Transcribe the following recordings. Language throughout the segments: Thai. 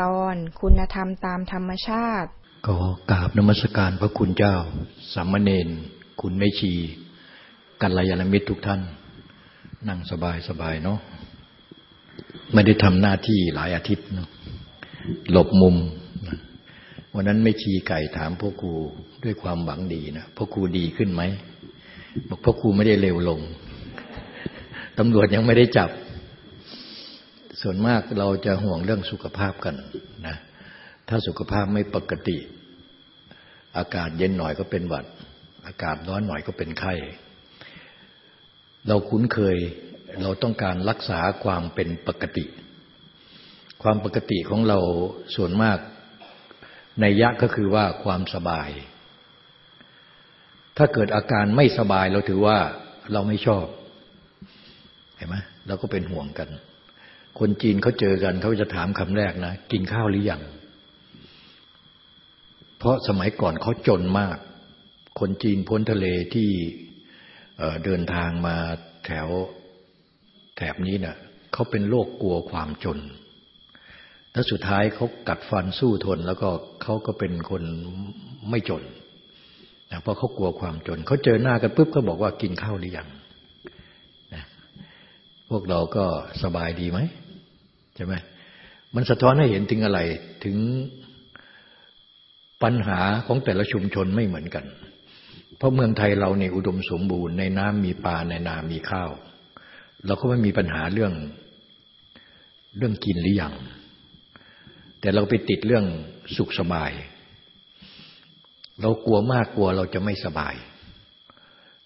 ตอนคุณธรรมตามธรรมชาติ ก็กราบนมัสการพระคุณเจ้า สามเณรคุณแม่ชี กัลยาณมิตรทุกท่าน นั่งสบายสบายเนาะไม่ได้ทำหน้าที่หลายอาทิตย์เนาะหลบมุม วันนั้นไม่ชีไก่ถามพ่อครูด้วยความหวังดีนะพ่อครูดีขึ้นไหมบอกพ่อครูไม่ได้เร็วลงตำรวจยังไม่ได้จับ ส่วนมากเราจะห่วงเรื่องสุขภาพกันนะ ถ้าสุขภาพไม่ปกติ อากาศเย็นหน่อยก็เป็นหวัด อากาศร้อนหน่อยก็เป็นไข้ เราคุ้นเคยเราต้องการรักษาความเป็นปกติ ความปกติของเราส่วนมากในยะก็คือว่าความสบาย ถ้าเกิดอาการไม่สบายเราถือว่าเราไม่ชอบ เห็นไหมเราก็เป็นห่วงกัน คนจีนเขาเจอกันเขาจะถามคำแรกนะ กินข้าวหรือยัง เพราะสมัยก่อนเขาจนมาก คนจีนพ้นทะเลที่เดินทางมาแถวแถบนี้เนะ่ะเขาเป็นโรคกลัวความจน แล้วสุดท้ายเขากัดฟันสู้ทน แล้วก็เขาก็เป็นคนไม่จนนะเพราะเขากลัวความจน เขาเจอหน้ากันปุ๊บเขาบอกว่ากินข้าวหรือยังพวกเราก็สบายดีไหม ใช่ไหมมันสะท้อนให้เห็นถึงอะไรถึงปัญหาของแต่ละชุมชนไม่เหมือนกัน เพราะเมืองไทยเราในอุดมสมบูรณ์ในน้ำมีปลาในนามีข้าว เราก็ไม่มีปัญหาเรื่องเรื่องกินหรือยังแต่เราไปติดเรื่องสุขสบาย เรากลัวมากกลัวเราจะไม่สบาย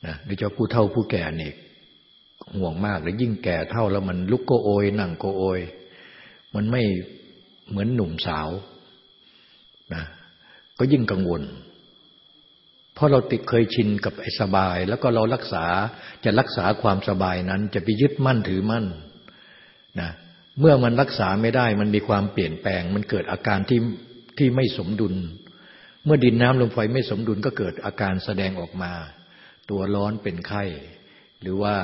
นะโดยเฉพาะผู้เฒ่าผู้แก่เนี่ยห่วงมากเลยยิ่งแก่เท่าแล้วมันลุกก็โอยนั่งก็โอย มันไม่เหมือนหนุ่มสาวนะก็ยิ่งกังวล เพราะเราติดเคยชินกับไอ้สบาย แล้วก็เรารักษาจะรักษาความสบายนั้น จะไปยึดมั่นถือมั่นนะเมื่อมันรักษาไม่ได้ มันมีความเปลี่ยนแปลง มันเกิดอาการที่ที่ไม่สมดุล เมื่อดินน้ำลมไฟไม่สมดุลก็เกิดอาการแสดงออกมา ตัวร้อนเป็นไข้ หรือว่า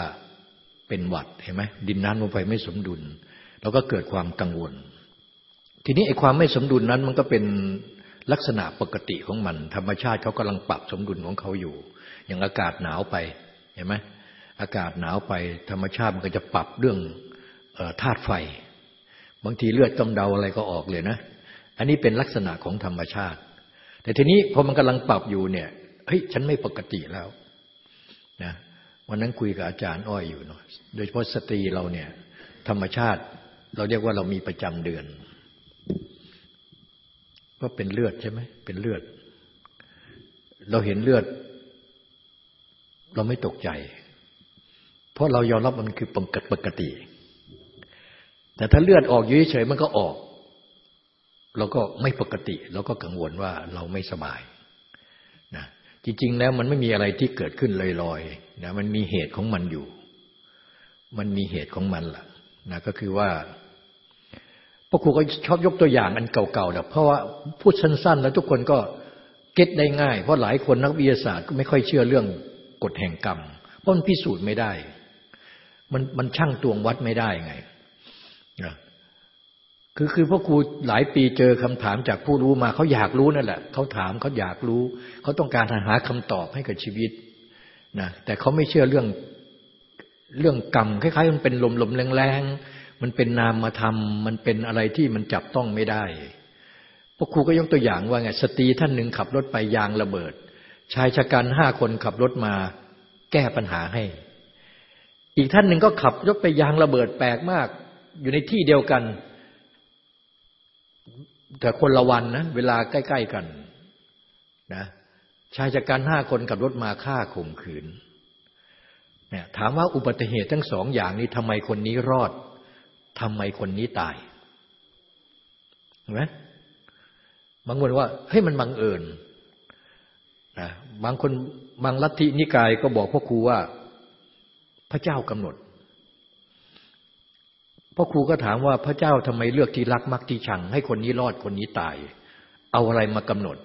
เป็นหวัดเห็นไหมดินน้ำลมไฟไม่สมดุล เราก็เกิดความกังวล ทีนี้ไอ้ความไม่สมดุลนั้นมันก็เป็นลักษณะปกติของมัน ธรรมชาติเขากำลังปรับสมดุลของเขาอยู่ อย่างอากาศหนาวไปเห็นไหมอากาศหนาวไป ธรรมชาติมันก็จะปรับเรื่องธาตุไฟ บางทีเลือดกำเดาอะไรก็ออกเลยนะ อันนี้เป็นลักษณะของธรรมชาติ แต่ทีนี้พอมันกำลังปรับอยู่เนี่ยเฮ้ยฉันไม่ปกติแล้วนะวันนั้นคุยกับอาจารย์อ้อยอยู่เนาะโดยเฉพาะสตรีเราเนี่ย ธรรมชาติ เราเรียกว่าเรามีประจำเดือน ก็เป็นเลือดใช่ไหมเป็นเลือด เราเห็นเลือด เราไม่ตกใจ เพราะเรายอมรับมันคือปกติ แต่ถ้าเลือดออกอยู่เฉยมันก็ออก เราก็ไม่ปกติ เราก็กังวลว่าเราไม่สบายนะจริง ๆ แล้วมันไม่มีอะไรที่เกิดขึ้นลอยๆนะมันมีเหตุของมันอยู่ มันมีเหตุของมันล่ะ นะก็คือว่าพระครูก็ชอบยกตัวอย่างอันเก่าๆแต่เพราะว่าพูดสั้นๆ แล้วทุกคนก็เก็ตได้ง่าย เพราะหลายคนนักวิทยาศาสตร์ก็ไม่ค่อยเชื่อเรื่องกฎแห่งกรรม เพราะมันพิสูจน์ไม่ได้ มันมันช่างตวงวัดไม่ได้ไงนะคือคือพ่อครูหลายปีเจอคำถามจากผู้รู้มาเขาอยากรู้นั่นแหละเขาถามเขาอยากรู้ เขาต้องการหาคำตอบให้กับชีวิตนะแต่เขาไม่เชื่อเรื่อง เรื่องกรรมคล้ายๆ มันเป็นลมๆแรงๆมันเป็นนามธรรม มันเป็นอะไรที่มันจับต้องไม่ได้พ่อครูก็ยกตัวอย่างว่าไงสตรีท่านหนึ่งขับรถไปยางระเบิด ชายชะกันห้าคนขับรถมาแก้ปัญหาให้ อีกท่านหนึ่งก็ขับรถไปยางระเบิดแปลกมาก อยู่ในที่เดียวกัน แต่คนละวันนะเวลาใกล้ ๆกันนะชายจากการห้าคนขับรถมาฆ่าข่มขืน เนี่ยถามว่าอุบัติเหตุทั้งสองอย่างนี้ทำไมคนนี้รอดทำไมคนนี้ตายเห็นไหมบางคนว่าเฮ้ยมันบังเอิญนะบางคนบางลัทธินิกายก็บอกพ่อครูว่า พระเจ้ากำหนดพ่อครูก็ถามว่าพระเจ้าทำไมเลือกที่รักมักที่ชัง ให้คนนี้รอดคนนี้ตาย เอาอะไรมากำหนด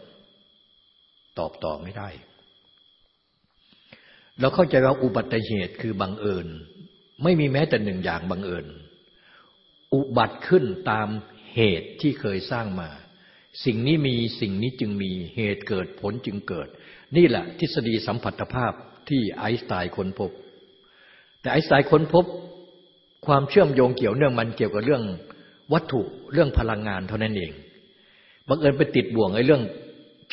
ตอบต่อไม่ได้ เราเข้าใจว่าอุบัติเหตุคือบังเอิญ ไม่มีแม้แต่หนึ่งอย่างบังเอิญ อุบัติขึ้นตามเหตุที่เคยสร้างมา สิ่งนี้มีสิ่งนี้จึงมีเหตุเกิดผลจึงเกิด นี่แหละทฤษฎีสัมผัสภาพที่ไอน์สไตน์ค้นพบ แต่ไอน์สไตน์ค้นพบความเชื่อมโยงเกี่ยวเนื่องมันเกี่ยวกับเรื่องวัตถุเรื่องพลังงานเท่านั้นเองบังเอิญไปติดบ่วงไอ้เรื่อง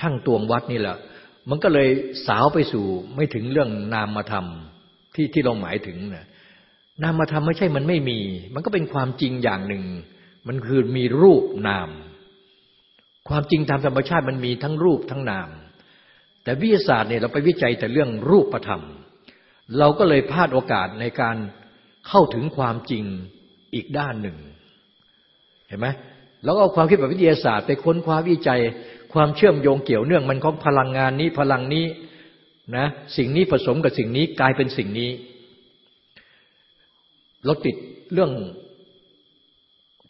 ช่างตวงวัดนี่แหละ มันก็เลยสาวไปสู่ไม่ถึงเรื่องนามธรรมที่ที่เราหมายถึงนะนามธรรมไม่ใช่มันไม่มี มันก็เป็นความจริงอย่างหนึ่ง มันคือมีรูปนาม ความจริงตามธรรมชาติมันมีทั้งรูปทั้งนาม แต่วิทยาศาสตร์เนี่ยเราไปวิจัยแต่เรื่องรูปธรรม เราก็เลยพลาดโอกาสในการเข้าถึงความจริงอีกด้านหนึ่ง เห็นไหมแล้วก็เอาความคิดแบบวิทยาศาสตร์ ไปค้นคว้าวิจัย ความเชื่อมโยงเกี่ยวเนื่องมันของพลังงานนี้พลังนี้นะสิ่งนี้ผสมกับสิ่งนี้กลายเป็นสิ่งนี้เราติดเรื่อง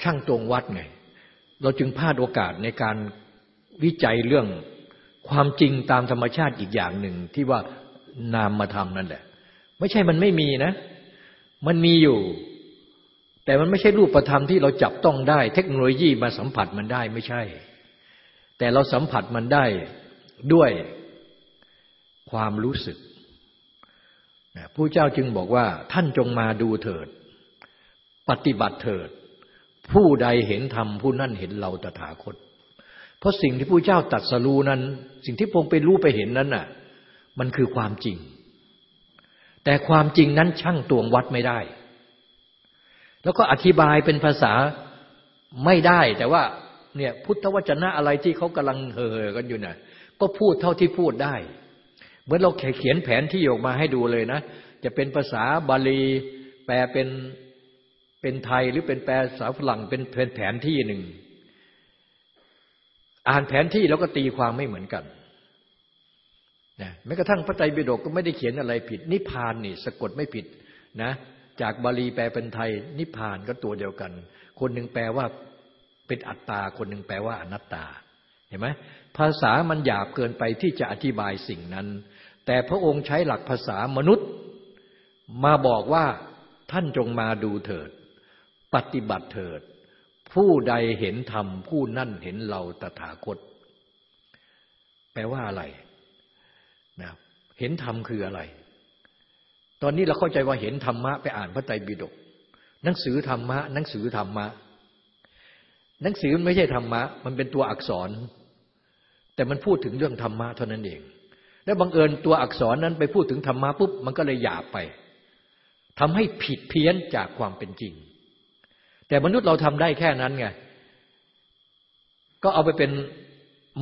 ช่างตวงวัดไง เราจึงพลาดโอกาสในการวิจัยเรื่องความจริงตามธรรมชาติอีกอย่างหนึ่งที่ว่านามมาทำนั่นแหละ ไม่ใช่มันไม่มีนะ มันมีอยู่ แต่มันไม่ใช่รูปธรรมที่เราจับต้องได้ เทคโนโลยีมาสัมผัสมันได้ไม่ใช่ แต่เราสัมผัสมันได้ด้วยความรู้สึกผู้เจ้าจึงบอกว่าท่านจงมาดูเถิด ปฏิบัติเถิด ผู้ใดเห็นธรรมผู้นั้นเห็นเราตถาคต เพราะสิ่งที่ผู้เจ้าตัดสรู้นั้น สิ่งที่พงไปรู้ไปเห็นนั้นน่ะ มันคือความจริง แต่ความจริงนั้นช่างตวงวัดไม่ได้ แล้วก็อธิบายเป็นภาษาไม่ได้แต่ว่า เนี่ยพุทธวจนะอะไรที่เขากำลังเห่อกันอยู่น่ะก็พูดเท่าที่พูดได้ เหมือนเราเขียนแผนที่ออกมาให้ดูเลยนะ จะเป็นภาษาบาลีแปลเป็นเป็นไทยหรือเป็นแปลภาษาฝรั่งเป็นแผนที่หนึ่ง อ่านแผนที่แล้วก็ตีความไม่เหมือนกันนะแม้กระทั่งพระไตรปิฎกก็ไม่ได้เขียนอะไรผิด นิพพานนี่สะกดไม่ผิดนะ จากบาลีแปลเป็นไทย นิพพานก็ตัวเดียวกัน คนหนึ่งแปลว่า เป็นอัตตาคนหนึ่งแปลว่าอนัตตา เห็นไหมภาษามันหยาบเกินไปที่จะอธิบายสิ่งนั้น แต่พระองค์ใช้หลักภาษามนุษย์ มาบอกว่าท่านจงมาดูเถิด ปฏิบัติเถิด ผู้ใดเห็นธรรมผู้นั่นเห็นเราตถาคต แปลว่าอะไรนะเห็นธรรมคืออะไร ตอนนี้เราเข้าใจว่าเห็นธรรมะไปอ่านพระไตรปิฎกหนังสือธรรมะหนังสือธรรมะ หนังสือมันไม่ใช่ธรรมะ มันเป็นตัวอักษร แต่มันพูดถึงเรื่องธรรมะเท่านั้นเอง แล้วบังเอิญตัวอักษรนั้นไปพูดถึงธรรมะปุ๊บมันก็เลยหยาบไปทำให้ผิดเพี้ยนจากความเป็นจริง แต่มนุษย์เราทำได้แค่นั้นไงก็เอาไปเป็น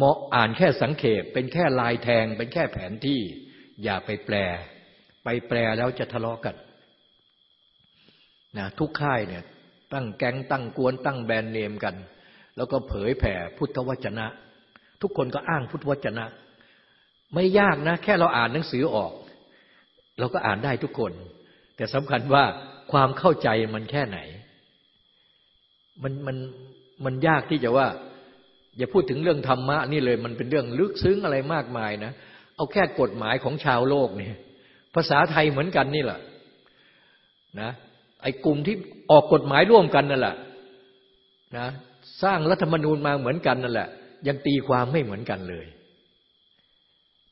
มออ่านแค่สังเขปเป็นแค่ลายแทง เป็นแค่แผนที่ อย่าไปแปล ไปแปลแล้วจะทะเลาะกันนะทุกค่ายเนี่ย ตั้งแก๊งตั้งกวน ตั้งแบรนด์เนมกัน แล้วก็เผยแผ่พุทธวจนะ ทุกคนก็อ้างพุทธวจนะ ไม่ยากนะ แค่เราอ่านหนังสือออก เราก็อ่านได้ทุกคน แต่สำคัญว่าความเข้าใจมันแค่ไหน มันมันมันยากที่จะว่า อย่าพูดถึงเรื่องธรรมะนี่เลย มันเป็นเรื่องลึกซึ้งอะไรมากมายนะเอาแค่กฎหมายของชาวโลกเนี่ย ภาษาไทยเหมือนกันนี่แหละนะ ไอ้กลุ่มที่ออกกฎหมายร่วมกันนั่นแหละนะสร้างรัฐธรรมนูญมาเหมือนกันนั่นแหละ ยังตีความไม่เหมือนกันเลย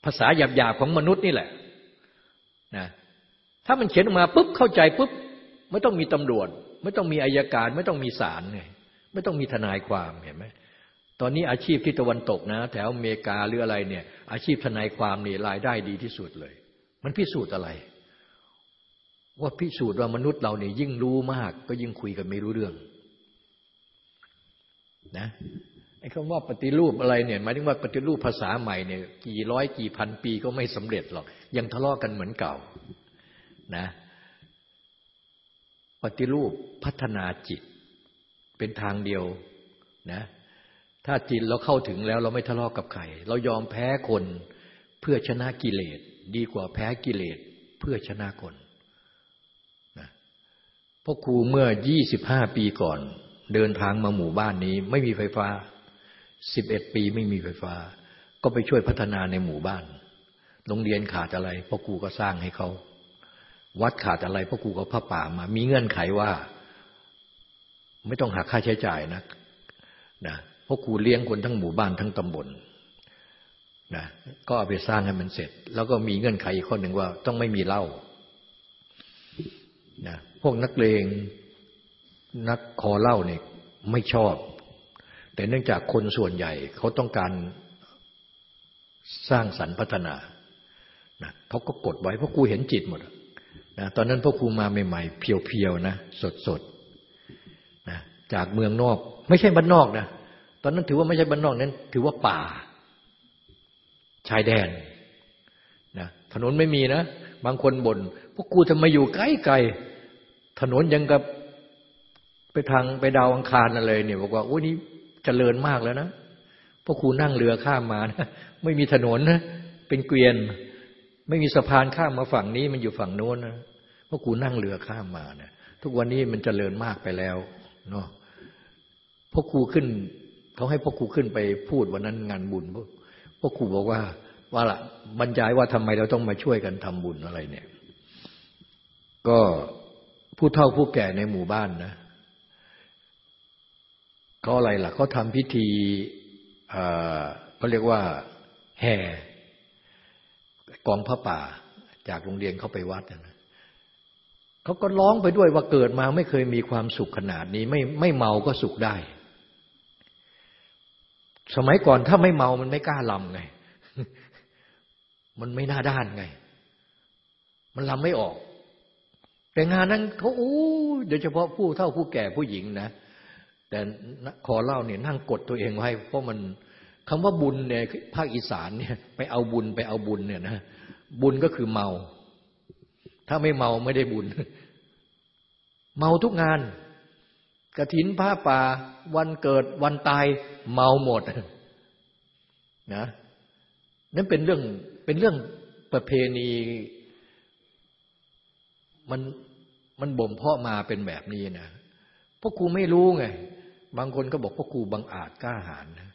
ภาษาหยาบๆของมนุษย์นี่แหละนะถ้ามันเขียนออกมาปุ๊บเข้าใจปุ๊บไม่ต้องมีตำรวจ ไม่ต้องมีอายการ ไม่ต้องมีศาลไงไม่ต้องมีทนายความเห็นไหมตอนนี้อาชีพที่ตะวันตกนะ แถวอเมริกาหรืออะไรเนี่ย อาชีพทนายความนี่รายได้ดีที่สุดเลย มันพิสูจน์อะไร ว่าพิสูจน์ว่ามนุษย์เราเนี่ยยิ่งรู้มาก ก็ยิ่งคุยกันไม่รู้เรื่อง นะไอ้คำว่าปฏิรูปอะไรเนี่ยหมายถึงว่าปฏิรูปภาษาใหม่เนี่ยกี่ร้อยกี่พันปีก็ไม่สำเร็จหรอก ยังทะเลาะกันเหมือนเก่า นะ ปฏิรูปพัฒนาจิต เป็นทางเดียวนะ ถ้าจิตเราเข้าถึงแล้วเราไม่ทะเลาะกกับใครเรายอมแพ้คนเพื่อชนะกิเลส ดีกว่าแพ้กิเลส เพื่อชนะคน พ่อครูเมื่อยี่สิบห้าปีก่อน เดินทางมาหมู่บ้านนี้ ไม่มีไฟฟ้าสิบเอ็ดปีไม่มีไฟฟ้า ก็ไปช่วยพัฒนาในหมู่บ้านโรงเรียนขาดอะไรพ่อครูก็สร้างให้เขา วัดขาดอะไรพ่อครูก็พระป่ามา มีเงื่อนไขว่า ไม่ต้องหักค่าใช้จ่ายนะนะพราะครูเลี้ยงคนทั้งหมู่บ้านทั้งตำบลนะก็เอาไปสร้างให้มันเสร็จ แล้วก็มีเงื่อนไขอีกข้อหนึ่งว่า ต้องไม่มีเหล้านะ วกนักเลงนักคอเล้าเนี่ยไม่ชอบ แต่เนื่องจากคนส่วนใหญ่เขาต้องการสร้างสรรค์พัฒนานะเขาก็กดไว้เพราะครูเห็นจิตหมดนะตอนนั้นพ่อครูมาใหม่ๆ เพียวๆนะ สดๆนะจากเมืองนอก ไม่ใช่บ้านนอกนะตอนนั้นถือว่าไม่ใช่บ้านนอกนั้น ถือว่าป่า ชายแดนนะถนนไม่มีนะ บางคนบน่นพวกกูทำไมอยู่ใกลๆ ถนนยังกับไปทางไปดาวอังคารอะไรเนี่ย บอกว่าโอ้นี่เจริญมากแล้วนะพวกครูนั่งเรือข้ามมานะไม่มีถนนนะเป็นเกวียน ไม่มีสะพานข้ามมาฝั่งนี้มันอยู่ฝั่งโน้นนะพวกครูนั่งเรือข้ามมาเนะทุกวันนี้มันเจริญมากไปแล้วเนาะพวกครูขึ้นเขาให้พวกครูขึ้นไปพูดวันนั้นงานบุญพวกพวกครูบอกว่า ว่าละบรรยายว่าทำไมเราต้องมาช่วยกันทำบุญอะไรเนี่ย ก็ ผู้เฒ่าผู้แก่ในหมู่บ้านนะเขาอะไรล่ะเขาทำพิธีเขาเรียกว่า แห่กองพระป่า จากโรงเรียนเขาไปวัดนะเขาก็ร้องไปด้วยว่าเกิดมาไม่เคยมีความสุขขนาดนี้ ไม่ไม่เมาก็สุขได้ สมัยก่อนถ้าไม่เมามันไม่กล้าลำไง มันไม่น่าด้านไง มันลำไม่ออก แต่งานนั้นเขาโอ้โดยเฉพาะผู้เท่าผู้แก่ผู้หญิงนะ แต่ขอเล่าเนี่ยนั่งกดตัวเองไว้ เพราะมันคำว่าบุญเนี่ยภาคอีสานเนี่ยไปเอาบุญไปเอาบุญเนี่ยนะบุญก็คือเมา ถ้าไม่เมาไม่ได้บุญ เมาทุกงานกระถินผ้าป่า วันเกิดวันตายเมาหมดนะนั่นเป็นเรื่องเป็นเรื่องประเพณี มันมันบ่มเพาะมาเป็นแบบนี้นะพวกครูไม่รู้ไง บางคนก็บอกพ่อครูบังอาจกล้าหาญนะ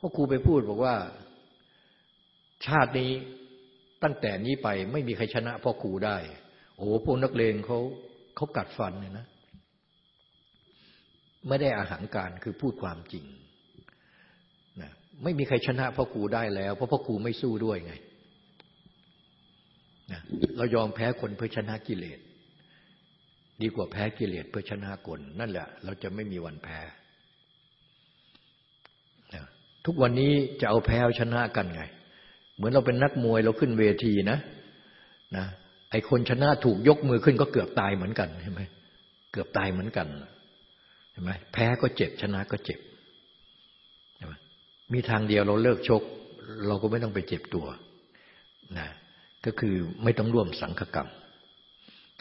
พ่อครูไปพูดบอกว่า ชาตินี้ตั้งแต่นี้ไปไม่มีใครชนะพ่อครูได้ โอ้พวกนักเลงเขาเขากัดฟันเลยนะ ไม่ได้อาหารการคือพูดความจริงนะไม่มีใครชนะพ่อครูได้แล้ว เพราะพ่อครูไม่สู้ด้วยไง นะเรายอมแพ้คนเพื่อชนะกิเลส ดีกว่าแพ้กิเลสเพื่อชนะคนนั่นแหละ เราจะไม่มีวันแพ้ทุกวันนี้จะเอาแพ้เอาชนะกันไง เหมือนเราเป็นนักมวยเราขึ้นเวทีนะนะไอคนชนะถูกยกมือขึ้นก็เกือบตายเหมือนกันใช่ไหมเกือบตายเหมือนกันใช่ไหมแพ้ก็เจ็บชนะก็เจ็บใช่ไหมมีทางเดียวเราเลิกชก เราก็ไม่ต้องไปเจ็บตัวนะ ก็คือไม่ต้องร่วมสังฆกรรม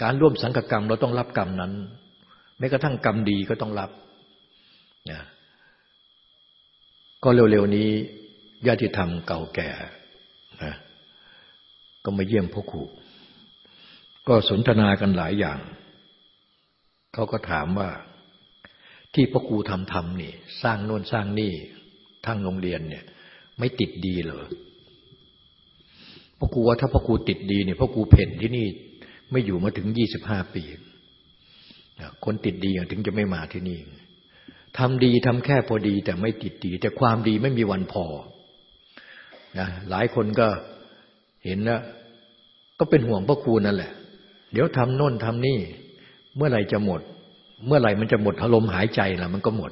การร่วมสังฆกรรมเราต้องรับกรรมนั้นแม้กระทั่งกรรมดีก็ต้องรับนะก็เร็วๆนี้ญาติธรรมเก่าแก่นะก็มาเยี่ยมพ่อครูก็สนทนากันหลายอย่าง เขาก็ถามว่าที่พ่อครูทำทำนี่ สร้างโน่นสร้างนี่ทั้งโรงเรียนเนี่ย ไม่ติดดีเหรอ พ่อครูว่าถ้าพ่อครูติดดีเนี่ยพ่อครูเพ่นที่นี่ไม่อยู่มาถึงยี่สิบห้าปี คนติดดีถึงจะไม่มาที่นี่ทำดีทำแค่พอดี แต่ไม่ติดดี แต่ความดีไม่มีวันพอนะหลายคนก็เห็นแล้วก็เป็นห่วงพระครูนั่นแหละ เดี๋ยวทำโน่นทำนี่ เมื่อไหร่จะหมด เมื่อไหร่มันจะหมดอารมณ์หายใจล่ะ มันก็หมด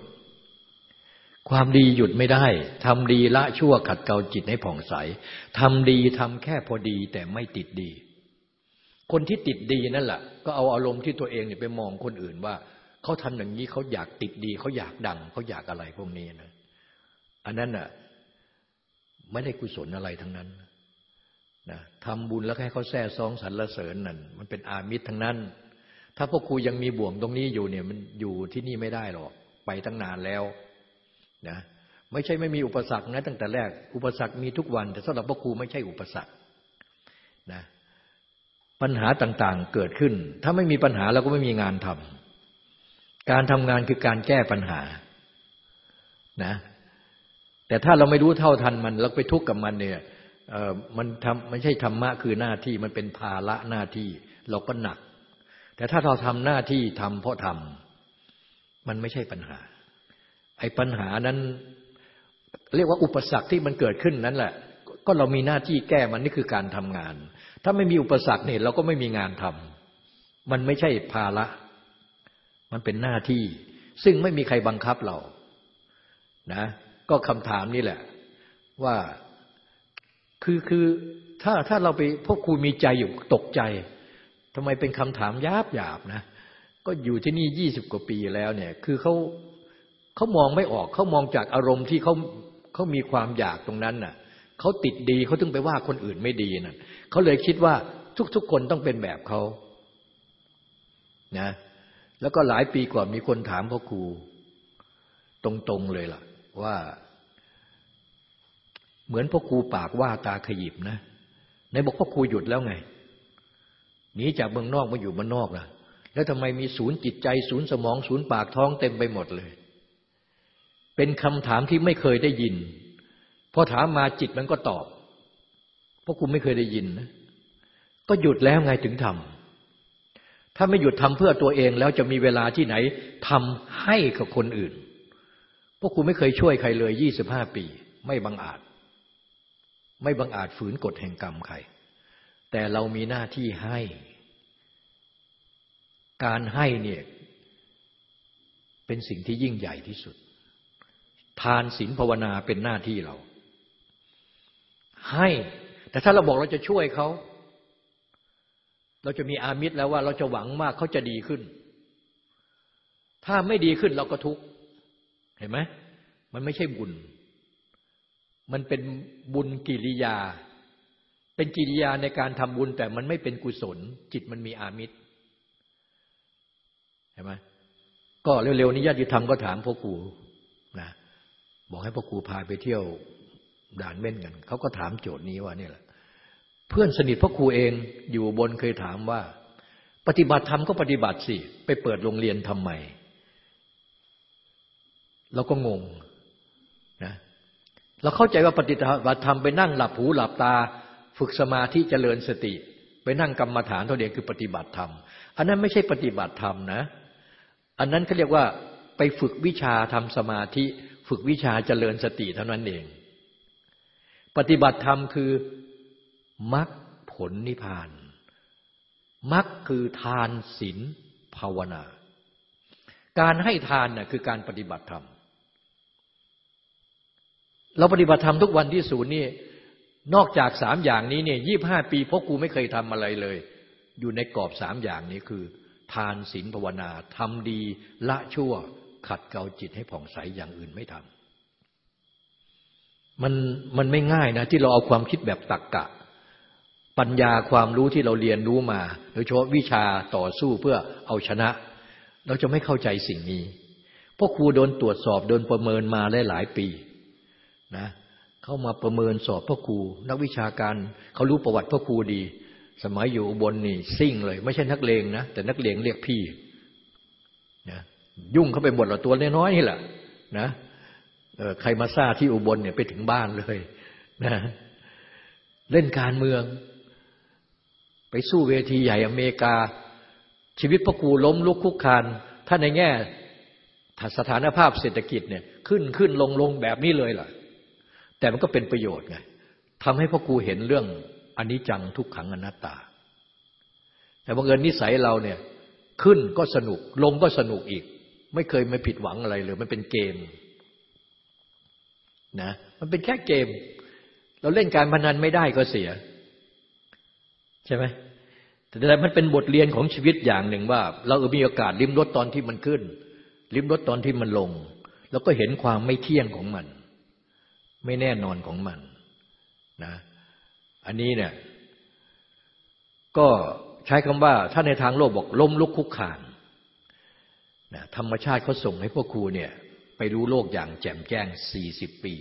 ความดีหยุดไม่ได้ทำดีละชั่วขัดเกลาจิตให้ผ่องใสทำดีทำแค่พอดีแต่ไม่ติดดี คนที่ติดดีนั่นแหละก็เอาอารมณ์ที่ตัวเองเนี่ยไปมองคนอื่นว่าเขาทำอย่างนี้เขาอยากติดดีเขาอยากดังเขาอยากอะไรพวกนี้นะอันนั้นน่ะไม่ได้กุศลอะไรทั้งนั้นนะทำบุญแล้วให้เขาแซ่ซองสรรเสริญนั่นมันเป็นอามิตรทั้งนั้น ถ้าพวกครูยังมีบ่วงตรงนี้อยู่เนี่ยมันอยู่ที่นี่ไม่ได้หรอกไปตั้งนานแล้ว นะไม่ใช่ไม่มีอุปสรรคนะตั้งแต่แรก อุปสรรคมีทุกวัน แต่สำหรับพวกครูไม่ใช่อุปสรรคนะปัญหาต่างๆเกิดขึ้น ถ้าไม่มีปัญหาเราก็ไม่มีงานทำการทำงานคือการแก้ปัญหานะแต่ถ้าเราไม่รู้เท่าทันมันแล้วไปทุกข์กับมันเนี่ยเออมันทำไม่ใช่ธรรมะคือหน้าที่มันเป็นภาระหน้าที่เราก็หนัก แต่ถ้าเราทำหน้าที่ทำเพราะทำมันไม่ใช่ปัญหา ไอ้ปัญหานั้น เรียกว่าอุปสรรคที่มันเกิดขึ้นนั้นแหละ ก็เรามีหน้าที่แก้มันนี่คือการทำงาน ถ้าไม่มีอุปสรรคเนี่ยเราก็ไม่มีงานทำมันไม่ใช่ภาระ มันเป็นหน้าที่ ซึ่งไม่มีใครบังคับเรานะก็คำถามนี่แหละ ว่าคือคือถ้าถ้าเราไปพวกครูมีใจอยู่ตกใจทำไมเป็นคำถามยาบหยาบนะ ก็อยู่ที่นี่ยี่สิบกว่าปีแล้วเนี่ย คือเขา เขามองไม่ออกเขามองจากอารมณ์ที่เขาเขามีความอยากตรงนั้นน่ะเขาติดดีเขาถึงไปว่าคนอื่นไม่ดีน่ะเขาเลยคิดว่าทุกๆคนต้องเป็นแบบเขานะแล้วก็หลายปีก่อนมีคนถามพ่อครูตรงๆเลยล่ะ ว่า เหมือนพ่อครูปากว่าตาขยิบนะในบอกพ่อครูหยุดแล้วไงหนีจากเมืองนอกมาอยู่เมืองนอกล่ะ แล้วทำไมมีศูนย์จิตใจ ศูนย์สมอง ศูนย์ปากท้องเต็มไปหมดเลย เป็นคำถามที่ไม่เคยได้ยิน พอถามมาจิตมันก็ตอบ เพราะกูไม่เคยได้ยินนะก็หยุดแล้วไงถึงทำถ้าไม่หยุดทำเพื่อตัวเองแล้วจะมีเวลาที่ไหนทำให้กับคนอื่น เพวกกูไม่เคยช่วยใครเลยยี่สิบห้าปี ไม่บังอาจ ไม่บังอาจฝืนกฎแห่งกรรมใคร แต่เรามีหน้าที่ให้ การให้เนี่ยเป็นสิ่งที่ยิ่งใหญ่ที่สุด ทานศีลภาวนาเป็นหน้าที่เรา ให้ แต่ถ้าเราบอกเราจะช่วยเขาเราจะมีอามิตรแล้วว่าเราจะหวังมากเขาจะดีขึ้น ถ้าไม่ดีขึ้นเราก็ทุกข์เห็นไหมมันไม่ใช่บุญ มันเป็นบุญกิริยา เป็นกิริยาในการทำบุญ แต่มันไม่เป็นกุศล จิตมันมีอามิตรเห็นไหมก็เร็วๆนี้ญาติธรรมก็ถามพ่อครู บอกให้พ่อครูพาไปเที่ยวด่านเม่นกันเขาก็ถามโจทย์นี้ว่านี่แหละ เพื่อนสนิทพ่อครูเองอยู่บนเคยถามว่า ปฏิบัติธรรมก็ปฏิบัติสิ ไปเปิดโรงเรียนทำไมเราก็งงนะเราเข้าใจว่าปฏิบัติธรรมไปนั่งหลับหูหลับตา ฝึกสมาธิเจริญสติ ไปนั่งกรรมฐานเท่าเดียวคือปฏิบัติธรรม อันนั้นไม่ใช่ปฏิบัติธรรมนะ อันนั้นเขาเรียกว่าไปฝึกวิชาทำสมาธิ ฝึกวิชาเจริญสติเท่านั้นเอง ปฏิบัติธรรมคือมรรคผลนิพพานมรรคคือทานศีลภาวนา การให้ทานน่ะคือการปฏิบัติธรรม เราปฏิบัติธรรมทุกวันที่ศูนย์นี่นอกจากสามอย่างนี้เนี่ยยี่บห้าปีพวกกูไม่เคยทำอะไรเลย อยู่ในกรอบสามอย่างนี้คือ ทานศีลภาวนาทำดีละชั่ว ขัดเกลาจิตให้ผ่องใสอย่างอื่นไม่ทำมันมันไม่ง่ายนะ ที่เราเอาความคิดแบบตักกะ ปัญญาความรู้ที่เราเรียนรู้มาโดยเฉพาะวิชาต่อสู้เพื่อเอาชนะ เราจะไม่เข้าใจสิ่งนี้พวกครูโดนตรวจสอบโดนประเมินมาหลายปีนะเข้ามาประเมินสอบพ่อครูนักวิชาการเขารู้ประวัติพ่อครูดี สมัยอยู่บลนี่ซิ่งเลย ไม่ใช่นักเลงนะแต่นักเลงเรียกพี่นะ ยุ่งเข้าไปหมดละตัวน้อยๆนี่แหละนะใครมาซาที่อุบลเนี่ยไปถึงบ้านเลยนะเล่นการเมือง ไปสู้เวทีใหญ่อเมริกา ชีวิตพ่อครูล้มลุกคุกคานถ้าในแง่สถานภาพเศรษฐกิจเนี่ยขึ้นขึ้นลงลงแบบนี้เลยล่ะ แต่มันก็เป็นประโยชน์ไงทำให้พ่อครูเห็นเรื่องอันนี้จังทุกขังอนัตตา แต่บังเอิญนิสัยเราเนี่ยขึ้นก็สนุกลงก็สนุกอีก ไม่เคยไม่ผิดหวังอะไรเลย มันเป็นเกมนะมันเป็นแค่เกม เราเล่นการพนันไม่ได้ก็เสีย ใช่ไหมแต่มันเป็นบทเรียนของชีวิตอย่างหนึ่งว่า เราเออมีโอกาสลิ้มรสตอนที่มันขึ้น ลิ้มรสตอนที่มันลง แล้วก็เห็นความไม่เที่ยงของมัน ไม่แน่นอนของมันนะอันนี้เนี่ยก็ใช้คำว่าถ้าในทางโลกบอกล้มลุกคุกคาน นะธรรมชาติเขาส่งให้พวกครูเนี่ยไปรู้โลกอย่างแจ่มแจ้งสี่สิบปี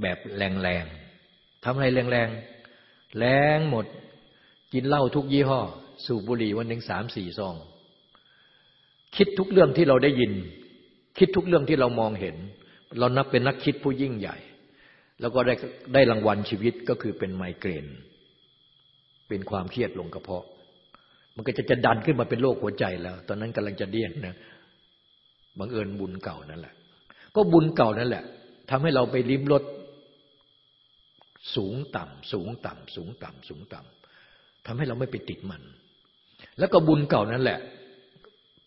แบบแรงๆทำอะไรแรงๆ แรงหมด กินเหล้าทุกยี่ห้อ สูบบุหรี่วันหนึ่งสามสี่ซอง คิดทุกเรื่องที่เราได้ยิน คิดทุกเรื่องที่เรามองเห็น เรานับเป็นนักคิดผู้ยิ่งใหญ่ แล้วก็ได้ได้รางวัลชีวิตก็คือเป็นไมเกรน เป็นความเครียดลงกระเพาะ มันก็จะจะดันขึ้นมาเป็นโรคหัวใจแล้ว ตอนนั้นกำลังจะเดี้ยนนะ บังเอิญบุญเก่านั่นแหละ ก็บุญเก่านั่นแหละทำให้เราไปลิ้มรสสูงต่ำสูงต่ำสูงต่ำสูงต่ำทำให้เราไม่ไปติดมัน แล้วก็บุญเก่านั่นแหละ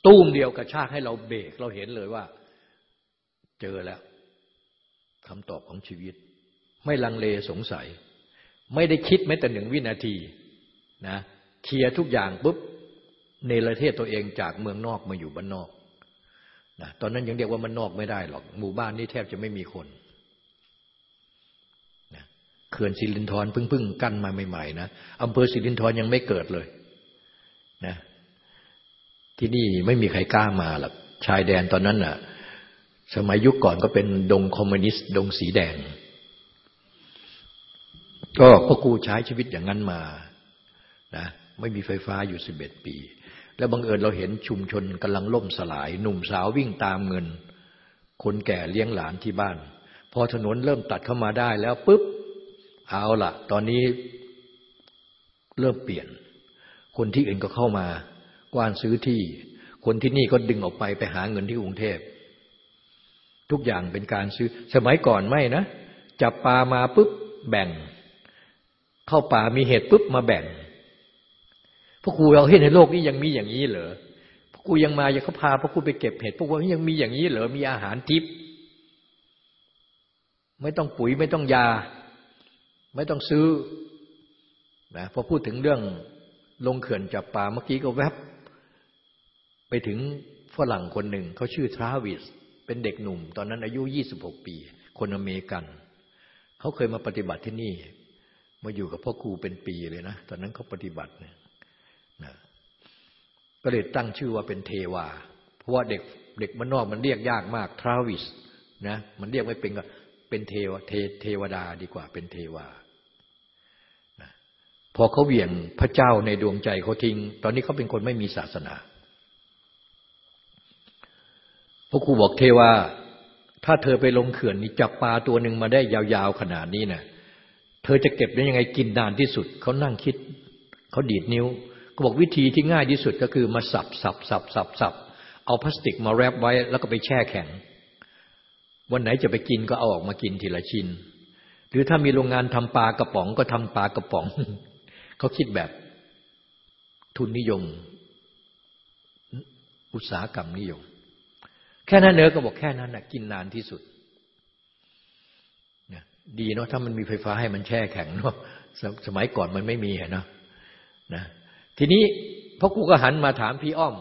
ตู้มเดียวกระชากให้เราเบรกเราเห็นเลยว่า เจอแล้วคำตอบของชีวิต ไม่ลังเลสงสัย ไม่ได้คิดแม้แต่หนึ่งวินาทีนะเคลียร์ทุกอย่างปุ๊บเนรเทศตัวเองจากเมืองนอกมาอยู่บ้านนอก นะตอนนั้นยังเรียกว่ามันนอกไม่ได้หรอก หมู่บ้านนี้แทบจะไม่มีคนนะเขื่อนสิรินทรพิ่งพึ่งกั้นมาใหม่ๆนะอำเภอสิรินทรยังไม่เกิดเลยนะที่นี่ไม่มีใครกล้ามาหรอกชายแดนตอนนั้นน่ะ สมัยยุคก่อนก็เป็นดงคอมมิวนิสต์ ดงสีแดง ก็พ่อครูใช้ชีวิตอย่างนั้นมานะไม่มีไฟฟ้าอยู่สิบเอ็ดปี แล้วบังเอิญเราเห็นชุมชนกำลังล่มสลาย หนุ่มสาววิ่งตามเงิน คนแก่เลี้ยงหลานที่บ้าน พอถนนเริ่มตัดเข้ามาได้แล้วปุ๊บเอาละตอนนี้เริ่มเปลี่ยน คนที่อื่นก็เข้ามากว้านซื้อที่ คนที่นี่ก็ดึงออกไปไปหาเงินที่กรุงเทพ ทุกอย่างเป็นการซื้อ สมัยก่อนไม่นะ จับปลามาปุ๊บแบ่ง เข้าป่ามีเห็ดปุ๊บมาแบ่ง พราะครูเราเห็นในโลกนี้ยังมีอย่างนี้เหรอพระครูยังมายังเขาพาพระครูไปเก็บเห็ดพวกว่ายังมีอย่างนี้เหรอมีอาหารทิพย์ไม่ต้องปุ๋ยไม่ต้องยา ไม่ต้องซื้อนะพอพูดถึงเรื่องลงเขื่อนจับปลาเมื่อกี้ก็แวบ ไปถึงฝรั่งคนหนึ่งเขาชื่อทราวิสเป็นเด็กหนุ่ม ตอนนั้นอายุยี่สิบหกปี คนอเมริกัน เขาเคยมาปฏิบัติที่นี่ มาอยู่กับพ่อครูเป็นปีเลยนะ ตอนนั้นเขาปฏิบัติเนี่ย นะก็เลยตั้งชื่อว่าเป็นเทวา เพราะว่าเด็กเด็กมันนอกมันเรียกยากมากทราวิสนะมันเรียกไม่เป็นก็เป็นเทวเทเทวดาดีกว่าเป็นเทวานะพอเขาเหวี่ยงพระเจ้าในดวงใจเขาทิ้ง ตอนนี้เขาเป็นคนไม่มีศาสนา พระครูบอกเทวา ถ้าเธอไปลงเขื่อนนี่จับปลาตัวหนึ่งมาได้ยาวๆขนาดนี้นะเธอจะเก็บได้ยังไงกินนานที่สุด เขานั่งคิด เขาดีดนิ้ว ก็บอกวิธีที่ง่ายที่สุดก็คือมาสับสับสับสับสับเอาพลาสติกมาแรปไว้แล้วก็ไปแช่แข็ง วันไหนจะไปกินก็เอาออกมากินทีละชิ้น หรือถ้ามีโรงงานทำปลากระป๋องก็ทำปลากระป๋อง เขาคิดแบบทุนนิยม อุตสาหกรรมนิยม แค่นั้นเนอก็บอกแค่นั้นนะกินนานที่สุดดีเนาะถ้ามันมีไฟฟ้าให้มันแช่แข็งเนาะสมัยก่อนมันไม่มีเนาะนะ ทีนี้พ่อครูก็หันมาถามพี่อ้อม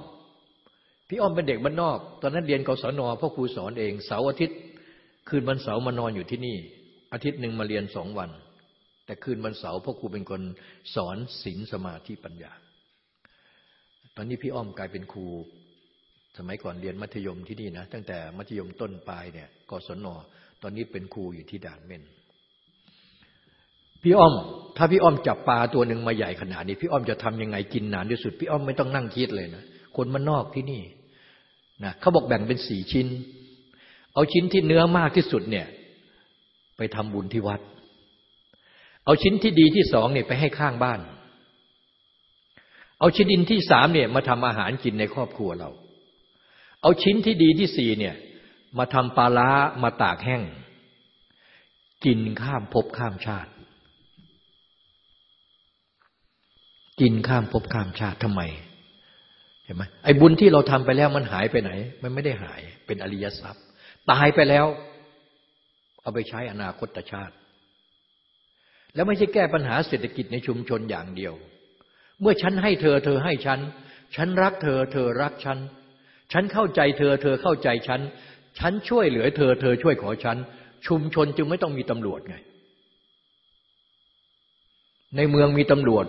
พี่อ้อมเป็นเด็กบ้านนอก ตอนนั้นเรียนกศนพ่อครูสอนเอง เสาร์อาทิตย์ คืนวันเสาร์มานอนอยู่ที่นี่ อาทิตย์หนึ่งมาเรียนสองวัน แต่คืนวันเสาร์พ่อครูเป็นคนสอนศีลสมาธิปัญญา ตอนนี้พี่อ้อมกลายเป็นครูสมัยก่อนเรียนมัธยมที่นี่นะ ตั้งแต่มัธยมต้นปลายเนี่ยกศนตอนนี้เป็นครูอยู่ที่ด่านเม่น พี่อ้อม ถ้าพี่อ้อมจับปลาตัวหนึ่งมาใหญ่ขนาดนี้ พี่อ้อมจะทำยังไงกินนานที่สุด พี่อ้อมไม่ต้องนั่งคิดเลยนะคนมันนอกที่นี่นะเขาบอกแบ่งเป็นสี่ชิ้น เอาชิ้นที่เนื้อมากที่สุดเนี่ย ไปทำบุญที่วัด เอาชิ้นที่ดีที่สองเนี่ยไปให้ข้างบ้าน เอาชิ้นดินที่สามเนี่ยมาทำอาหารกินในครอบครัวเรา เอาชิ้นที่ดีที่สี่เนี่ย มาทำปลาล้ามาตากแห้ง กินข้ามภพข้ามชาติ กินข้ามภพข้ามชาติทำไมเห็นไหมไอ้บุญที่เราทำไปแล้วมันหายไปไหน มันไม่ได้หายเป็นอริยทรัพย์ ตายไปแล้ว เอาไปใช้อนาคตชาติ แล้วไม่ใช่แก้ปัญหาเศรษฐกิจในชุมชนอย่างเดียว เมื่อฉันให้เธอเธอให้ฉัน ฉันรักเธอเธอรักฉัน ฉันเข้าใจเธอเธอเข้าใจฉัน ฉันช่วยเหลือเธอเธอช่วยขอฉัน ชุมชนจึงไม่ต้องมีตำรวจไง ในเมืองมีตำรวจ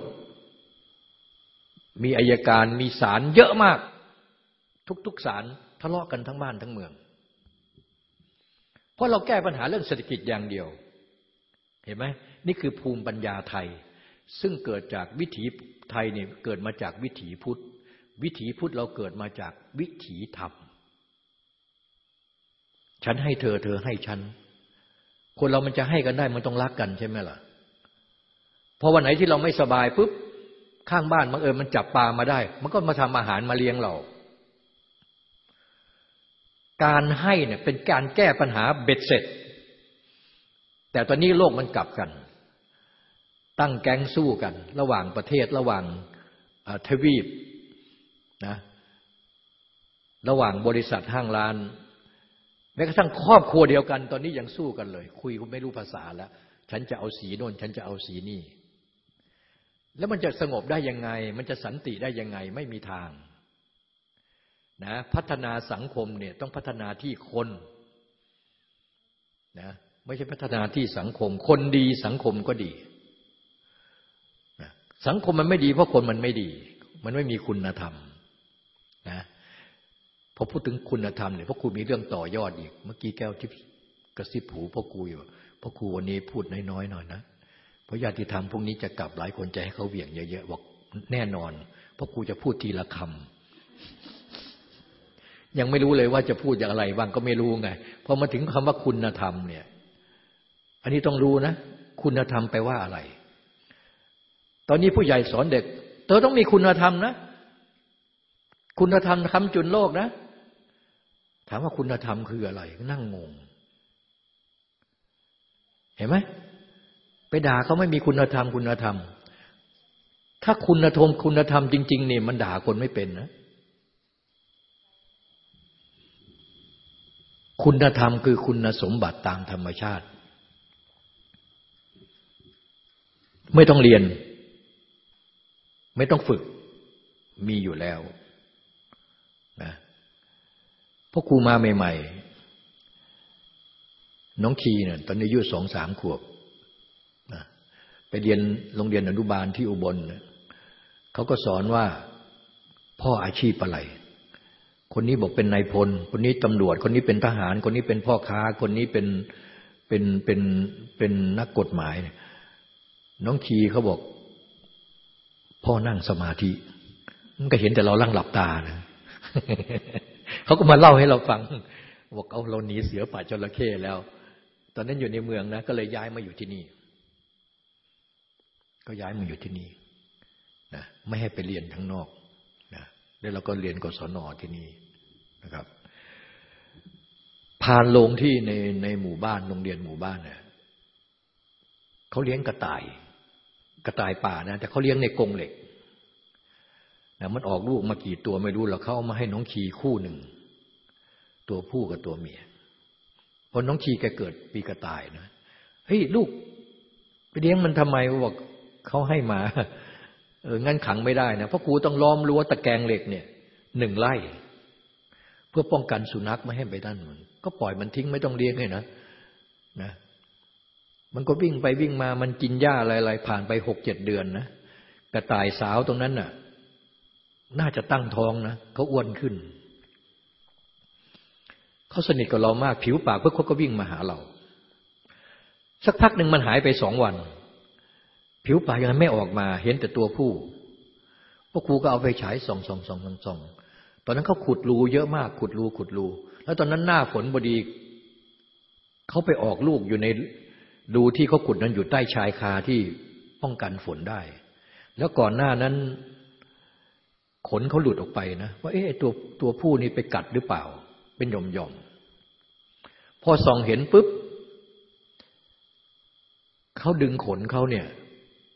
มีอายการมีศาลเยอะมาก ทุกๆศาลทะเลาะกันทั้งบ้านทั้งเมือง เพราะเราแก้ปัญหาเรื่องเศรษฐกิจอย่างเดียว เห็นไหมนี่คือภูมิปัญญาไทย ซึ่งเกิดจากวิถีไทยเนี่ยเกิดมาจากวิถีพุทธ วิถีพุทธเราเกิดมาจากวิถีธรรม ฉันให้เธอเธอให้ฉัน คนเรามันจะให้กันได้มันต้องรักกันใช่ไหมล่ะพอวันไหนที่เราไม่สบายปุ๊บ ข้างบ้านบังเอิญมันจับปลามาได้ มันก็มาทำอาหารมาเลี้ยงเรา การให้เนี่ยเป็นการแก้ปัญหาเบ็ดเสร็จ แต่ตอนนี้โลกมันกลับกัน ตั้งแก๊งสู้กัน ระหว่างประเทศระหว่างทวีปนะระหว่างบริษัทห้างร้านแม้กระทั่งครอบครัวเดียวกัน ตอนนี้ยังสู้กันเลย คุยก็ไม่รู้ภาษาแล้ว ฉันจะเอาสีโน่น ฉันจะเอาสีนี่ แล้วมันจะสงบได้ยังไง มันจะสันติได้ยังไงไม่มีทางนะพัฒนาสังคมเนี่ยต้องพัฒนาที่คนนะไม่ใช่พัฒนาที่สังคม คนดีสังคมก็ดีนะสังคมมันไม่ดี เพราะคนมันไม่ดี มันไม่มีคุณธรรมนะพอพูดถึงคุณธรรมเนี่ยพ่อครูมีเรื่องต่อยอดอีก เมื่อกี้แก้วทิพย์กระซิบหูพ่อครูอยู่พ่อครูวันนี้พูดน้อยๆหน่อยนะ เพราะญาติธรรมพวกนี้จะกลับหลายคนจะให้เขาเบี่ยงเยอะๆบอกแน่นอน เพ่อครูจะพูดทีละคำยังไม่รู้เลยว่าจะพูดอย่างไรบ้างก็ไม่รู้ไงพอมาถึงคำว่าคุณธรรมเนี่ย อันนี้ต้องรู้นะ คุณธรรมแปลว่าอะไร ตอนนี้ผู้ใหญ่สอนเด็ก เธอต้องมีคุณธรรมนะ คุณธรรมคำจุนโลกนะ ถามว่าคุณธรรมคืออะไร นั่งงง เห็นไหม ไปด่าเขาไม่มีคุณธรรมคุณธรรม ถ้าคุณธรรมคุณธรรมจริง ๆ เนี่ยมันด่าคนไม่เป็นนะ คุณธรรมคือคุณสมบัติตามธรรมชาติ ไม่ต้องเรียน ไม่ต้องฝึก มีอยู่แล้วนะพวกครูมาใหม่ ๆ น้องคีเนี่ยตอนนี้อายุสองสามขวบ ไปเรียนโรงเรียนอนุบาลที่อุบลเขาก็สอนว่าพ่ออาชีพอะไรคนนี้บอกเป็นนายพล คนนี้ตำรวจ คนนี้เป็นทหาร คนนี้เป็นพ่อค้า คนนี้เป็นเป็นเป็นเป็นนักกฎหมาย น้องคีเขาบอก พ่อนั่งสมาธิ มันก็เห็นแต่เราลั่งหลับตานะเขาก็มาเล่าให้เราฟัง บอกเอาเราหนีเสือป่าจระเข้แล้ว ตอนนั้นอยู่ในเมืองนะ ก็เลยย้ายมาอยู่ที่นี่ ก็ย้ายมาอยู่ที่นี่นะไม่ให้ไปเรียนทั้งนอกนะแล้วเราก็เรียนกศนที่นี่นะครับผ่านลงที่ในในหมู่บ้านโรงเรียนหมู่บ้านเนี่ยเขาเลี้ยงกระต่าย กระต่ายป่านะ แต่เขาเลี้ยงในกรงเหล็กนะมันออกลูกมากี่ตัวไม่รู้แล้วเขาเอามาให้น้องขีคู่หนึ่ง ตัวผู้กับตัวเมียพอน้องขีแกเกิดปีกระต่ายนะเฮ้ยลูกไปเลี้ยงมันทำไมบอก เขาให้มา เอองั้นขังไม่ได้นะเพราะครูต้องล้อมรั้วตะแกรงเหล็กเนี่ยหนึ่งไร่ เพื่อป้องกันสุนัขไม่ให้ไปด้านมันก็ปล่อยมันทิ้งไม่ต้องเลี้ยงเลยนะนะมันก็วิ่งไปวิ่งมามันกินหญ้าอะไรๆผ่านไปหกเจ็ดเดือนนะกระต่ายสาวตรงนั้นน่ะ น่าจะตั้งท้องนะเขาอ้วนขึ้นเขาสนิทกับเรามากผิวปากเพื่อเขาก็วิ่งมาหาเรา สักพักหนึ่งมันหายไปสองวัน ผิวปากยังไม่ออกมา เห็นแต่ตัวผู้พวกครูก็เอาไปฉายส่องส่องส่องส่องตอนนั้นเขาขุดรูเยอะมาก ขุดรูขุดรูแล้วตอนนั้นหน้าฝนบดีเขาไปออกลูกอยู่ในรูที่เขาขุดนั้นอยู่ใต้ชายคาที่ป้องกันฝนได้ แล้วก่อนหน้านั้น ขนเขาหลุดออกไปนะ ว่าเอ๊ะตัวตัวผู้นี้ไปกัดหรือเปล่า เป็นหย่อมหย่อมพอส่องเห็นปุ๊บเขาดึงขนเขาเนี่ย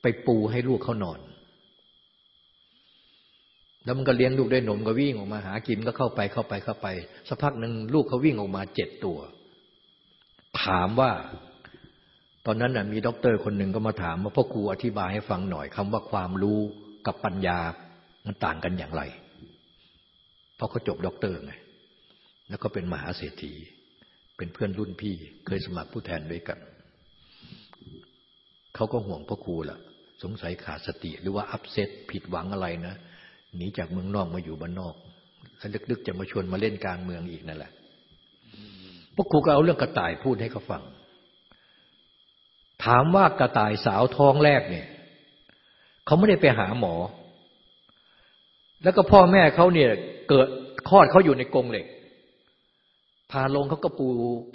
ไปปูให้ลูกเขานอน แล้วมันก็เลี้ยงลูกด้วยนมก็วิ่งออกมาหากินก็เข้าไปเข้าไปเข้าไปสักพักหนึ่งลูกเขาวิ่งออกมาเจ็ดตัว ถามว่า ตอนนั้นน่ะมีด็อกเตอร์คนหนึ่งก็มาถามว่าพ่อครูอธิบายให้ฟังหน่อยคำว่าความรู้กับปัญญามันต่างกันอย่างไรเพราะเขาจบด็อกเตอร์ไงแล้วก็เป็นมหาเศรษฐีเป็นเพื่อนรุ่นพี่ เคยสมัครผู้แทนด้วยกันเขาก็ห่วงพ่อครูล่ะ สงสัยขาดสติหรือว่าอัพเซตผิดหวังอะไรนะหนีจากเมืองนอกมาอยู่บ้านนอกแล้วลึกๆจะมาชวนมาเล่นกลางเมืองอีกนั่นแหละพวกครูก็เอาเรื่องกระต่ายพูดให้เขาฟัง ถามว่ากระต่ายสาวท้องแรกเนี่ยเขาไม่ได้ไปหาหมอ แล้วก็พ่อแม่เขาเนี่ยเกิดคลอดเขาอยู่ในกรงเหล็ก พาลงเขาก็ปู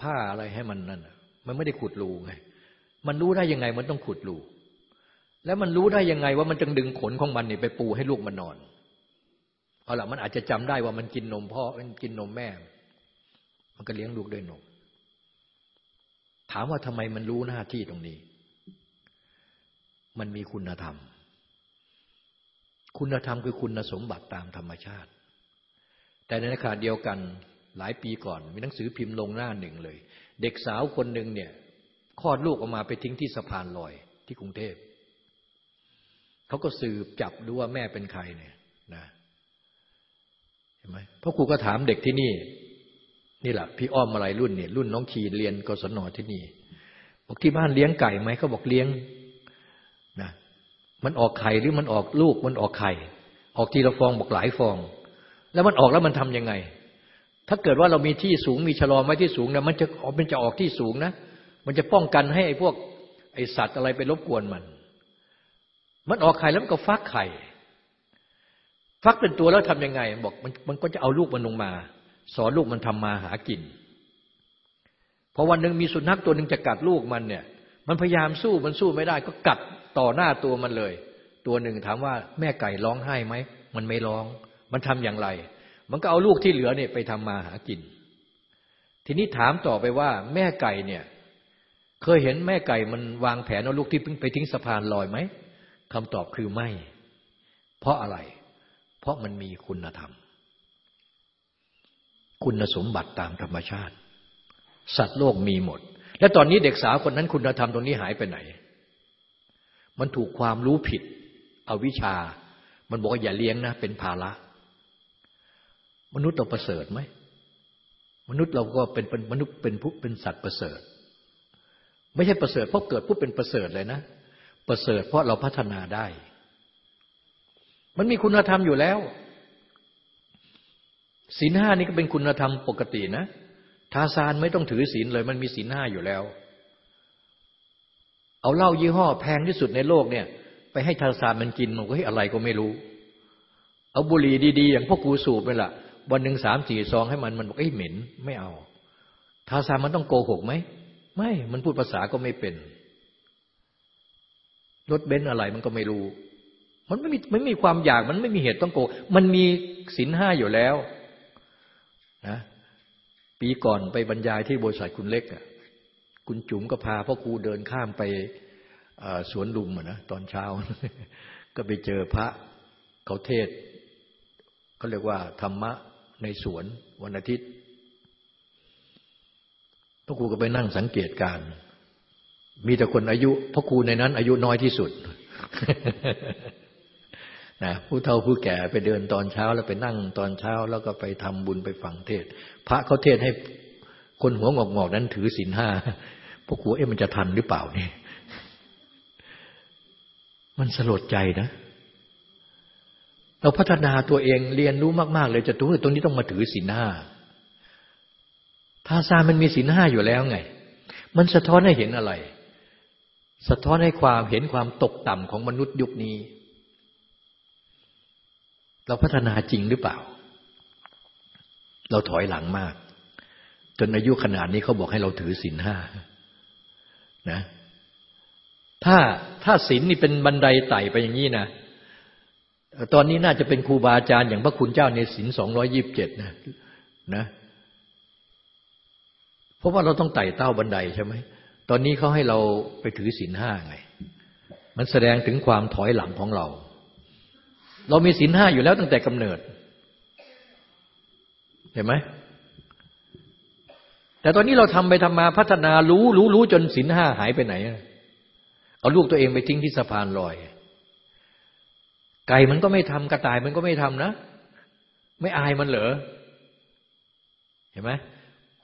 ผ้าอะไรให้มันนั่นมันไม่ได้ขุดรูไง มันรู้ได้ยังไงมันต้องขุดรู แล้วมันรู้ได้ยังไงว่ามันจึงดึงขนของมันนี่ไปปูให้ลูกมันนอนเอาละมันอาจจะจำได้ว่ามันกินนมพ่อมันกินนมแม่ มันก็เลี้ยงลูกด้วยนม ถามว่าทำไมมันรู้หน้าที่ตรงนี้ มันมีคุณธรรม คุณธรรมคือคุณสมบัติตามธรรมชาติ แต่ในขณะเดียวกันหลายปีก่อน มีหนังสือพิมพ์ลงหน้าหนึ่งเลย เด็กสาวคนหนึ่งเนี่ยคลอดลูกออกมาไปทิ้งที่สะพานลอยที่กรุงเทพ เขาก็สืบจับดูว่าแม่เป็นใครเนี่ยนะเห็นไหมพราะครูก็ถามเด็กที่นี่ นี่แหละพี่อ้อมอะไรรุ่นเนี่ยรุ่นน้องชีเรียนกศนที่นี่บอกที่บ้านเลี้ยงไก่ไหมเขาบอกเลี้ยงนะมันออกไข่หรือมันออกลูกมันออกไข่ ออกทีละฟองบอกหลายฟอง แล้วมันออกแล้วมันทํำยังไง ถ้าเกิดว่าเรามีที่สูงมีชะลอไว้ที่สูงนะมันจะมันจะออกที่สูงนะมันจะป้องกันให้ไอ้พวกไอสัตว์อะไรไปรบกวนมัน มันออกไข่แล้วมันก็ฟักไข่ ฟักเป็นตัวแล้วทํำยังไง บอกมันมันก็จะเอาลูกมันลงมา สอนลูกมันทำมาหากินพอวันหนึ่งมีสุนัขตัวหนึ่งจะกัดลูกมันเนี่ย มันพยายามสู้มันสู้ไม่ได้ ก็กัดต่อหน้าตัวมันเลย ตัวหนึ่งถามว่าแม่ไก่ร้องไห้ไหมมันไม่ร้อง มันทำอย่างไร มันก็เอาลูกที่เหลือเนี่ยไปทำมาหากิน ทีนี้ถามต่อไปว่า แม่ไก่เนี่ย เคยเห็นแม่ไก่มันวางแผนเอาลูกที่เพิ่งไปทิ้งสะพานลอยไหม คำตอบคือไม่ เพราะอะไร เพราะมันมีคุณธรรม คุณสมบัติตามธรรมชาติ สัตว์โลกมีหมด และตอนนี้เด็กสาวคนนั้นคุณธรรมตรงนี้หายไปไหน มันถูกความรู้ผิด อวิชา มันบอกว่าอย่าเลี้ยงนะ เป็นภาระมนุษย์เราประเสริฐไหมมนุษย์เราก็เป็นมนุษย์เป็นผู้เป็นสัตว์ประเสริฐ ไม่ใช่ประเสริฐเพราะเกิดผู้เป็นประเสริฐเลยนะ ประเสริฐเพราะเราพัฒนาได้ มันมีคุณธรรมอยู่แล้วศีลห้านี่ก็เป็นคุณธรรมปกตินะทาซานไม่ต้องถือศีลเลย มันมีศีลห้าอยู่แล้ว เอาเหล้ายี่ห้อแพงที่สุดในโลกเนี่ย ไปให้ทาซานมันกินมันก็ให้อะไรก็ไม่รู้ เอาบุหรี่ดีๆ อย่างพวกกูสูบไปละวันหนึ่งสามสี่ซองให้มันมันบอกไอ้เหม็นไม่เอา ทาซานมันต้องโกหกไหมไม่ มันพูดภาษาก็ไม่เป็น รถเบนซ์อะไรมันก็ไม่รู้ มันไม่มีไม่มีความอยากมันไม่มีเหตุต้องโก มันมีศีลห้าอยู่แล้วนะปีก่อนไปบรรยายที่บริษัทคุณเล็กอะคุณจุ๋มก็พาพ่อครูเดินข้ามไปสวนลุมอะนะตอนเช้า ก็ไปเจอพระเขาเทศเขาเรียกว่าธรรมะในสวนวันอาทิตย์พ่อครูก็ไปนั่งสังเกตการ มีแต่คนอายุพ่อครูในนั้น อายุน้อยที่สุดนะผู้เฒ่าผู้แก่ไปเดินตอนเช้า แล้วไปนั่งตอนเช้า แล้วก็ไปทำบุญไปฟังเทศ พระเขาเทศให้คนหัวงอกๆนั้นถือศีลห้าพ่อครูเอ๊ะมันจะทันหรือเปล่านี่ มันสลดใจนะ เราพัฒนาตัวเองเรียนรู้มาก ๆ เลยจะตัวตรงนี้ต้องมาถือศีลห้าทาซามันมีศีลห้าอยู่แล้วไง มันสะท้อนให้เห็นอะไร สะท้อนให้ความเห็นความตกต่ำของมนุษย์ยุคนี้ เราพัฒนาจริงหรือเปล่า เราถอยหลังมาก จนอายุขนาดนี้เขาบอกให้เราถือศีลห้านะถ้าถ้าศีลนี่เป็นบันไดไต่ไปอย่างนี้นะตอนนี้น่าจะเป็นครูบาอาจารย์อย่างพระคุณเจ้าในศีลสองร้อยยิบเจ็ดนะนะ เพราะว่าเราต้องไต่เต้าบันไดใช่ไหม ตอนนี้เขาให้เราไปถือศีลห้าไง มันแสดงถึงความถอยหลังของเรา เรามีศีลห้าอยู่แล้วตั้งแต่กำเนิด เห็นไหม แต่ตอนนี้เราทำไปทำมาพัฒนารู้รู้รู้จนศีลห้าหายไปไหน เอาลูกตัวเองไปทิ้งที่สะพานลอย ไก่มันก็ไม่ทำกระต่ายมันก็ไม่ทำนะ ไม่อายมันเหรอ เห็นไหม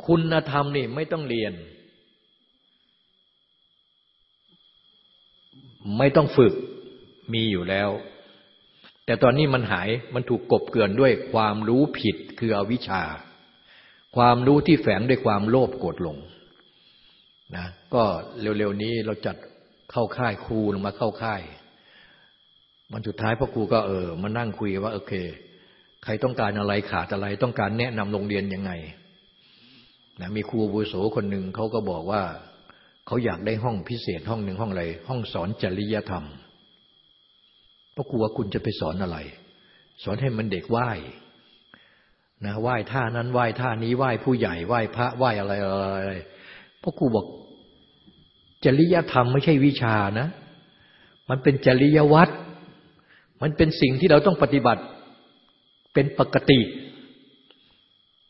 คุณธรรมนี่ไม่ต้องเรียน ไม่ต้องฝึกมีอยู่แล้ว แต่ตอนนี้มันหายมันถูกกบเกลื่อนด้วยความรู้ผิดคืออวิชชา ความรู้ที่แฝงด้วยความโลภโกรธหลงนะก็เร็วๆนี้เราจัดเข้าค่ายครูลงมาเข้าค่าย มันสุดท้ายพ่อครูก็เออมานั่งคุยว่าโอเค ใครต้องการอะไรขาดอะไร ต้องการแนะนำโรงเรียนยังไงนะมีครูบุโสคนหนึ่งเขาก็บอกว่า เขาอยากได้ห้องพิเศษห้องหนึ่งห้องอะไร ห้องสอนจริยธรรมเพราะครูว่าคุณจะไปสอนอะไร สอนให้มันเด็กไหว้นะไหว้ท่านั้นไหว้ท่านี้ไหว้ผู้ใหญ่ไหว้พระไหว้อะไรอะไรพ่อครูบอก จริยธรรมไม่ใช่วิชานะ มันเป็นจริยวัตรมันเป็นสิ่งที่เราต้องปฏิบัติเป็นปกติ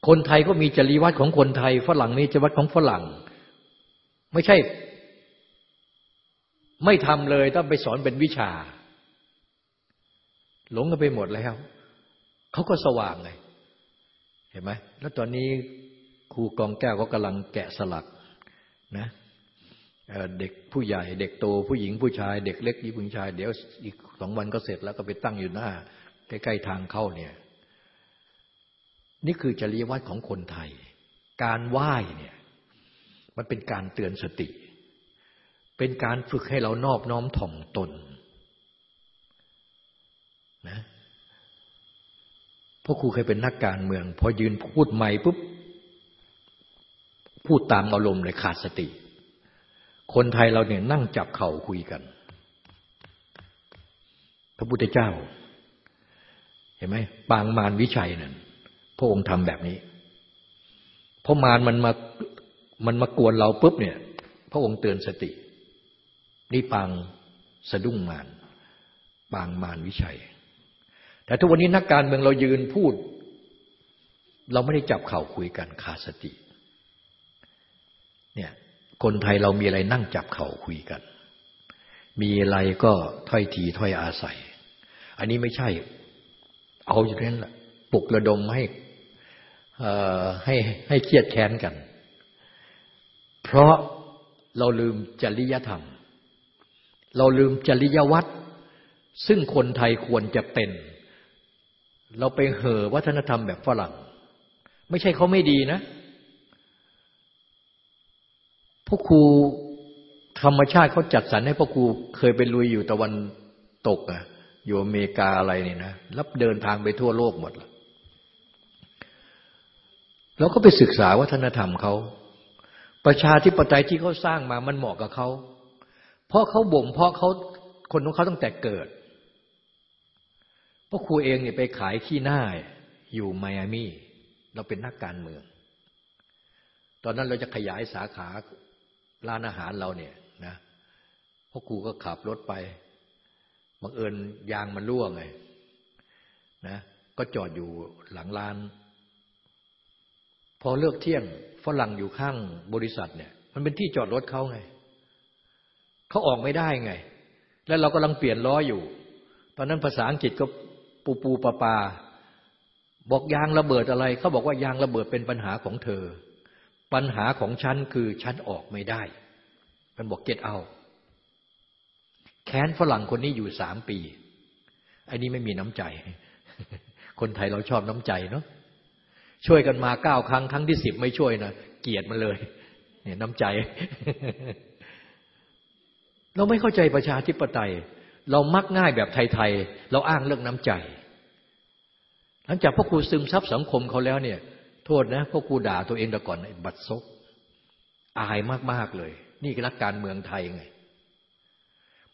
คนไทยก็มีจริยวัตรของคนไทย ฝรั่งมีจริยวัตรของฝรั่ง ไม่ใช่ ไม่ทำเลยต้องไปสอนเป็นวิชา หลงกันไปหมดแล้วเขาก็สว่างเลยเห็นไหมแล้วตอนนี้ครูกองแก้วก็กำลังแกะสลักนะเด็กผู้ใหญ่ เด็กโตผู้หญิงผู้ชาย เด็กเล็กยี่ผู้ชาย เดี๋ยวอีกสองวันก็เสร็จแล้วก็ไปตั้งอยู่หน้า ใกล้ๆทางเข้าเนี่ย นี่คือจริยวัตรของคนไทย การไหว้เนี่ย มันเป็นการเตือนสติ เป็นการฝึกให้เรานอบน้อมถ่อมตนนะพ่อครูเคยเป็นนักการเมือง พอยืนพูดใหม่ปุ๊บ พูดตามอารมณ์เลยขาดสติ คนไทยเราเนี่ยนั่งจับเข่าคุยกัน พระพุทธเจ้า เห็นไหมปางมารวิชัยนั่นพระองค์ทำแบบนี้ เพราะมารมันมา มันมากวนเราปุ๊บเนี่ย พระองค์เตือนสติ นี่ปางสะดุ้งมารปางมารวิชัย แต่ทุกวันนี้นักการเมืองเรายืนพูด เราไม่ได้จับเข่าคุยกันขาดสติ เนี่ยคนไทยเรามีอะไรนั่งจับเข่าคุยกัน มีอะไรก็ถ้อยทีถ้อยอาศัย อันนี้ไม่ใช่ เอาอย่างนั้นแหละปลุกระดมให้ให้ให้เครียดแค้นกัน เพราะเราลืมจริยธรรม เราลืมจริยวัตรซึ่งคนไทยควรจะเป็น เราไปเห่อวัฒนธรรมแบบฝรั่ง ไม่ใช่เขาไม่ดีนะพวกครูธรรมชาติเขาจัดสรรให้พวกครูเคยไปลุยอยู่ตะวันตกอะอยู่อเมริกาอะไรเนี่ยนะรับเดินทางไปทั่วโลกหมดละเราก็ไปศึกษาวัฒนธรรมเขา ประชาธิปไตยที่เขาสร้างมามันเหมาะกับเขา เพราะเขาบ่ม เพราะเขาคนของเขาตั้งแต่เกิดพราะครูเองเนี่ยไปขายขี้หน้าอยู่ไมอามี่ เราเป็นนักการเมือง ตอนนั้นเราจะขยายสาขาร้านอาหารเราเนี่ยนะพ่อครูก็ขับรถไปบังเอิญยางมันรั่วไงนะก็จอดอยู่หลังร้าน พอเลิกเที่ยงฝรั่งอยู่ข้างบริษัทเนี่ย มันเป็นที่จอดรถเขาไงเขาออกไม่ได้ไง แล้วเรากำลังเปลี่ยนล้ออยู่ ตอนนั้นภาษาอังกฤษก็ปูปูปาปาบอกยางระเบิดอะไรเขาบอกว่ายางระเบิดเป็นปัญหาของเธอ ปัญหาของฉันคือฉันออกไม่ได้ มันบอกเก็ตเอาแค้นฝรั่งคนนี้อยู่สามปีไอ้นี้ไม่มีน้ำใจ คนไทยเราชอบน้ำใจเนาะ ช่วยกันมาเก้าครั้ง ครั้งที่สิบไม่ช่วยนะเกลียดมันเลย เนี่ยน้ำใจ เราไม่เข้าใจประชาธิปไตย เรามักง่ายแบบไทยๆเราอ้างเรื่องน้ำใจ หลังจากพ่อครูซึมซับสังคมเขาแล้วเนี่ย โทษนะพ่อครูด่าตัวเองแต่ก่อนบัดซกอายมากๆเลย นี่คือนักการเมืองไทยไง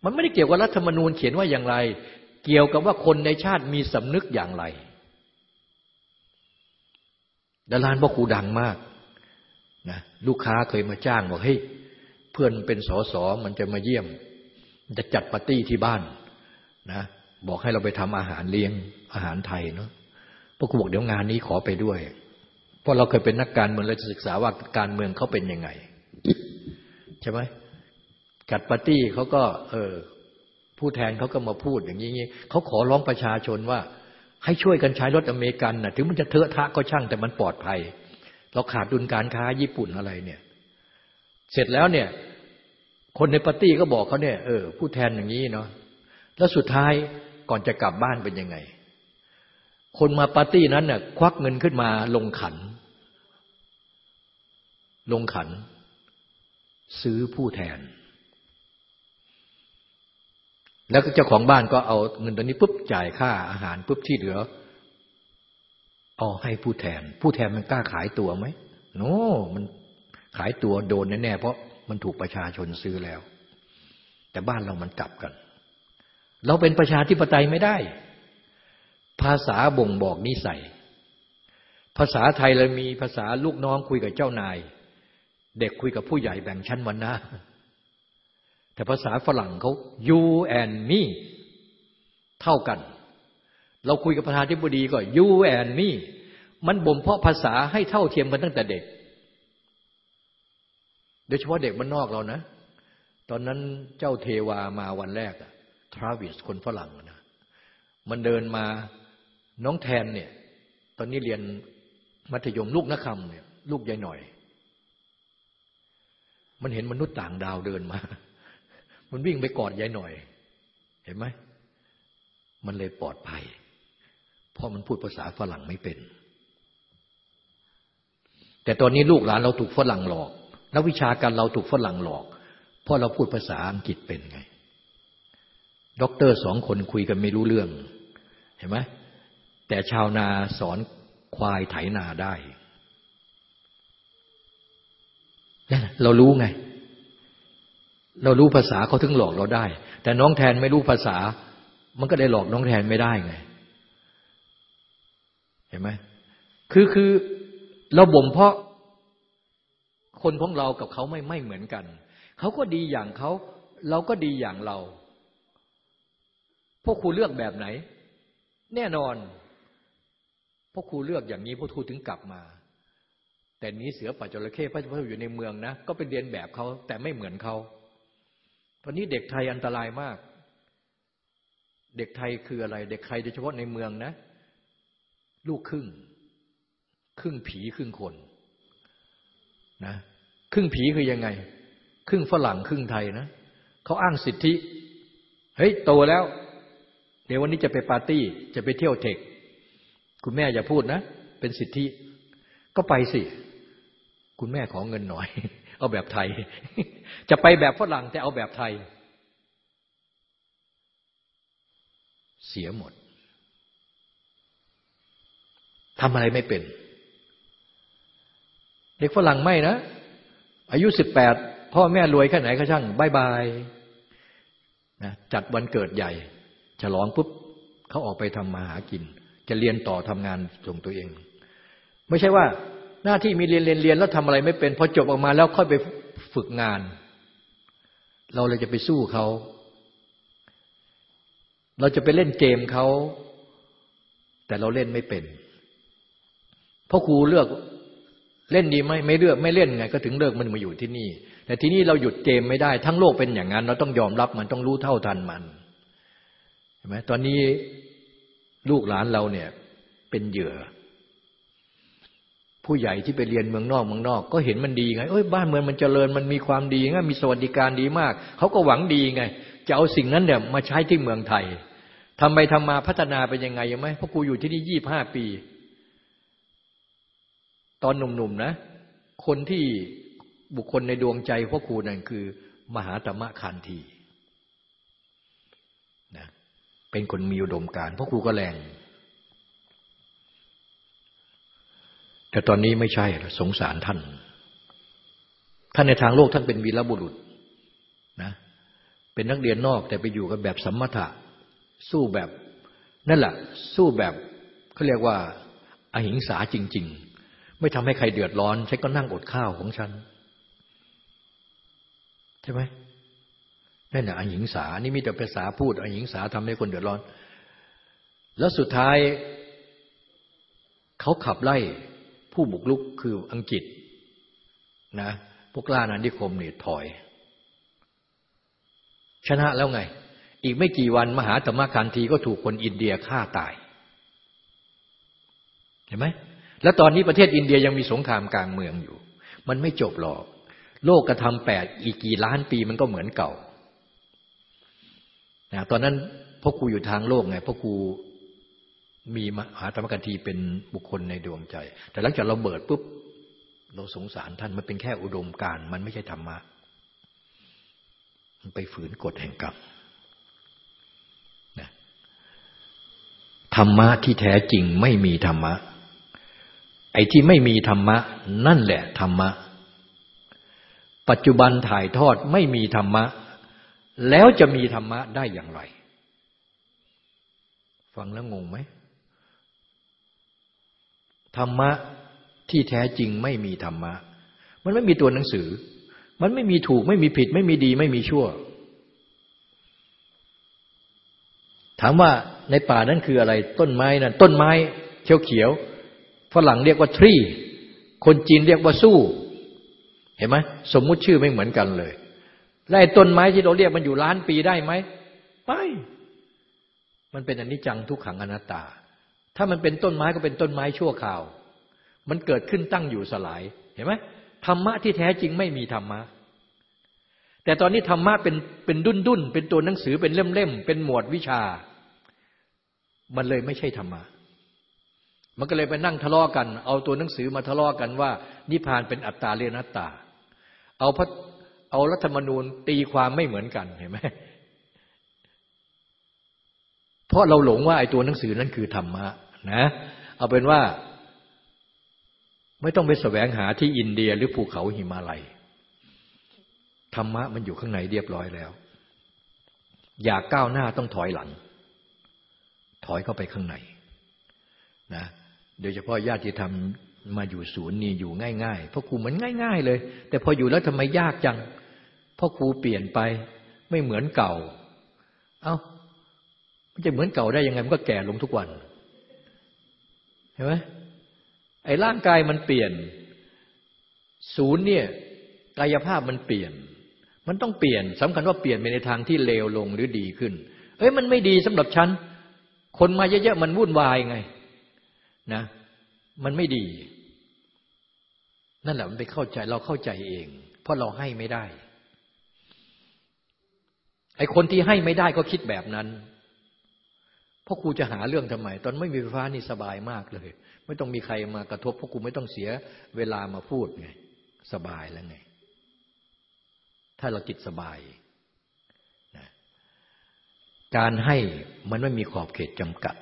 มันไม่ได้เกี่ยวกับรัฐธรรมนูญเขียนว่าอย่างไร เกี่ยวกับว่าคนในชาติมีสำนึกอย่างไร ดารานพ่อครูดังมากนะลูกค้าเคยมาจ้างบอกเฮ้ยเพื่อนเป็นสอสอมันจะมาเยี่ยม จะจัดปาร์ตี้ที่บ้านนะบอกให้เราไปทำอาหารเลี้ยงอาหารไทยเนาะพวกครูบอกเดี๋ยวงานนี้ขอไปด้วย เพราะเราเคยเป็นนักการเมืองเราจะศึกษาว่าการเมืองเขาเป็นยังไง ใช่ไหมจัดปาร์ตี้เขาก็ เออผู้แทนเขาก็มาพูดอย่างนี้เขาขอร้องประชาชนว่า ให้ช่วยกันใช้รถอเมริกันนะถึงมันจะเทอะทะก็ช่างแต่มันปลอดภัย เราขาดดุลการค้าญี่ปุ่นอะไรเนี่ย เสร็จแล้วเนี่ย คนในปาร์ตี้ก็บอกเขาเนี่ยเออผู้แทนอย่างนี้เนาะแล้วสุดท้ายก่อนจะกลับบ้านเป็นยังไง คนมาปาร์ตี้นั้นเนี่ยควักเงินขึ้นมาลงขัน ลงขัน ซื้อผู้แทน แล้วเจ้าของบ้านก็เอาเงินตัวนี้ปุ๊บจ่ายค่าอาหารปุ๊บที่เหลือเอาให้ผู้แทน ผู้แทนมันกล้าขายตัวไหมโนมันขายตัวโดนแน่ๆเพราะมันถูกประชาชนซื้อแล้ว แต่บ้านเรามันกลับกัน เราเป็นประชาธิปไตยไม่ได้ ภาษาบ่งบอกนิสัย ภาษาไทยเรามีภาษาลูกน้องคุยกับเจ้านาย เด็กคุยกับผู้ใหญ่แบ่งชั้นวันนะ แต่ภาษาฝรั่งเขา you and me เท่ากัน เราคุยกับประธานธิบดีก็ you and me มันบ่มเพาะภาษาให้เท่าเทียมกันตั้งแต่เด็ก โดยเฉพาะเด็กบ้านนอกเรานะ ตอนนั้นเจ้าเทวามาวันแรกอะทราวิสคนฝรั่งนะมันเดินมาน้องแทนเนี่ย ตอนนี้เรียนมัธยมลูกนักคำเนี่ย ลูกยายหน่อย มันเห็นมนุษย์ต่างดาวเดินมา มันวิ่งไปกอดยายหน่อย เห็นไหม มันเลยปลอดภัย เพราะมันพูดภาษาฝรั่งไม่เป็น แต่ตอนนี้ลูกหลานเราถูกฝรั่งหลอก นักวิชาการเราถูกฝรั่งหลอก เพราะเราพูดภาษาอังกฤษเป็นไง ด็อกเตอร์สองคนคุยกันไม่รู้เรื่อง เห็นไหม แต่ชาวนาสอนควายไถนาได้นี่เรารู้ไง เรารู้ภาษาเขาถึงหลอกเราได้ แต่น้องแทนไม่รู้ภาษา มันก็ได้หลอกน้องแทนไม่ได้ไง เห็นไหมคือคือเราบ่มเพราะคนของเรากับเขาไม่ไม่เหมือนกัน เขาก็ดีอย่างเขา เราก็ดีอย่างเรา พวกครูเลือกแบบไหน แน่นอนพราะครูเลือกอย่างนี้พวกครูถึงกลับมา แต่นี้เสือป่าจระเข้พระเจ้าอยู่ในเมืองนะ ก็เป็นเรียนแบบเขาแต่ไม่เหมือนเขา ตอนนี้เด็กไทยอันตรายมาก เด็กไทยคืออะไร เด็กไทยโดยเฉพาะในเมืองนะ ลูกครึ่ง ครึ่งผีครึ่งคนนะครึ่งผีคือยังไง ครึ่งฝรั่งครึ่งไทยนะเขาอ้างสิทธิ เฮ้ยโตแล้ว เดี๋ยววันนี้จะไปปาร์ตี้ จะไปเที่ยวเทค คุณแม่อย่าพูดนะ เป็นสิทธิ ก็ไปสิ คุณแม่ขอเงินหน่อย เอาแบบไทย จะไปแบบฝรั่งแต่เอาแบบไทย เสียหมดทำอะไรไม่เป็น เด็กฝรั่งไม่นะ อายุสิบแปดพ่อแม่รวยแค่ไหนก็ช่างบายบายนะจัดวันเกิดใหญ่ ฉลองปุ๊บเขาออกไปทำมาหากิน จะเรียนต่อทำงานส่งตัวเอง ไม่ใช่ว่า หน้าที่มีเรียนเรียนเรียนแล้วทำอะไรไม่เป็นพอจบออกมาแล้วค่อยไปฝึกงาน เราเลยจะไปสู้เขา เราจะไปเล่นเกมเขา แต่เราเล่นไม่เป็น เพราะครูเลือกเล่นดีไหมไม่เลือกไม่เล่นไง ก็ถึงเลิกมันมาอยู่ที่นี่ แต่ที่นี่เราหยุดเกมไม่ได้ ทั้งโลกเป็นอย่างนั้น เราต้องยอมรับมันต้องรู้เท่าทันมันเห็นไหมตอนนี้ลูกหลานเราเนี่ยเป็นเหยื่อ ผู้ใหญ่ที่ไปเรียนเมืองนอกเมืองนอก ก็เห็นมันดีไงเอ้ยบ้านเมืองมันเจริญมันมีความดีไงมีสวัสดิการดีมาก เขาก็หวังดีไง จะเอาสิ่งนั้นเนี่ยมาใช้ที่เมืองไทยทำไปทำมาพัฒนาเป็นยังไงยังไหมเพราะกูอยู่ที่นี่ยี่บห้าปี ตอนหนุ่มๆนะ คนที่บุคคลในดวงใจพ่อครูนั่นคือ มหาธรรมคันธีนะเป็นคนมีอุดมการพราะครูก็แรง แต่ตอนนี้ไม่ใช่สงสารท่าน ท่านในทางโลกท่านเป็นวีรบุรุษนะเป็นนักเรียนนอกแต่ไปอยู่กันแบบสัมมาทะสู้แบบนั่นแหละสู้แบบเขาเรียกว่าอาหิงสาจริง ๆ ไม่ทำให้ใครเดือดร้อนฉันก็นั่งอดข้าวของฉันใช่ไหมนั่นแหละอหิงสา นี่มีแต่ภาษาพูดอหิงสาทำให้คนเดือดร้อน แล้วสุดท้าย เขาขับไล่ ผู้บุกลุกคืออังกฤษนะพวกล้านันทิคมเนี่ยถอย ชนะแล้วไง อีกไม่กี่วันมหาธรรมการทีก็ถูกคนอินเดียฆ่าตาย เห็นไหมแล้วตอนนี้ประเทศอินเดียยังมีสงครามกลางเมืองอยู่ มันไม่จบหรอก โลกกระทำแปดอีกกี่ล้านปีมันก็เหมือนเก่านะตอนนั้นพ่อครูอยู่ทางโลกไงพ่อครู มีมหาธรรมกันทีเป็นบุคคลในดวงใจ แต่หลังจากเราเบิดปุ๊บเราสงสารท่านมันเป็นแค่อุดมการมันไม่ใช่ธรรมะมันไปฝืนกฎแห่งกรรมนะธรรมะที่แท้จริงไม่มีธรรมะ ไอ้ที่ไม่มีธรรมะ นั่นแหละธรรมะ ปัจจุบันถ่ายทอดไม่มีธรรมะ แล้วจะมีธรรมะได้อย่างไร ฟังแล้วงงไหม ธรรมะที่แท้จริงไม่มีธรรมะ มันไม่มีตัวหนังสือ มันไม่มีถูก ไม่มีผิด ไม่มีดี ไม่มีชั่ว ถามว่าในป่านั้นคืออะไร ต้นไม้นั่นต้นไม้เขียวเขียวฝรั่งเรียกว่าทรี คนจีนเรียกว่าสู้ เห็นไหมสมมุติชื่อไม่เหมือนกันเลยและไอ้ต้นไม้ที่เราเรียกมันอยู่ล้านปีได้ไหมไม่ มันเป็นอนิจจังทุกขังอนัตตา ถ้ามันเป็นต้นไม้ก็เป็นต้นไม้ชั่วคราว มันเกิดขึ้นตั้งอยู่สลาย เห็นไหมธรรมะที่แท้จริงไม่มีธรรมะ แต่ตอนนี้ธรรมะเป็นเป็นดุนดุนเป็นตัวหนังสือเป็นเล่มเล่มเป็นหมวดวิชา มันเลยไม่ใช่ธรรมะ มันก็เลยไปนั่งทะเลาะกัน เอาตัวหนังสือมาทะเลาะกันว่า นิพพานเป็นอัตตาเรียนัตตา เอาพระเอารัฐธรรมนูญตีความไม่เหมือนกันเห็นไหมเพราะเราหลงว่าไอ้ตัวหนังสือนั้นคือธรรมะ นะเอาเป็นว่า ไม่ต้องไปแสวงหาที่อินเดียหรือภูเขาหิมาลัยธรรมะมันอยู่ข้างในเรียบร้อยแล้ว อยากก้าวหน้าต้องถอยหลัง ถอยเข้าไปข้างในนะโดยเฉพาะญาติธรรมมาอยู่ศูนย์นี่อยู่ง่ายๆ เพราะครูมือนง่าย ๆ เลย แต่พออยู่แล้วทำไมยากจัง เพราะครูเปลี่ยนไปไม่เหมือนเก่า เอา้า มันจะเหมือนเก่าได้ยังไงมันก็แก่ลงทุกวัน ห็นไหมไอ้ร่างกายมันเปลี่ยน ศูนย์เนี่ยกายภาพมันเปลี่ยน มันต้องเปลี่ยนสำคัญว่าเปลี่ยนไปในทางที่เลวลงหรือดีขึ้น เอ้ยมันไม่ดีสำหรับฉัน คนมาเยอะๆมันวุ่นวายไงนะ มันไม่ดี นั่นแหละมันไปเข้าใจเราเข้าใจเอง เพราะเราให้ไม่ได้ ไอ้คนที่ให้ไม่ได้ก็คิดแบบนั้น พ่อครูจะหาเรื่องทำไม ตอนไม่มีไฟฟ้านี่สบายมากเลย ไม่ต้องมีใครมากระทบพ่อครูไม่ต้องเสียเวลามาพูดไง สบายแล้วไง ถ้าเราจิตสบายนะการให้มันไม่มีขอบเขตจำกัด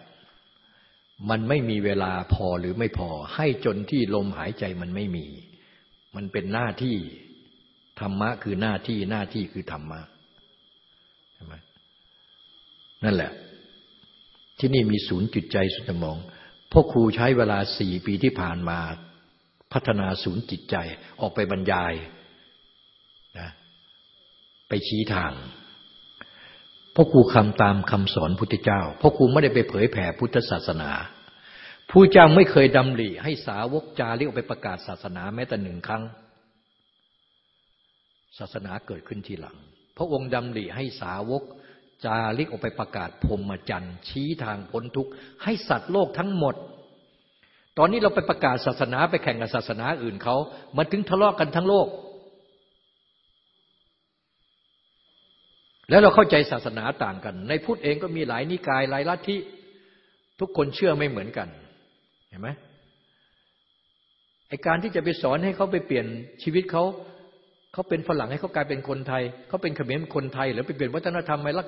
มันไม่มีเวลาพอหรือไม่พอ ให้จนที่ลมหายใจมันไม่มี มันเป็นหน้าที่ธรรมะคือหน้าที่หน้าที่คือธรรมะใช่ไหมนั่นแหละ ที่นี่มีศูนย์จิตใจสุดสมองพ่อครูใช้เวลาสี่ปีที่ผ่านมา พัฒนาศูนย์จิตใจออกไปบรรยายนะไปชี้ทางพ่อครูคำตามคำสอนพุทธเจ้าพ่อครูไม่ได้ไปเผยแผ่พุทธศาสนาผู้เจ้าไม่เคยดำริให้สาวกจาริกออกไปประกาศศาสนาแม้แต่หนึ่งครั้ง ศาสนาเกิดขึ้นทีหลัง พระองค์ดำริให้สาวก จาริกออกไปประกาศพรมจันทร์ชี้ทางพ้นทุกข์ให้สัตว์โลกทั้งหมด ตอนนี้เราไปประกาศศาสนาไปแข่งกับศาสนาอื่นเขามันถึงทะเลาะกันทั้งโลก แล้วเราเข้าใจศาสนาต่างกัน ในพุทธเองก็มีหลายนิกายหลายลัทธิทุกคนเชื่อไม่เหมือนกัน เห็นไหมไอการที่จะไปสอนให้เขาไปเปลี่ยนชีวิตเขา เขาเป็นฝรั่งให้เขากลายเป็นคนไทย เขาเป็นเขมรคนไทยหรือไปเปลี่ยนวัฒนธรรมไม่รัก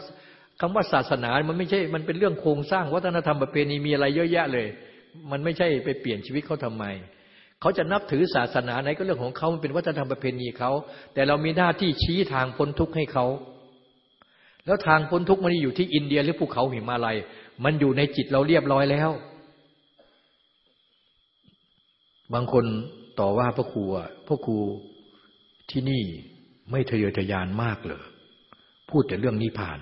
คำว่าศาสนา มันไม่ใช่ มันเป็นเรื่องโครงสร้างวัฒนธรรมประเพณีมีอะไรเยอะแยะเลย มันไม่ใช่ไปเปลี่ยนชีวิตเขาทำไม เขาจะนับถือศาสนาไหนก็เรื่องของเขามันเป็นวัฒนธรรมประเพณีเขา แต่เรามีหน้าที่ชี้ทางพ้นทุกข์ให้เขา แล้วทางพ้นทุกข์มันอยู่ที่อินเดียหรือภูเขาหิมาลัย มันอยู่ในจิตเราเรียบร้อยแล้ว บางคนต่อว่าพระครูอะพระครู ที่นี่ไม่ทะเยอทะยานมากเลยพูดแต่เรื่องนิพพาน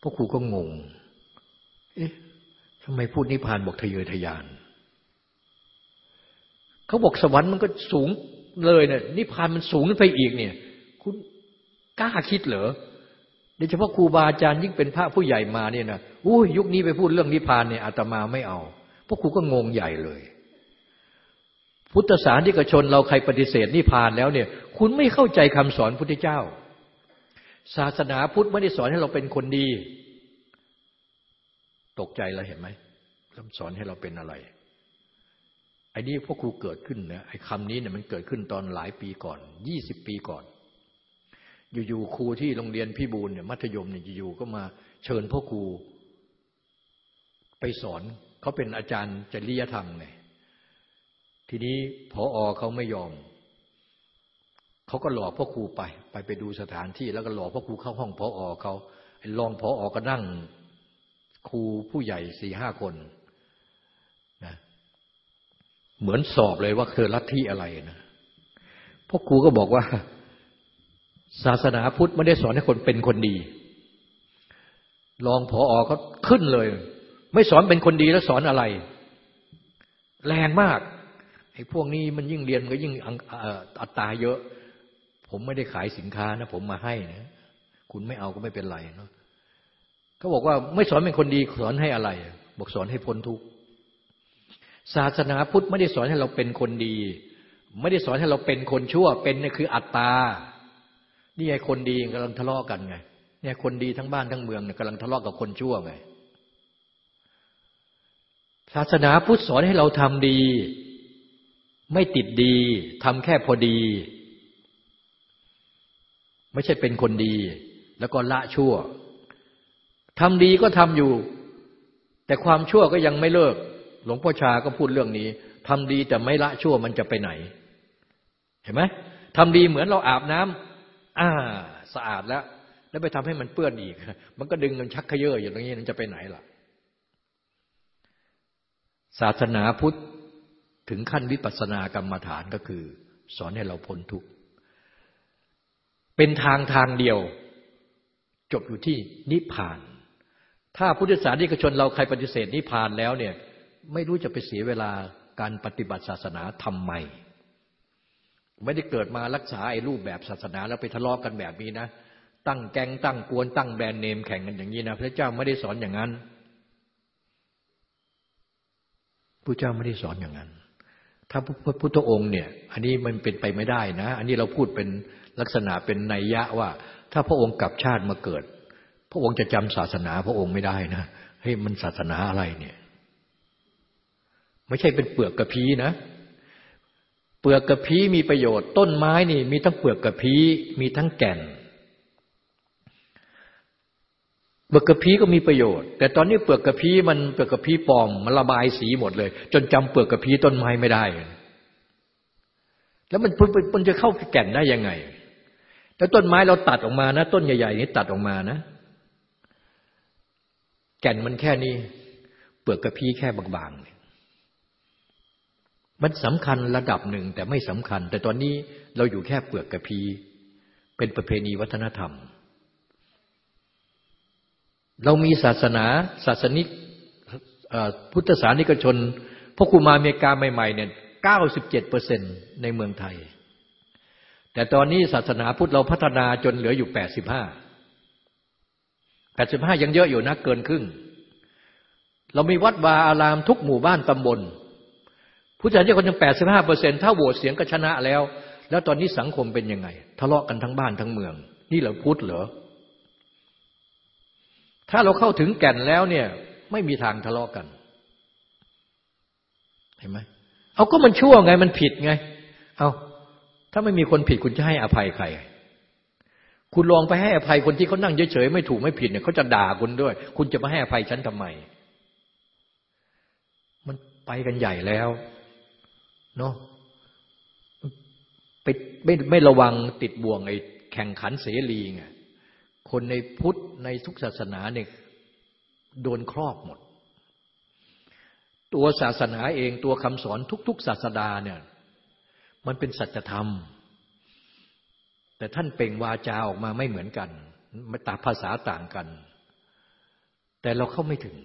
พวกครูก็งง เอ๊ะทำไมพูดนิพพานบอกทะเยอทะยาน เขาบอกสวรรค์มันก็สูงเลยเนี่ยนิพพานมันสูงขึ้นไปอีกเนี่ย คุณกล้าคิดเหรอโดยเฉพาะครูบาอาจารย์ยิ่งเป็นพระผู้ใหญ่มาเนี่ยนะอุ้ยยุคนี้ไปพูดเรื่องนิพพานเนี่ยอาตมาไม่เอาพวกครูก็งงใหญ่เลย พุทธศาสนิกชนเราใครปฏิเสธนิพพานแล้วเนี่ย คุณไม่เข้าใจคำสอนพุทธเจ้า ศาสนาพุทธไม่ได้สอนให้เราเป็นคนดี ตกใจแล้วเห็นไหมคำสอนให้เราเป็นอะไรไอ้นี่พวกครูเกิดขึ้นนะไอ้คำนี้เนี่ยมันเกิดขึ้นตอนหลายปีก่อนยี่สิบปีก่อน อยู่ๆครูที่โรงเรียนพี่บูลเนี่ยมัธยมเนี่ยอยู่ๆก็มาเชิญพ่อครูไปสอนเขาเป็นอาจารย์จริยธรรมไง ทีนี้พออเขาไม่ยอม เขาก็หลอกพ่อครูไป ไปไปดูสถานที่แล้วก็หลอกพ่อครูเข้าห้องพออเขาไอ้รองพออก็นั่งครูผู้ใหญ่สี่ห้าคนนะเหมือนสอบเลยว่าเธอลัทธิอะไรนะพวกครูก็บอกว่า ศาสนาพุทธไม่ได้สอนให้คนเป็นคนดีรองผออก็ขึ้นเลย ไม่สอนเป็นคนดีแล้วสอนอะไร แรงมาก อ้พวกนี้มันยิ่งเรียนก็ยิ่งอัตราเยอะ ผมไม่ได้ขายสินค้านะ ผมมาให้นะคุณไม่เอาก็ไม่เป็นไรเนาะเขาบอกว่าไม่สอนเป็นคนดีสอนให้อะไร บอกสอนให้พ้นทุกข์ศาสนาพุทธไม่ได้สอนให้เราเป็นคนดี ไม่ได้สอนให้เราเป็นคนชั่วเป็นนี่คืออัตตานี่ไอ้คนดีกำลังทะเลาะกันไงเนี่ยคนดีทั้งบ้านทั้งเมืองเนี่ยกำลังทะเลาะกับคนชั่วไงศาสนาพุทธสอนให้เราทำดี ไม่ติดดีทำแค่พอดี ไม่ใช่เป็นคนดี แล้วก็ละชั่วทำดีก็ทำอยู่ แต่ความชั่วก็ยังไม่เลิก หลวงพ่อชาก็พูดเรื่องนี้ทำดีแต่ไม่ละชั่วมันจะไปไหน เห็นไหมทำดีเหมือนเราอาบน้ำอ่า สะอาดแล้ว แล้วไปทำให้มันเปื้อนอีก มันก็ดึงมันชักขยเยออยู่ตรงนี้มันจะไปไหนล่ะ ศาสนาพุทธ ถึงขั้นวิปัสสนากรรมฐานก็คือ สอนให้เราพ้นทุกข์ เป็นทางทางเดียว จบอยู่ที่นิพพาน ถ้าพุทธศาสนิกชนเราใครปฏิเสธนิพพานแล้วเนี่ยไม่รู้จะไปเสียเวลาการปฏิบัติศาสนาทำไม ไม่ได้เกิดมารักษาไอ้รูปแบบศาสนาแล้วไปทะเลาะกกันแบบนี้นะ ตั้งแกงตั้งกวนตั้งแบรนด์เนมแข่งกันอย่างนี้นะพระเจ้าไม่ได้สอนอย่างนั้นพระเจ้าไม่ได้สอนอย่างนั้น ถ้าพระพุทธองค์เนี่ย อันนี้มันเป็นไปไม่ได้นะ อันนี้เราพูดเป็นลักษณะเป็นนัยยะว่า ถ้าพระองค์กลับชาติมาเกิด พระองค์จะจำศาสนาพระองค์ไม่ได้นะเฮ้ยมันศาสนาอะไรเนี่ย ไม่ใช่เป็นเปลือกกระพี้นะ เปลือกกระพี้มีประโยชน์ ต้นไม้นี่ มีทั้งเปลือกกระพี้มีทั้งแก่น เปลือกกระพี้ก็มีประโยชน์ แต่ตอนนี้เปลือกกระพี้มันเปลือกกระพี้ปลอมมันระบายสีหมดเลย จนจำเปลือกกระพี้ต้นไม้ไม่ได้ แล้วมันมันจะเข้าแก่นได้ยังไง แล้วต้นไม้เราตัดออกมานะ ต้นใหญ่ๆนี้ตัดออกมานะ แก่นมันแค่นี้ เปลือกกระพี้แค่บางๆมันสำคัญระดับหนึ่งแต่ไม่สำคัญ แต่ตอนนี้เราอยู่แค่เปลือกกระพี้เป็นประเพณีวัฒนธรรม เรามีศาสนาศาสนิกพุทธศาสนิกชนพวกครูมาอเมริกาใหม่ๆเนี่ยเก้าสิบเจ็ดเปอร์เซ็นในเมืองไทย แต่ตอนนี้ศาสนาพุทธเราพัฒนาจนเหลืออยู่แปดสิบห้าแปดสิบห้ายังเยอะอยู่นะเกินครึ่ง เรามีวัดวาอารามทุกหมู่บ้านตำบลผู้ชายที่คนยังแปดสิบห้าเปอร์เซ็นถ้าโหวตเสียงก็ชนะแล้ว แล้วตอนนี้สังคมเป็นยังไง ทะเลาะกันทั้งบ้านทั้งเมือง นี่เราพุทธเหรอ ถ้าเราเข้าถึงแก่นแล้วเนี่ย ไม่มีทางทะเลาะกัน เห็นไหมเอาก็มันชั่วไง มันผิดไง เอาถ้าไม่มีคนผิดคุณจะให้อภัยใคร คุณลองไปให้อภัยคนที่เขานั่งเฉยๆไม่ถูกไม่ผิดเนี่ยเขาจะด่าคุณด้วย คุณจะมาให้อภัยฉันทำไม มันไปกันใหญ่แล้ว เนาะไปไม่ไม่ระวังติดบ่วงไอ้แข่งขันเสรีไง คนในพุทธในทุกศาสนาเนี่ยโดนครอบหมด ตัวศาสนาเองตัวคำสอนทุก ๆ ศาสดาเนี่ยมันเป็นสัจธรรม แต่ท่านเปล่งวาจาออกมาไม่เหมือนกันตาภาษาต่างกัน แต่เราเข้าไม่ถึง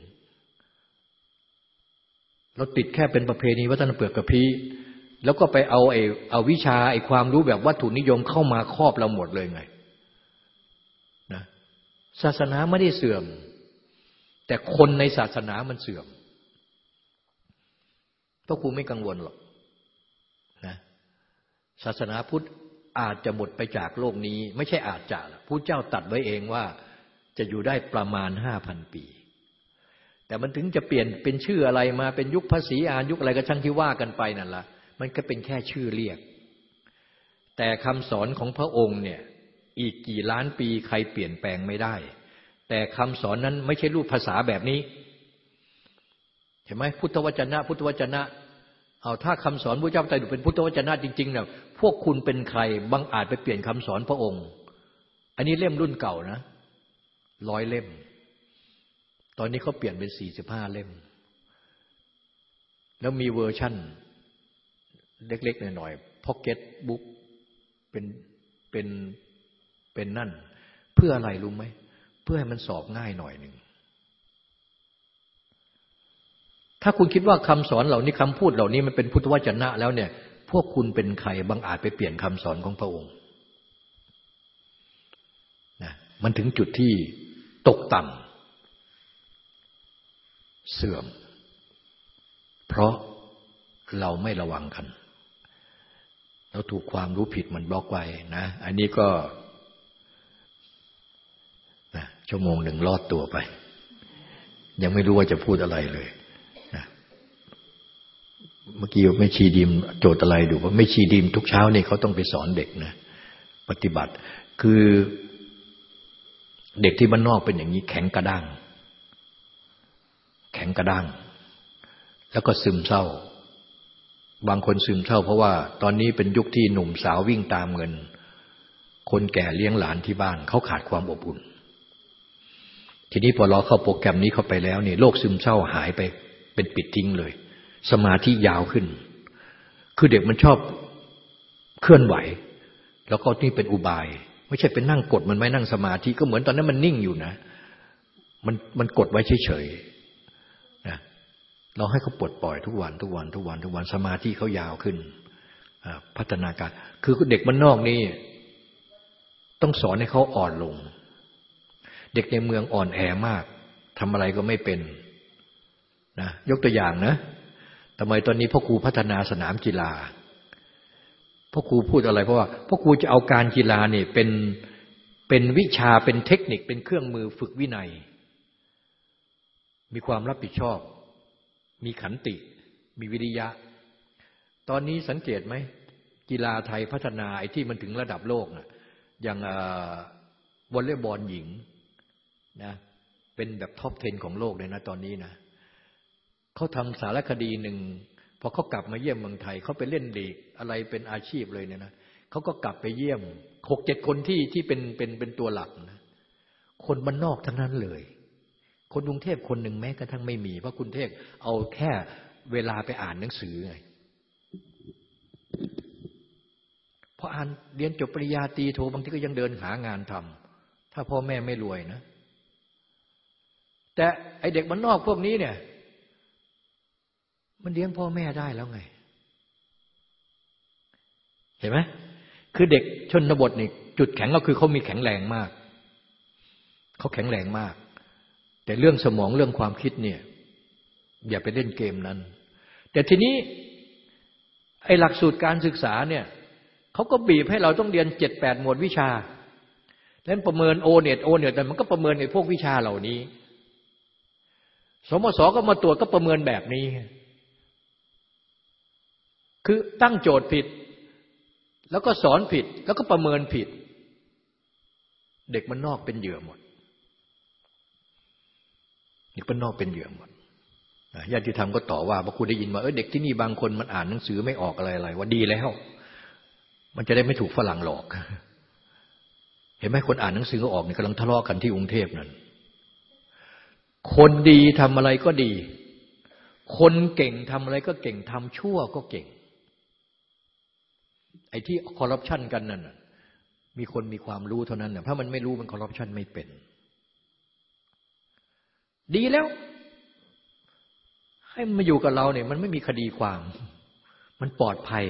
เราติดแค่เป็นประเพณีวัฒนเปลือกกระพี้แล้วก็ไปเอาไอ้เอาวิชาไอ้ความรู้แบบวัตถุนิยมเข้ามาครอบเราหมดเลยไง ศาสนาไม่ได้เสื่อม แต่คนในศาสนามันเสื่อมพระครูไม่กังวลหรอกนะศาสนาพุทธอาจจะหมดไปจากโลกนี้ ไม่ใช่อาจจะผู้เจ้าตัดไว้เองว่าจะอยู่ได้ประมาณห้าพันปี แต่มันถึงจะเปลี่ยนเป็นชื่ออะไรมาเป็นยุคภาษีอานยุคอะไรก็ช่างที่ว่ากันไปนั่นละมันก็เป็นแค่ชื่อเรียก แต่คำสอนของพระองค์เนี่ย อีกกี่ล้านปีใครเปลี่ยนแปลงไม่ได้ แต่คำสอนนั้นไม่ใช่รูปภาษาแบบนี้เห็นไหมพุทธวจนะ พุทธวจนะ เอาถ้าคำสอนพระเจ้าไตรดุเป็นพุทธวจนะจริงๆเนี่ยพวกคุณเป็นใครบังอาจไปเปลี่ยนคำสอนพระองค์ อันนี้เล่มรุ่นเก่านะร้อยเล่ม ตอนนี้เขาเปลี่ยนเป็นสี่สิบห้าเล่ม แล้วมีเวอร์ชั่นเล็กๆหน่อยๆพ็อกเก็ตบุ๊กเป็นเป็น เป็นนั่น เพื่ออะไรรู้ไหม เพื่อให้มันสอบง่ายหน่อยหนึ่ง ถ้าคุณคิดว่าคำสอนเหล่านี้คำพูดเหล่านี้มันเป็นพุทธวจนะแล้วเนี่ย พวกคุณเป็นใครบางอาจไปเปลี่ยนคำสอนของพระองค์นะมันถึงจุดที่ตกต่ำเสื่อม เพราะเราไม่ระวังกันเราถูกความรู้ผิดมันบล็อกไว้นะ อันนี้ก็ ชั่วโมงหนึ่งรอดตัวไป ยังไม่รู้ว่าจะพูดอะไรเลยเมื่อกี้ไม่ชีดีมโจทย์อะไรดูว่าไม่ชีดีมทุกเช้านี่เขาต้องไปสอนเด็กนะ ปฏิบัติ คือเด็กที่บ้านนอกเป็นอย่างนี้ แข็งกระด้าง แข็งกระด้าง แล้วก็ซึมเศร้า บางคนซึมเศร้า เพราะว่าตอนนี้เป็นยุคที่หนุ่มสาววิ่งตามเงิน คนแก่เลี้ยงหลานที่บ้าน เขาขาดความอบอุ่น ทีนี้พอเราเข้าโปรแกรมนี้เข้าไปแล้วนี่โรคซึมเศร้าหายไปเป็นปิดทิ้งเลย สมาธิยาวขึ้น คือเด็กมันชอบเคลื่อนไหว แล้วก็นี่เป็นอุบาย ไม่ใช่เป็นนั่งกดมันไม่นั่งสมาธิก็เหมือนตอนนั้นมันนิ่งอยู่นะ มันมันกดไว้เฉยๆนะเราให้เขาปลดปล่อยทุกวันทุกวันทุกวันทุกวันสมาธิเขายาวขึ้นพัฒนาการ คือเด็กบ้านนอกนี่ต้องสอนให้เขาอ่อนลง เด็กในเมืองอ่อนแอมากทำอะไรก็ไม่เป็นนะยกตัวอย่างนะทำไมตอนนี้พ่อครูพัฒนาสนามกีฬาพ่อครูพูดอะไรเพราะว่าพ่อครูจะเอาการกีฬาเนี่ยเป็นเป็นวิชาเป็นเทคนิคเป็นเครื่องมือฝึกวินัย มีความรับผิดชอบ มีขันติ มีวิริยะ ตอนนี้สังเกตไหมกีฬาไทยพัฒนาไอ้ที่มันถึงระดับโลกนะอย่างวอลเลย์บอลหญิง นะเป็นแบบท็อป10ของโลกเลยนะตอนนี้นะเขาทำสารคดีหนึ่งพอเขากลับมาเยี่ยมเมืองไทยเขาไปเล่นลีกอะไรเป็นอาชีพเลยเนี่ยนะเขาก็กลับไปเยี่ยมหกเจ็ดคนที่ที่เป็นเป็นเป็นตัวหลักนะคนมันนอกทั้งนั้นเลย คนกรุงเทพคนหนึ่งแม้กระทั่งไม่มี เพราะกรุงเทพเอาแค่เวลาไปอ่านหนังสือไงพออ่านเรียนจบปริญญาตรีโทบางทีก็ยังเดินหางานทำถ้าพ่อแม่ไม่รวยนะ แต่ไอเด็กมันนอกพวกนี้เนี่ย มันเลี้ยงพ่อแม่ได้แล้วไง เห็นไหมคือเด็กชนบทนี่จุดแข็งก็คือเขามีแข็งแรงมาก เขาแข็งแรงมาก แต่เรื่องสมองเรื่องความคิดเนี่ย อย่าไปเล่นเกมนั้น แต่ทีนี้ ไอหลักสูตรการศึกษาเนี่ยเขาก็บีบให้เราต้องเรียนเจ็ดแปดหมวดวิชาแล้วประเมินโอเน็ตโอเน็ตแต่มันก็ประเมินไอพวกวิชาเหล่านี้ สมศก็มาตรวจก็ประเมินแบบนี้ คือตั้งโจทย์ผิด แล้วก็สอนผิด แล้วก็ประเมินผิด เด็กมันนอกเป็นเหยื่อหมด เด็กบ้านนอกเป็นเหยื่อหมดญาติธรรมก็ต่อว่าพระครูได้ยินว่าเออเด็กที่นี่บางคนมันอ่านหนังสือไม่ออกอะไรอะไรว่าดีแล้ว มันจะได้ไม่ถูกฝรั่งหลอก เห็นไหมคนอ่านหนังสือก็ออกเนี่ยกำลังทะเลาะกันที่กรุงเทพนั่น คนดีทำอะไรก็ดี คนเก่งทำอะไรก็เก่งทำชั่วก็เก่ง ไอ้ที่คอร์รัปชันกันนั่นมีคนมีความรู้เท่านั้นนะถ้ามันไม่รู้มันคอร์รัปชันไม่เป็น ดีแล้ว ให้มันมาอยู่กับเราเนี่ยมันไม่มีคดีความ มันปลอดภัย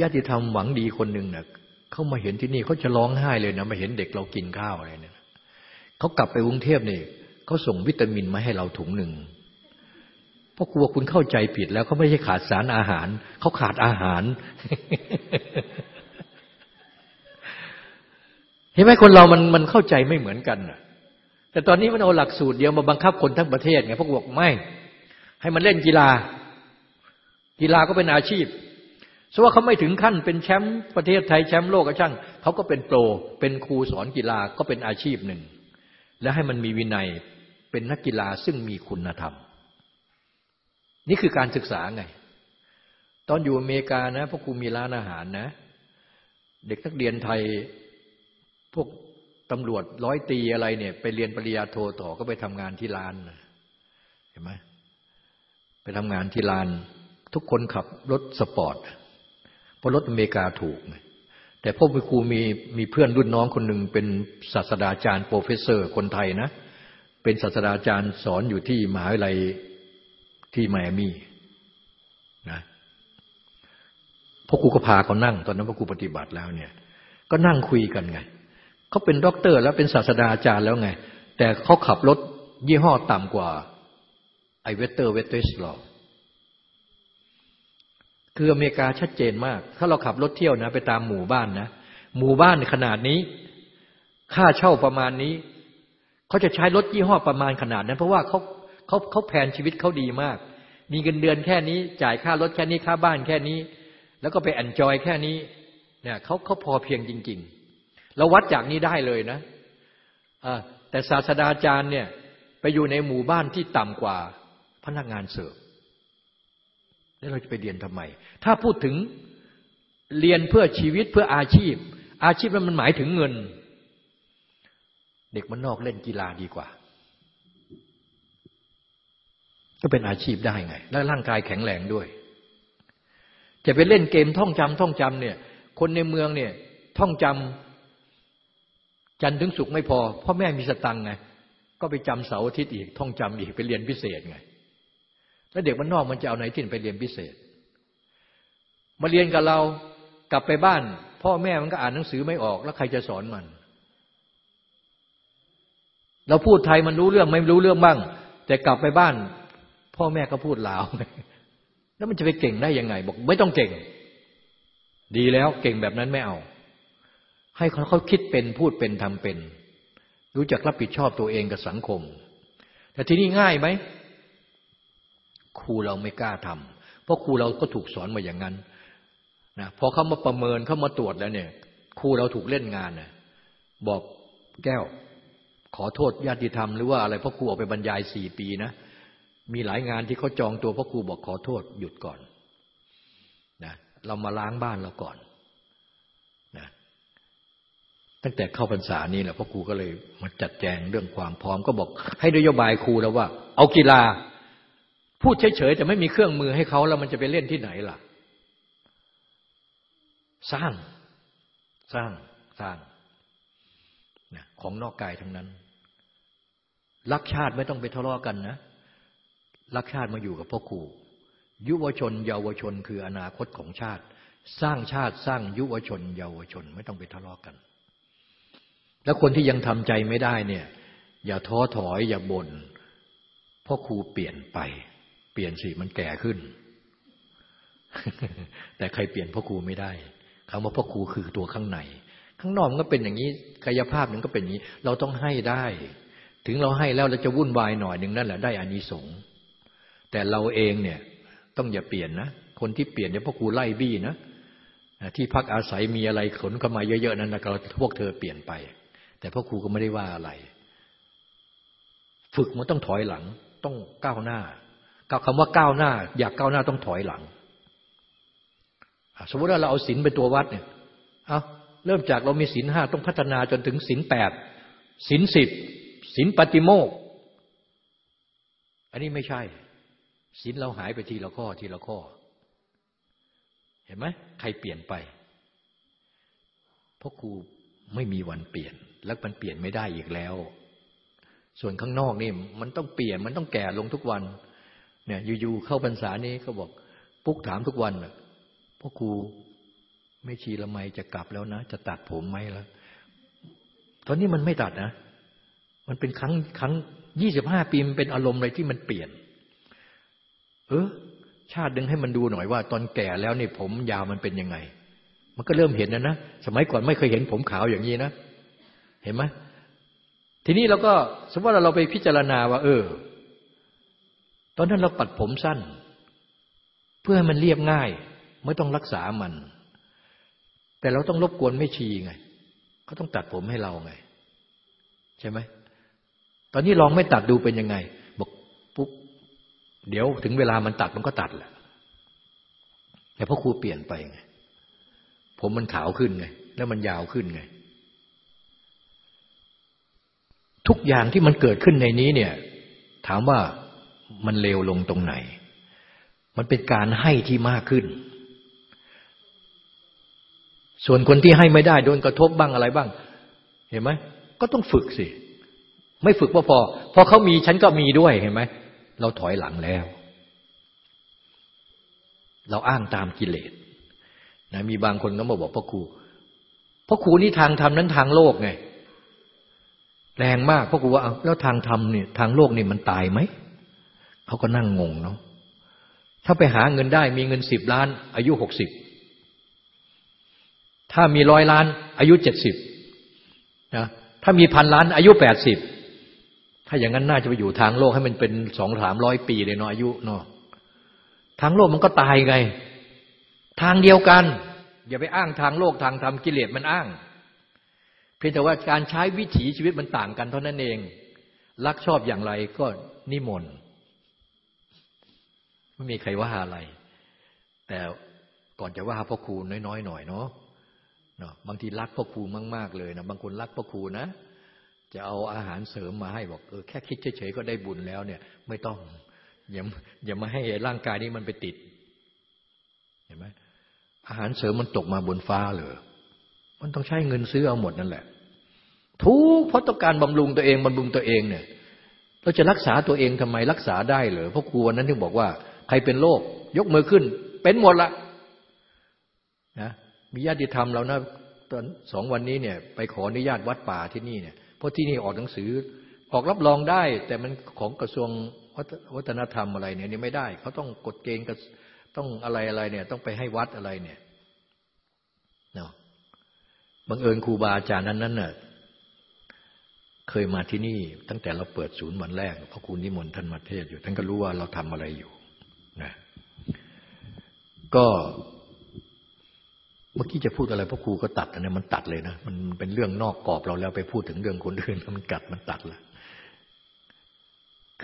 ญาติธรรมหวังดีคนหนึ่งเนะ่ยเขามาเห็นที่นี่เขาจะร้องไห้เลยนะมาเห็นเด็กเรากินข้าวอะไรเนี่ย เขากลับไปกรุงเทพเนี่ยเขาส่งวิตามินมาให้เราถุงหนึ่งเพราะกลัวคุณเข้าใจผิดแล้วเขาไม่ใช่ขาดสารอาหาร เขาขาดอาหาร เห็นไหมคนเรามันมันเข้าใจไม่เหมือนกันแต่ตอนนี้มันเอาหลักสูตรเดียวมาบังคับคนทั้งประเทศไงพวกบอกไม่ ให้มันเล่นกีฬา กีฬาก็เป็นอาชีพสว่าเขาไม่ถึงขั้นเป็นแชมป์ประเทศไทยแชมป์โลกก็ช่างเขาก็เป็นโปร เป็นครูสอนกีฬาก็เป็นอาชีพหนึ่ง และให้มันมีวินัยเป็นนักกีฬาซึ่งมีคุณธรรม นี่คือการศึกษาไง ตอนอยู่อเมริกานะพวกครูมีร้านอาหารนะ เด็กนักเรียนไทยพวกตำรวจร้อยตรีอะไรเนี่ย ไปเรียนปริญญาโทต่อก็ไปทำงานที่ร้านเห็นไหมไปทำงานที่ร้าน ทุกคนขับรถสปอร์ตเพราะรถอเมริกาถูก แต่พ่อครูมีมีเพื่อนรุ่นน้องคนหนึ่งเป็นศาสตราจารย์ professor คนไทยนะ เป็นศาสตราจารย์สอนอยู่ที่มหาวิทยาลัยที่ไมอามี่นะพ่อครูก็พาเขานั่ง ตอนนั้นพ่อครูปฏิบัติแล้วเนี่ย ก็นั่งคุยกันไงเขาเป็นด็อกเตอร์ แล้วเป็นศาสตราจารย์แล้วไง แต่เขาขับรถยี่ห้อต่ำกว่าไอ้ waiter waiter สลอ คืออเมริกาชัดเจนมาก ถ้าเราขับรถเที่ยวนะ ไปตามหมู่บ้านนะ หมู่บ้านขนาดนี้ ค่าเช่าประมาณนี้ เขาจะใช้รถยี่ห้อประมาณขนาดนั้น เพราะว่าเขาเขาเขาแผนชีวิตเขาดีมาก มีเงินเดือนแค่นี้ จ่ายค่ารถแค่นี้ค่าบ้านแค่นี้ แล้วก็ไปแอนจอยแค่นี้เนี่ยเขาเขาพอเพียงจริง ๆ เราวัดจากนี้ได้เลยนะแต่ศาสดาจารย์เนี่ยไปอยู่ในหมู่บ้านที่ต่ำกว่าพนักงานเสิร์ฟ แล้วเราจะไปเรียนทำไม ถ้าพูดถึงเรียนเพื่อชีวิตเพื่ออาชีพ อาชีพนั้นมันหมายถึงเงิน เด็กมันนอกเล่นกีฬาดีกว่า ก็เป็นอาชีพได้ไง และร่างกายแข็งแรงด้วย จะไปเล่นเกมท่องจำท่องจำเนี่ย คนในเมืองเนี่ย ท่องจำจันถึงสุขไม่พอพ่อแม่มีสตังไงก็ไปจำเสาร์อาทิตย์อีก ท่องจำอีกไปเรียนพิเศษไง แล้วเด็กมันนอกมันจะเอาไหนที่ไปเรียนพิเศษ มาเรียนกับเรากลับไปบ้าน พ่อแม่มันก็อ่านหนังสือไม่ออก แล้วใครจะสอนมัน เราพูดไทยมันรู้เรื่องไม่รู้เรื่องบ้าง แต่กลับไปบ้าน พ่อแม่ก็พูดลาว แล้วมันจะไปเก่งได้ยังไง บอกไม่ต้องเก่ง ดีแล้วเก่งแบบนั้นไม่เอา ให้เขาเขาคิดเป็นพูดเป็นทำเป็น รู้จักรับผิดชอบตัวเองกับสังคม แต่ที่นี่ง่ายไหม ครูเราไม่กล้าทำเพราะครูเราก็ถูกสอนมาอย่างนั้นนะพอเขามาประเมินเขามาตรวจแล้วเนี่ยครูเราถูกเล่นงานนะบอกแก้ว ขอโทษญาติธรรมหรือว่าอะไรเพราะครูออกไปบรรยายสี่ปีนะมีหลายงานที่เขาจองตัวเพราะครูบอกขอโทษหยุดก่อนนะเรามาล้างบ้านเราก่อนนะตั้งแต่เข้าพรรษานี้แหละพ่อครูก็เลยมาจัดแจงเรื่องความพร้อมก็บอก ให้นโยบายครูแล้วว่า เอากีฬา พูดเฉยๆแต่ไม่มีเครื่องมือให้เขาแล้วมันจะไปเล่นที่ไหนล่ะ สร้างสร้างสร้างนะของนอกกายทั้งนั้น รักชาติไม่ต้องไปทะเลาะกันนะ รักชาติมาอยู่กับพ่อครูยุวชน เยาวชน คืออนาคตของชาติ สร้างชาติสร้างยุวชน เยาวชนไม่ต้องไปทะเลาะกัน แล้วคนที่ยังทำใจไม่ได้เนี่ย อย่าท้อถอยอย่าบน่นพ่อครูเปลี่ยนไป เปลี่ยนสิมันแก่ขึ้น แต่ใครเปลี่ยนพ่อครูไม่ได้คำว่าพ่อครูคือตัวข้างใน ข้างนอกมันก็เป็นอย่างนี้กายภาพมันก็เป็นอย่างนี้ เราต้องให้ได้ ถึงเราให้แล้วเราจะวุ่นวายหน่อยหนึ่งนั่นแหละได้อานิสงส์แต่เราเองเนี่ย ต้องอย่าเปลี่ยนนะคนที่เปลี่ยนเนี่ยพ่อครูไล่บี้นะที่พักอาศัยมีอะไรขนเข้ามาเยอะๆนั้นนะเราพวกเธอเปลี่ยนไป แต่พ่อครูก็ไม่ได้ว่าอะไร ฝึกมันต้องถอยหลัง ต้องก้าวหน้า กับคำว่าก้าวหน้า อยากก้าวหน้าต้องถอยหลัง สมมติว่าเราเอาศีลเป็นตัววัดเนี่ยเอาเริ่มจากเรามีศีลห้าต้องพัฒนาจนถึงศีลแปดศีลสิบศีลปฏิโมก อันนี้ไม่ใช่ศีลเราหายไปทีละข้อทีละข้อ เห็นไหมใครเปลี่ยนไปเพราะครูไม่มีวันเปลี่ยน และมันเปลี่ยนไม่ได้อีกแล้ว ส่วนข้างนอกนี่มันต้องเปลี่ยนมันต้องแก่ลงทุกวัน เนี่ยอยู่ๆเข้าพรรษานี้ก็บอก ปุ๊กถามทุกวันพ่อครูไม่ชีละไมจะกลับแล้วนะ จะตัดผมไหมแล้วตอนนี้มันไม่ตัดนะ มันเป็นครั้งครั้งยี่สิบห้าปีมันเป็นอารมณ์อะไรที่มันเปลี่ยน เออชาติดึงให้มันดูหน่อยว่า ตอนแก่แล้วนี่ผมยาวมันเป็นยังไง มันก็เริ่มเห็นนะนะ สมัยก่อนไม่เคยเห็นผมขาวอย่างนี้นะ เห็นไหมทีนี้เราก็สมมติว่าเราไปพิจารณาว่า เออ ตอนนั้นเราปัดผมสั้น เพื่อให้มันเรียบง่าย ไม่ต้องรักษามัน แต่เราต้องรบกวนไม่ชีไงเขาต้องตัดผมให้เราไง ใช่ไหมตอนนี้ลองไม่ตัดดูเป็นยังไง บอกปุ๊บเดี๋ยวถึงเวลามันตัดมันก็ตัดแหละแต่พ่อครูเปลี่ยนไปไงผมมันขาวขึ้นไง แล้วมันยาวขึ้นไง ทุกอย่างที่มันเกิดขึ้นในนี้เนี่ย ถามว่า มันเลวลงตรงไหน มันเป็นการให้ที่มากขึ้น ส่วนคนที่ให้ไม่ได้โดนกระทบบ้างอะไรบ้าง เห็นไหมก็ต้องฝึกสิ ไม่ฝึกพอพอ พอเขามีฉันก็มีด้วยเห็นไหมเราถอยหลังแล้ว เราอ้างตามกิเลสนะมีบางคนก็มาบอกพ่อครูพ่อครูนี่ทางธรรมนั้นทางโลกไงแรงมากพ่อครูว่าแล้วทางธรรมเนี่ยทางโลกนี่มันตายไหม เขาก็นั่งงงเนาะถ้าไปหาเงินได้มีเงินสิบล้าน อายุหกสิบถ้ามีร้อยล้าน อายุเจ็ดสิบนะถ้ามีพันล้าน อายุแปดสิบถ้าอย่างนั้นน่าจะไปอยู่ทางโลกให้มันเป็นสองสามร้อยปีเลยเนาะอายุเนาะทางโลกมันก็ตายไง ทางเดียวกัน อย่าไปอ้างทางโลกทางธรรมกิเลสมันอ้าง เพียงแต่ว่าการใช้วิถีชีวิตมันต่างกันเท่านั้นเอง รักชอบอย่างไรก็นิมนต์ ไม่มีใครว่าอะไร แต่ก่อนจะว่าพ่อครูน้อยๆหน่อยเนาะเนาะบางทีรักพ่อครูมากๆเลยนะบางคนรักพ่อครูนะ จะเอาอาหารเสริมมาให้บอกเออแค่คิดเฉยๆก็ได้บุญแล้วเนี่ย ไม่ต้องอย่าอย่ามาให้ร่างกายนี้มันไปติด เห็นไหมอาหารเสริมมันตกมาบนฟ้าเลยมันต้องใช้เงินซื้อเอาหมดนั่นแหละ ทุกเพราะต้องการบำรุงตัวเองบำรุงตัวเองเนี่ยเราจะรักษาตัวเองทำไมรักษาได้เหรอเพราะครูวันนั้นที่บอกว่า ใครเป็นโรคยกมือขึ้น เป็นหมดละนะมีญาติธรรมเรานะตอนสองวันนี้เนี่ยไปขออนุญาตวัดป่าที่นี่เนี่ยเพราะที่นี่ออกหนังสือออกรับรองได้ แต่มันของกระทรวงวัฒนธรรมอะไรเนี่ยนี่ไม่ได้เขาต้องกฎเกณฑ์ต้องอะไรอะไรเนี่ยต้องไปให้วัดอะไรเนี่ยเนาะบังเอิญครูบาอาจารย์นั้นนั้นน่ะเคยมาที่นี่ตั้งแต่เราเปิดศูนย์วันแรกพระคุณนิมนต์ท่านมาเทศอยู่ ท่านก็รู้ว่าเราทำอะไรอยู่ ก็เมื่อกี้จะพูดอะไรพ่อครูก็ตัดอันนี้มันตัดเลยนะมันเป็นเรื่องนอกกรอบเราแล้วไปพูดถึงเรื่องคนอื่นมันกัดมันตัดละ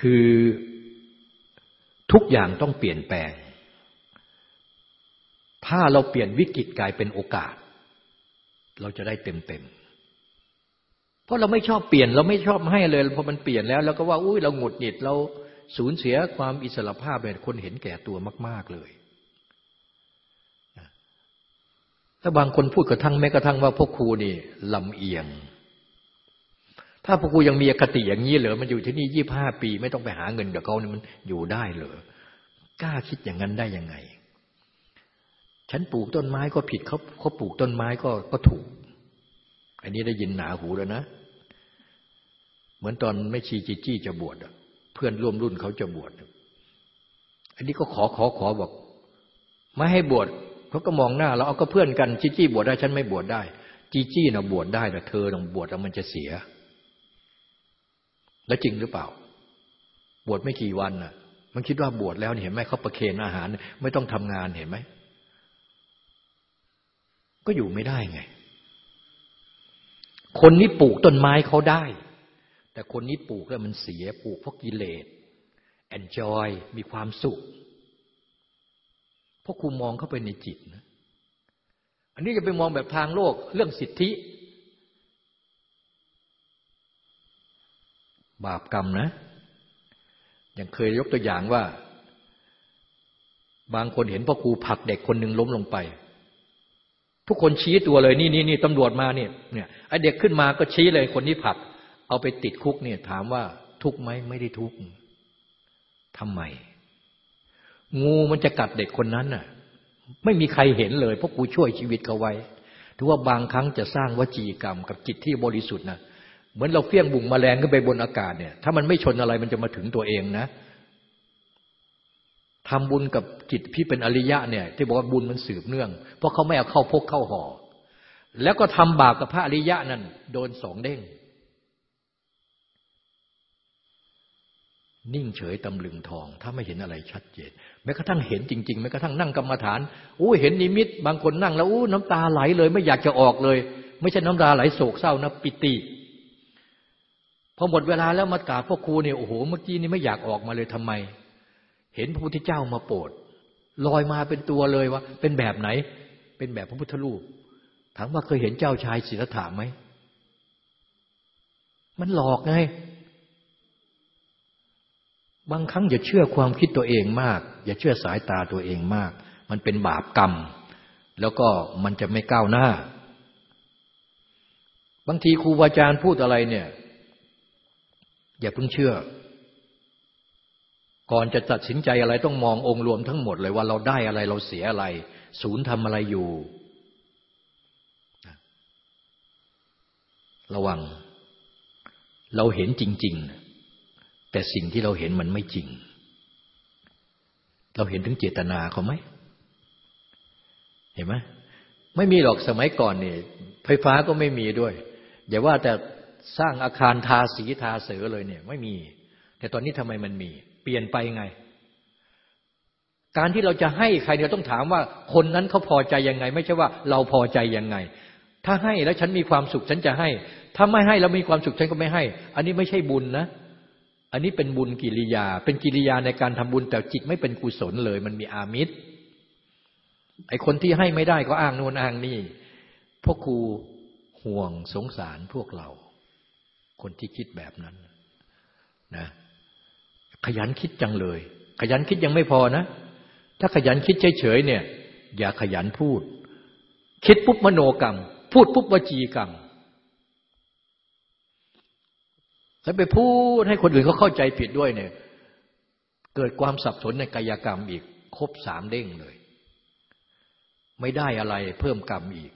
คือทุกอย่างต้องเปลี่ยนแปลง ถ้าเราเปลี่ยนวิกฤตกลายเป็นโอกาส เราจะได้เต็มเต็มเพราะเราไม่ชอบเปลี่ยน เราไม่ชอบให้เลยพอมันเปลี่ยนแล้วเราก็ว่า อุ้ยเราหงุดหงิดเราสูญเสียความอิสระภาพเป็นคนเห็นแก่ตัวมาก ๆเลย ถ้าบางคนพูดกระทั่งแม้กระทั่งว่าพวกครูนี่ลำเอียง ถ้าพวกครูยังมีอคติอย่างนี้เหรอมันอยู่ที่นี่ยี่บห้าปี ไม่ต้องไปหาเงินกับเขาเนี่ยมันอยู่ได้เหรอกล้าคิดอย่างนั้นได้ยังไง ฉันปลูกต้นไม้ก็ผิดเขาเขาปลูกต้นไม้ก็ก็ถูก อันนี้ได้ยินหนาหูแล้วนะ เหมือนตอนไม่ชีจีจี้จะบวชเพื่อนร่วมรุ่นเขาจะบวชอันนี้ก็ขอขอขอบอกไม่ให้บวช เขาก็มองหน้าเราเอาก็เพื่อนกันจีจี้บวชได้ฉันไม่บวชได้ จีจี้นะบวชได้แต่เธอต้องบวชแล้วมันจะเสีย แล้วจริงหรือเปล่า บวชไม่กี่วันน่ะ มันคิดว่าบวชแล้วเห็นไหมเขาประเคนอาหาร ไม่ต้องทำงานเห็นไหมก็อยู่ไม่ได้ไง คนนี้ปลูกต้นไม้เขาได้ แต่คนนี้ปลูกแล้วมันเสียปลูกเพราะกิเลส enjoy มีความสุข เพราะครูมองเข้าไปในจิตนะอันนี้จะไปมองแบบทางโลกเรื่องสิทธิ บาปกรรมนะย่างเคยยกตัวอย่างว่า บางคนเห็นพ่อครูผลักเด็กคนหนึ่งล้มลงไป ทุกคนชี้ตัวเลย นี่นี่นี่ตำรวจมาเนี่ยเนี่ยไอเด็กขึ้นมาก็ชี้เลยคนที่ผลัก เอาไปติดคุกเนี่ย ถามว่าทุกไหมไม่ได้ทุกทำไม งูมันจะกัดเด็กคนนั้นน่ะ ไม่มีใครเห็นเลย เพราะกูช่วยชีวิตเขาไว้ ถือว่าบางครั้งจะสร้างวจีกรรมกับจิตที่บริสุทธิ์นะเหมือนเราเฟี้ยงบุ่งมแมลงขึ้นไปบนอากาศเนี่ย ถ้ามันไม่ชนอะไรมันจะมาถึงตัวเองนะทำบุญกับจิตพี่เป็นอริยะเนี่ย ที่บอกว่าบุญมันสืบเนื่อง เพราะเขาไม่เอาเข้าพกเข้าห่อแล้วก็ทำบาปกับพระอริยะนั่นโดนสองเด้ง นิ่งเฉยตำลึงทอง ถ้าไม่เห็นอะไรชัดเจน แม้กระทั่งเห็นจริง ๆ แม้กระทั่งนั่งกรรมฐานอู้เห็นนิมิต บางคนนั่งแล้วอู้น้ำตาไหลเลย ไม่อยากจะออกเลย ไม่ใช่น้ำตาไหลโศกเศร้านะปิติพอหมดเวลาแล้วมากราบพ่อครูเนี่ยโอ้โหเมื่อกี้นี่ไม่อยากออกมาเลยทำไม เห็นพระพุทธเจ้ามาโปรดลอยมาเป็นตัวเลยว่า เป็นแบบไหน เป็นแบบพระพุทธรูปถามว่าเคยเห็นเจ้าชายศิรธาไหมมันหลอกไง บางครั้งอย่าเชื่อความคิดตัวเองมาก อย่าเชื่อสายตาตัวเองมาก มันเป็นบาปกรรม แล้วก็มันจะไม่ก้าวหน้า บางทีครูบาอาจารย์พูดอะไรเนี่ย อย่าเพิ่งเชื่อ ก่อนจะตัดสินใจอะไรต้องมององค์รวมทั้งหมดเลยว่าเราได้อะไรเราเสียอะไร ศูนย์ทำอะไรอยู่ ระวัง เราเห็นจริง ๆ แต่สิ่งที่เราเห็นมันไม่จริง เราเห็นถึงเจตนาเขาไหม เห็นไหมไม่มีหรอกสมัยก่อนเนี่ยไฟฟ้าก็ไม่มีด้วย อย่าว่าแต่สร้างอาคารทาสีทาเสือเลยเนี่ย ไม่มี แต่ตอนนี้ทำไมมันมี เปลี่ยนไปไง การที่เราจะให้ใครเนี่ยต้องถามว่า คนนั้นเขาพอใจยังไง ไม่ใช่ว่าเราพอใจยังไง ถ้าให้แล้วฉันมีความสุขฉันจะให้ ถ้าไม่ให้แล้วมีความสุขฉันก็ไม่ให้ อันนี้ไม่ใช่บุญนะ อันนี้เป็นบุญกิริยา เป็นกิริยาในการทำบุญแต่จิตไม่เป็นกุศลเลย มันมีอามิตร ไอคนที่ให้ไม่ได้ก็อ้างน่นอ้างนี่พวกครูห่วงสงสารพวกเรา คนที่คิดแบบนั้นนะขยันคิดจังเลย ขยันคิดยังไม่พอนะ ถ้าขยันคิดเฉยๆเนี่ย อย่าขยันพูด คิดปุ๊บมโนกรรม พูดปุ๊บวจีกรรม แล้วไปพูดให้คนอื่นเขาเข้าใจผิดด้วยเนี่ย เกิดความสับสนในกายกรรมอีก ครบสามเด้งเลย ไม่ได้อะไรเพิ่มกรรมอีก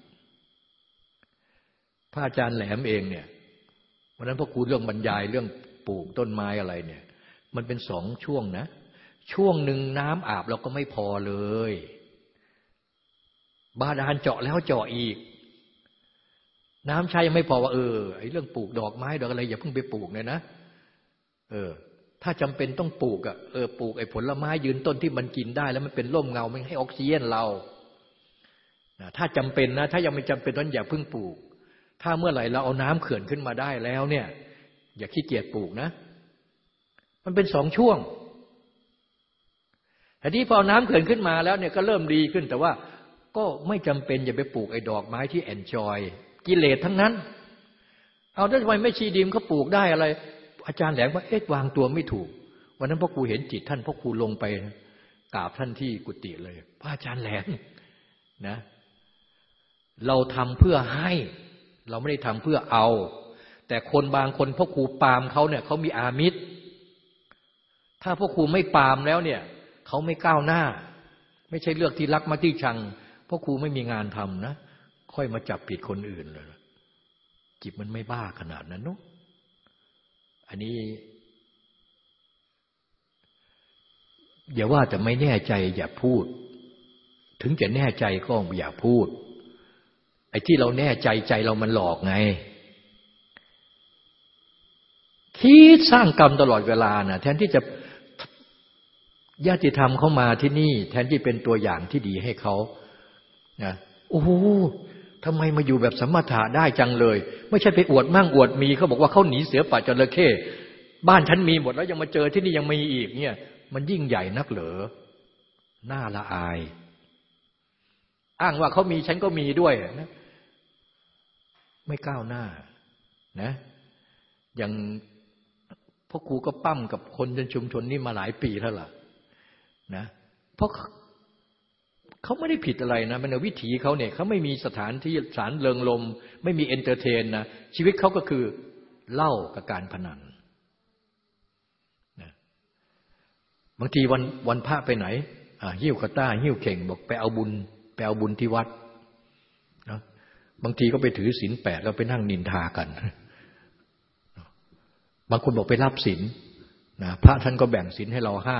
พระอาจารย์แหลมเองเนี่ยวันนั้นพ่อครูเรื่องบรรยายเรื่องปลูกต้นไม้อะไรเนี่ย มันเป็นสองช่วงนะ ช่วงหนึ่งน้ำอาบเราก็ไม่พอเลย บาดาลเจาะแล้วเจาะอีก น้ำใช้ยังไม่พอว่าเออไอ้เรื่องปลูกดอกไม้ดอกอะไรอย่าเพิ่งไปปลูกเลยนะเออ ถ้าจำเป็นต้องปลูกอะเออปลูกไอ้ผลไม้ยืนต้นที่มันกินได้ แล้วมันเป็นร่มเงามันให้ออกซิเจนเราถ้าจำเป็นนะ ถ้ายังไม่จำเป็นต้องอย่าเพิ่งปลูก ถ้าเมื่อไหร่เราเอาน้ำเขื่อนขึ้นมาได้แล้วเนี่ย อย่าขี้เกียจปลูกนะ มันเป็นสองช่วงแต่ที่พอน้ำเขื่อนขึ้นมาแล้วเนี่ยก็เริ่มดีขึ้น แต่ว่าก็ไม่จำเป็นอย่าไปปลูกไอ้ดอกไม้ที่แอนจอย กิเลสทั้งนั้น เอาได้ทำไมไม่ชีดิมเขาปลูกได้อะไร อาจารย์แหลมว่าเอ๊ะวางตัวไม่ถูก วันนั้นพ่อครูเห็นจิตท่านพ่อครูลงไปกราบท่านที่กุฏิเลยพระอาจารย์แหลมนะ เราทำเพื่อให้ เราไม่ได้ทำเพื่อเอา แต่คนบางคนพ่อครูปามเขาเนี่ยเขามีอามิตร ถ้าพ่อครูไม่ปามแล้วเนี่ยเขาไม่ก้าวหน้า ไม่ใช่เลือกที่รักมาที่ชังพ่อครูไม่มีงานทำนะ ค่อยมาจับผิดคนอื่นเลยจิตมันไม่บ้าขนาดนั้นนุอันนี้ อย่าว่าแต่ไม่แน่ใจอย่าพูด ถึงจะแน่ใจก็อย่าพูด ไอ้ที่เราแน่ใจใจเรามันหลอกไง คิดสร้างกรรมตลอดเวลานะแทนที่จะญาติธรรมเข้ามาที่นี่ แทนที่เป็นตัวอย่างที่ดีให้เขานะโอ้โห ทำไมมาอยู่แบบสมถะได้จังเลย ไม่ใช่ไปอวดมั่งอวดมีเขาบอกว่าเขาหนีเสือป่าจระเข้บ้านฉันมีหมดแล้วยังมาเจอที่นี่ยังมีอีกเนี่ย มันยิ่งใหญ่นักเหรอหน้าละอาย อ้างว่าเขามีฉันก็มีด้วยนะไม่ก้าวหน้านะ อย่างพ่อครูก็ปล้ำกับคนในชุมชนนี่มาหลายปีแล้วล่ะนะเพราะ เขาไม่ได้ผิดอะไรนะ มันวิถีเขาเนี่ยเขาไม่มีสถานที่สำเริงรมย์ ไม่มี entertain นะชีวิตเขาก็คือเหล้ากับการพนันนะบางทีวันวันพระไปไหนหิ้วตะกร้าหิ้วเข่ง บอกไปเอาบุญไปเอาบุญที่วัดบางทีก็ไปถือศีลแปดแล้วไปนั่งนินทากัน บางคนบอกไปรับศีลนะพระท่านก็แบ่งศีลให้เราห้า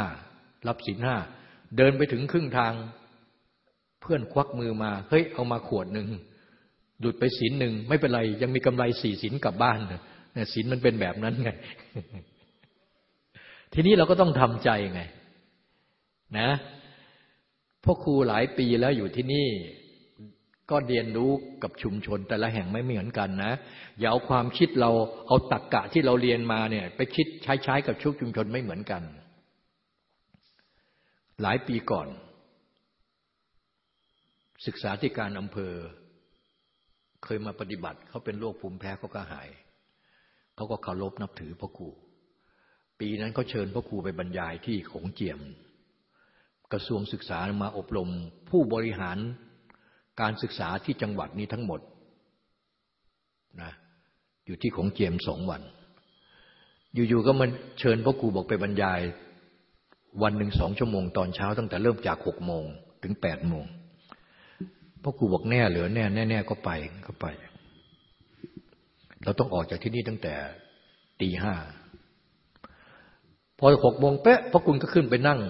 รับศีลห้าเดินไปถึงครึ่งทาง เพื่อนควักมือมา เฮ้ย เอามาขวดหนึ่งหยุดไปศีลหนึ่งไม่เป็นไร ยังมีกำไรสี่ศีลกลับบ้านเนี่ยศีลมันเป็นแบบนั้นไง ทีนี้เราก็ต้องทำใจไง นะพ่อครูหลายปีแล้วอยู่ที่นี่ก็เรียนรู้กับชุมชนแต่ละแห่งไม่เหมือนกันนะ อย่าเอาความคิดเราเอาตักกะที่เราเรียนมาเนี่ย ไปคิดใช้ใช้กับชุกชุมชนไม่เหมือนกัน หลายปีก่อน ศึกษาที่การอำเภอ เคยมาปฏิบัติ เขาเป็นโรคภูมิแพ้เขาก็หาย เขาก็เคารพนับถือพ่อครู ปีนั้นเขาเชิญพ่อครูไปบรรยายที่ของเจียม กระทรวงศึกษามาอบรม ผู้บริหารการศึกษาที่จังหวัดนี้ทั้งหมดนะอยู่ที่ของเจียมสองวัน อยู่ๆก็มาเชิญพ่อครูบอกไปบรรยาย วันหนึ่งสองชั่วโมงตอนเช้าตั้งแต่เริ่มจากหกโมงถึงแปดโมง พ่อครูบอกแน่เหลือแน่แน่ๆก็ไปก็ไป เราต้องออกจากที่นี่ตั้งแต่ตีห้าพอหกโมงเป๊ะพระคุณก็ขึ้นไปนั่ง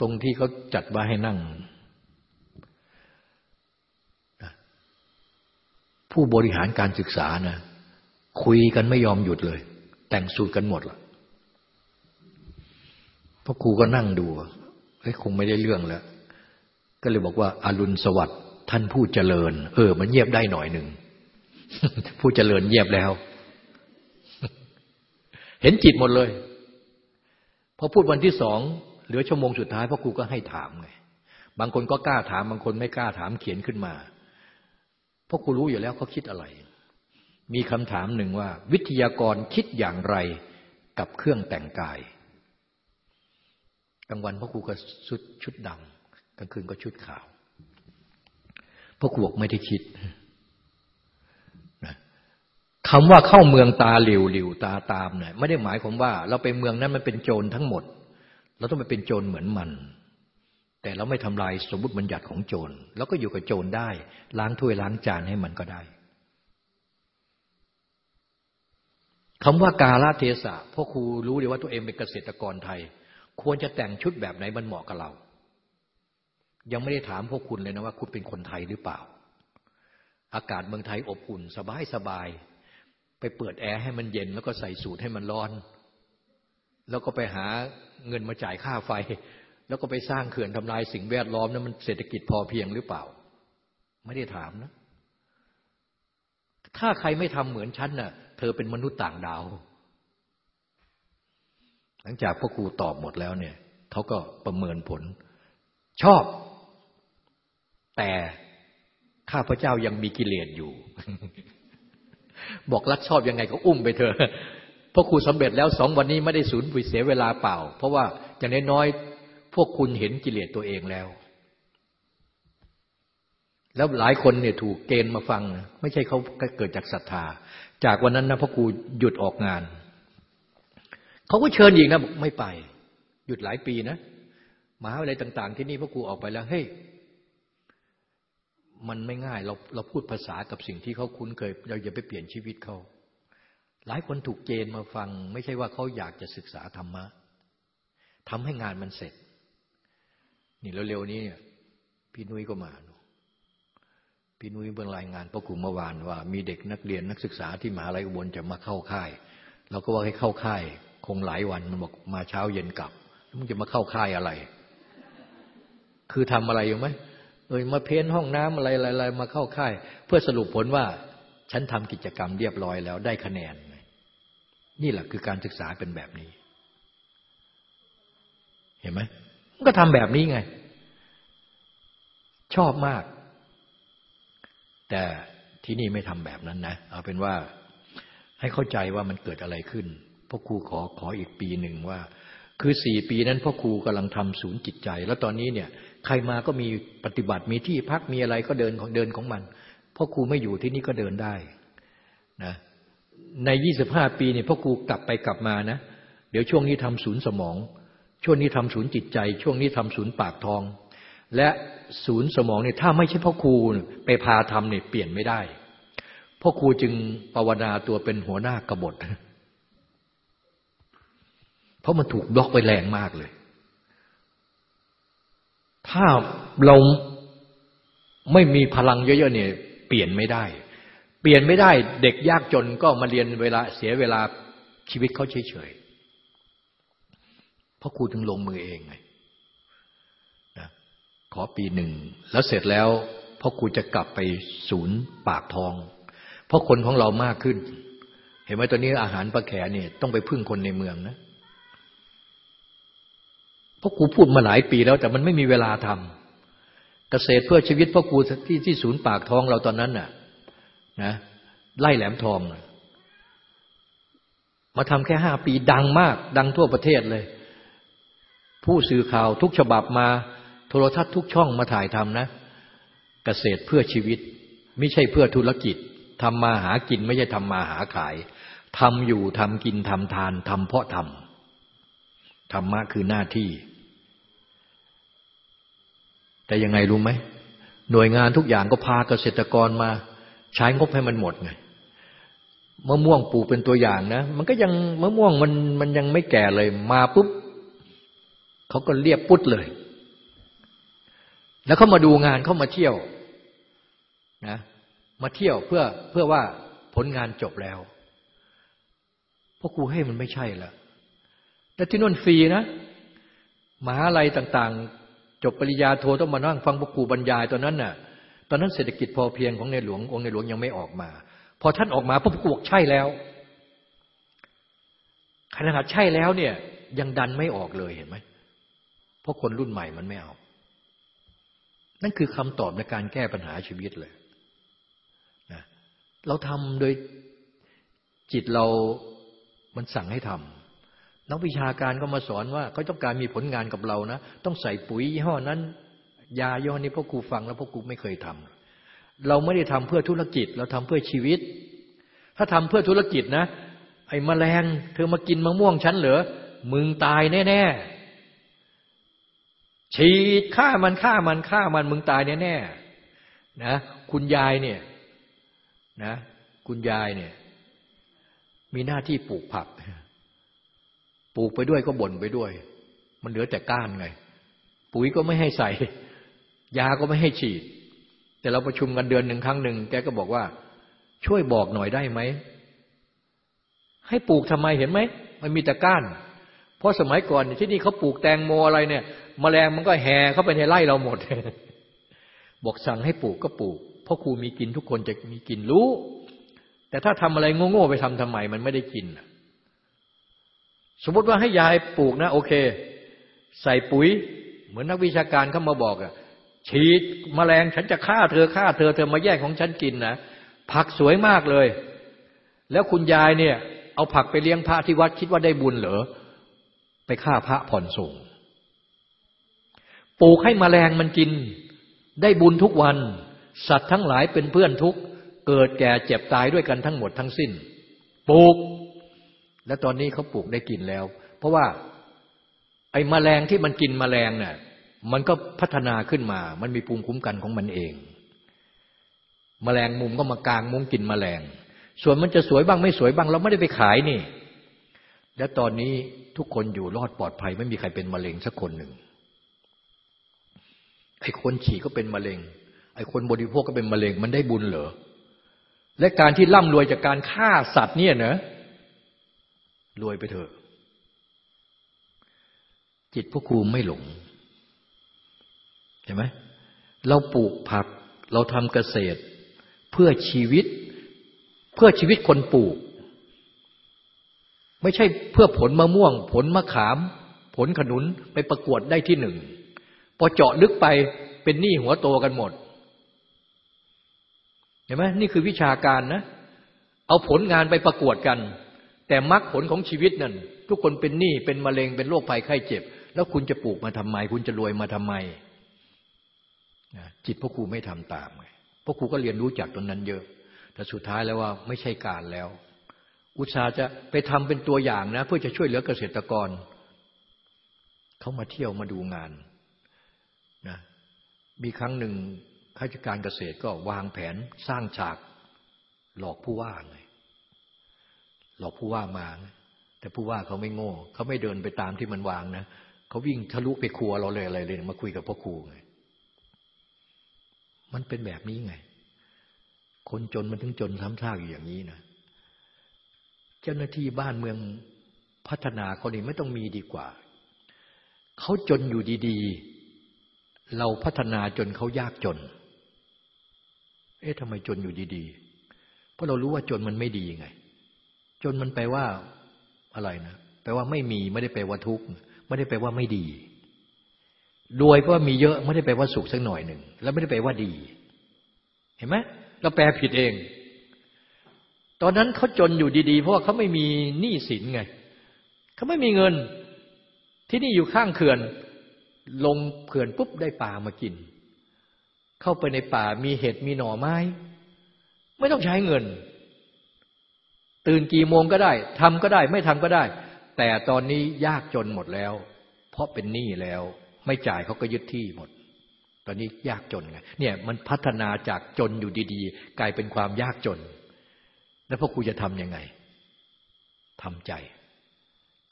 ตรงที่เขาจัดไว้ให้นั่ง ผู้บริหารการศึกษานะคุยกันไม่ยอมหยุดเลย แต่งสูตรกันหมดละพระครูก็นั่งดูเฮ้ยคงไม่ได้เรื่องแล้ว ก็เลยบอกว่าอารุณสวัสดิ์ท่านผู้เจริญ เออ มันเงียบได้หน่อยหนึ่งผู้เจริญเงียบแล้ว เห็นจิตหมดเลยพอพูดวันที่สองเหลือชั่วโมงสุดท้ายพ่อครูก็ให้ถามไงบางคนก็กล้าถาม บางคนไม่กล้าถามเขียนขึ้นมาพ่อครูรู้อยู่แล้วเขาคิดอะไร มีคำถามหนึ่งว่า วิทยากรคิดอย่างไรกับเครื่องแต่งกายกลางวันพ่อครูก็ชุดชุดดำ กลางคืนก็ชุดขาวพ่อครูบอกไม่ได้คิดคำว่าเข้าเมืองตาหลิวหลิวตาตามเนี่ยไม่ได้หมายความว่า เราไปเมืองนั้นมันเป็นโจรทั้งหมด เราต้องไปเป็นโจรเหมือนมัน แต่เราไม่ทำลายสมมติบัญญัติของโจรเราก็อยู่กับโจรได้ ล้างถ้วยล้างจานให้มันก็ได้คำว่ากาลเทศะพ่อครูรู้เลยว่าตัวเองเป็นเกษตรกรไทย ควรจะแต่งชุดแบบไหนมันเหมาะกับเรา ยังไม่ได้ถามพวกคุณเลยนะว่า คุณเป็นคนไทยหรือเปล่า อากาศเมืองไทยอบอุ่น สบายสบาย ไปเปิดแอร์ให้มันเย็น แล้วก็ใส่สูตรให้มันร้อน แล้วก็ไปหาเงินมาจ่ายค่าไฟ แล้วก็ไปสร้างเขื่อนทำลายสิ่งแวดล้อมนั้นมันเศรษฐกิจพอเพียงหรือเปล่า ไม่ได้ถามนะ ถ้าใครไม่ทำเหมือนฉันน่ะ เธอเป็นมนุษย์ต่างดาว หลังจากพ่อครูตอบหมดแล้วเนี่ยเขาก็ประเมินผล ชอบ แต่ข้าพเจ้ายังมีกิเลสอยู่ บอกรักชอบยังไงก็อุ้มไปเถอะพวกครูสำเร็จแล้วสองวันนี้ไม่ได้สูญเสียเวลาเปล่า เพราะว่าอย่างน้อยๆพวกคุณเห็นกิเลสตัวเองแล้ว แล้วหลายคนเนี่ยถูกเกณฑ์มาฟัง ไม่ใช่เขาเกิดจากศรัทธา จากวันนั้นนะพ่อครูหยุดออกงานเขาก็เชิญอีกนะบอกไม่ไป หยุดหลายปีนะมหาวิทยาลัยต่าง ๆ ที่นี่พ่อครูออกไปแล้วเฮ้ย มันไม่ง่าย เราเราพูดภาษากับสิ่งที่เขาคุ้นเคย เราอย่าไปเปลี่ยนชีวิตเขาหลายคนถูกเกณฑ์มาฟัง ไม่ใช่ว่าเขาอยากจะศึกษาธรรมะทำให้งานมันเสร็จ นี่เร็วๆนี้พี่นุ้ยก็มาพี่นุ้ยเบิ่งรายงานประกุมเมื่อวานว่า มีเด็กนักเรียนนักศึกษาที่มหาลัยอุบลจะมาเข้าค่ายเราก็ว่าให้เข้าค่าย คงหลายวันมันบอกมาเช้าเย็นกลับมึงจะมาเข้าค่ายอะไร คือทำอะไรอยู่ไหม เอยมาเพ้นห้องน้ำอะไรอะไรมาเข้าค่าย เพื่อสรุปผลว่า ฉันทำกิจกรรมเรียบร้อยแล้วได้คะแนน นี่แหละคือการศึกษาเป็นแบบนี้ เห็นไหมมันก็ทำแบบนี้ไง ชอบมาก แต่ที่นี่ไม่ทำแบบนั้นนะ เอาเป็นว่าให้เข้าใจว่ามันเกิดอะไรขึ้นพ่อครูขอขออีกปีหนึ่งว่า คือสี่ปีนั้นพ่อครูกำลังทำศูนย์จิตใจ แล้วตอนนี้เนี่ย ใครมาก็มีปฏิบัติมีที่พักมีอะไรก็เดินของเดินของมันพ่อครูไม่อยู่ที่นี่ก็เดินได้นะในยี่สิบห้าปีเนี่ยพ่อครูกลับไปกลับมานะ เดี๋ยวช่วงนี้ทำศูนย์สมอง ช่วงนี้ทำศูนย์จิตใจ ช่วงนี้ทำศูนย์ปากทอง และศูนย์สมองเนี่ยถ้าไม่ใช่พ่อครูไปพาทำเนี่ยเปลี่ยนไม่ได้พ่อครูจึงภาวนาตัวเป็นหัวหน้ากบฏ เพราะมันถูกบล็อกไปแรงมากเลย ถ้าเราไม่มีพลังเยอะๆเนี่ยเปลี่ยนไม่ได้ เปลี่ยนไม่ได้เด็กยากจนก็มาเรียนเวลาเสียเวลาชีวิตเขาเฉยๆเพราะครูถึงลงมือเองไงนะขอปีหนึ่ง แล้วเสร็จแล้วพ่อครูจะกลับไปศูนย์ปากทอง เพราะคนของเรามากขึ้น เห็นไหมตอนนี้อาหารปลาแขเนี่ยต้องไปพึ่งคนในเมืองนะ พราะครูพูดมาหลายปีแล้ว แต่มันไม่มีเวลาทำเกษตรเพื่อชีวิตพ่อครูที่ที่ศูนย์ปากทองเราตอนนั้นน่ะนะไล่แหลมทองมาทำแค่ห้าปีดังมาก ดังทั่วประเทศเลย ผู้สื่อข่าวทุกฉบับมา โทรทัศน์ทุกช่องมาถ่ายทำนะ เกษตรเพื่อชีวิต ไม่ใช่เพื่อธุรกิจทำมาหากินไม่ใช่ทำมาหาขายทำอยู่ทำกินทำทานทำเพราะทำธรรมะคือหน้าที่ แต่ยังไงรู้ไหม หน่วยงานทุกอย่างก็พาเกษตรกรมา ใช้งบให้มันหมดไงมะม่วงปลูกเป็นตัวอย่างนะ มันก็ยังมะม่วงมันมันยังไม่แก่เลย มาปุ๊บเขาก็เรียบปุ๊ดเลย แล้วเขามาดูงานเขามาเที่ยวนะ มาเที่ยวเพื่อเพื่อว่าผลงานจบแล้วพราะกูให้มันไม่ใช่ละแต่ที่นู่นฟรีนะมหาลัยต่างๆ จบปริญญาโทต้องมานั่งฟังพระครูบรรยายตอนนั้นน่ะ ตอนนั้นเศรษฐกิจพอเพียงของในหลวงองค์ในหลวงยังไม่ออกมา พอท่านออกมาพระครูบอกใช่แล้วขนาดใช่แล้วเนี่ย ยังดันไม่ออกเลยเห็นไหมเพราะคนรุ่นใหม่มันไม่เอา นั่นคือคำตอบในการแก้ปัญหาชีวิตเลยนะเราทำโดยจิตเรามันสั่งให้ทำ นักวิชาการก็มาสอนว่าเขาต้องการมีผลงานกับเรานะ ต้องใส่ปุ๋ยยี่ห้อนั้น ยาย่ห้อนี้พ่อครูฟังแล้วพ่อครูไม่เคยทำเราไม่ได้ทำเพื่อธุรกิจ เราทำเพื่อชีวิต ถ้าทำเพื่อธุรกิจนะ ไอ้มแมลง เธอมากินมะม่วงฉันเหรอมึงตายแน่ๆฉีดฆ่ามันฆ่ามันฆ่ามันมึงตายแน่ๆนะคุณยายเนี่ยนะ คุณยายเนี่ย มีหน้าที่ปลูกผัก ปลูกไปด้วยก็บ่นไปด้วย มันเหลือแต่ก้านไง ปุ๋ยก็ไม่ให้ใส่ ยาก็ไม่ให้ฉีด แต่เราประชุมกันเดือนหนึ่งครั้งหนึ่งแกก็บอกว่า ช่วยบอกหน่อยได้ไหม ให้ปลูกทำไมเห็นไหม มันมีแต่ก้าน เพราะสมัยก่อนที่นี่เขาปลูกแตงโมอะไรเนี่ยมแมลงมันก็แห่เข้าไปในไร่เราหมด บอกสั่งให้ปลูกก็ปลูกเพราะครูมีกินทุกคนจะมีกินรู้ แต่ถ้าทำอะไรโง่ๆไปทำทำไมมันไม่ได้กิน สมมติว่าให้ยายปลูกนะ โอเค ใส่ปุ๋ย เหมือนนักวิชาการเขามาบอกอะฉีดมแมลงฉันจะฆ่าเธอฆ่าเธอเธอมาแย่งของฉันกินนะผักสวยมากเลย แล้วคุณยายเนี่ย เอาผักไปเลี้ยงพระที่วัดคิดว่าได้บุญเหรอไปฆ่าพระผ่อนส่งปลูกให้มแมลงมันกิน ได้บุญทุกวัน สัตว์ทั้งหลายเป็นเพื่อนทุกเกิดแก่เจ็บตายด้วยกันทั้งหมดทั้งสิ้น ปลูก และตอนนี้เขาปลูกได้กินแล้ว เพราะว่าไอ้มแมลงที่มันกินมแมลงเนี่ยมันก็พัฒนาขึ้นมา มันมีภูมิคุ้มกันของมันเองมแมลงมุมก็มากางมุ้งกินมแมลง ส่วนมันจะสวยบ้างไม่สวยบ้าง เราไม่ได้ไปขายนี่ แล้วตอนนี้ทุกคนอยู่รอดปลอดภัย ไม่มีใครเป็นมะเร็งสักคนหนึ่งไอ้คนฉี่ก็เป็นมะเร็ง ไอ้คนบริโภคก็เป็นมะเร็ง มันได้บุญเหรอ และการที่ร่ำรวยจากการฆ่าสัตว์เนี่ยนะ รวยไปเถอะ จิตพวกครูไม่หลง เห็นไหมเราปลูกผัก เราทำเกษตร เพื่อชีวิต เพื่อชีวิตคนปลูก ไม่ใช่เพื่อผลมะม่วง ผลมะขาม ผลขนุนไปประกวดได้ที่หนึ่ง พอเจาะลึกไปเป็นหนี้หัวโตกันหมด เห็นไหมนี่คือวิชาการนะ เอาผลงานไปประกวดกัน แต่มรรคผลของชีวิตนั่นทุกคนเป็นหนี้เป็นมะเร็งเป็นโรคภัยไข้เจ็บ แล้วคุณจะปลูกมาทำไม คุณจะรวยมาทำไมจิตพ่อครูไม่ทำตามไงพ่อครูก็เรียนรู้จากตรงนั้นเยอะ แต่สุดท้ายแล้วว่าไม่ใช่การแล้ว อุตสาห์จะไปทำเป็นตัวอย่างนะ เพื่อจะช่วยเหลือเกษตรกรเขามาเที่ยวมาดูงานนะมีครั้งหนึ่งข้าราชการเกษตรก็วางแผนสร้างฉากหลอกผู้ว่าไง หลอกผู้ว่ามา แต่ผู้ว่าเขาไม่โง่เขาไม่เดินไปตามที่มันวางนะเขาวิ่งทะลุไปครัวเราเลยอะไรเลย มาคุยกับพ่อครูไงมันเป็นแบบนี้ไง คนจนมันถึงจนซ้ำซากอยู่อย่างนี้นะเจ้าหน้าที่บ้านเมืองพัฒนาคนนี้ไม่ต้องมีดีกว่า เขาจนอยู่ดี ๆ เราพัฒนาจนเขายากจน เอ๊ะทำไมจนอยู่ดี ๆ เพราะเรารู้ว่าจนมันไม่ดีไง จนมันแปลว่าอะไรนะแปลว่าไม่มีไม่ได้แปลว่าทุกข์ไม่ได้แปลว่าไม่ดีรวยเพราะมีเยอะไม่ได้แปลว่าสุขสักหน่อยหนึ่งแล้วไม่ได้แปลว่าดี เห็นไหมเราแปลผิดเอง ตอนนั้นเขาจนอยู่ดี ๆ เพราะว่าเขาไม่มีหนี้สินไงเขาไม่มีเงินที่นี่อยู่ข้างเขื่อน ลงเขื่อนปุ๊บได้ป่ามากิน เข้าไปในป่ามีเห็ดมีหน่อไม้ ไม่ต้องใช้เงิน ตื่นกี่โมงก็ได้ทำก็ได้ไม่ทำก็ได้ แต่ตอนนี้ยากจนหมดแล้ว เพราะเป็นหนี้แล้ว ไม่จ่ายเขาก็ยึดที่หมด ตอนนี้ยากจนไงเนี่ยมันพัฒนาจากจนอยู่ดีๆ กลายเป็นความยากจน แล้วพ่อครูจะทำยังไงทำใจ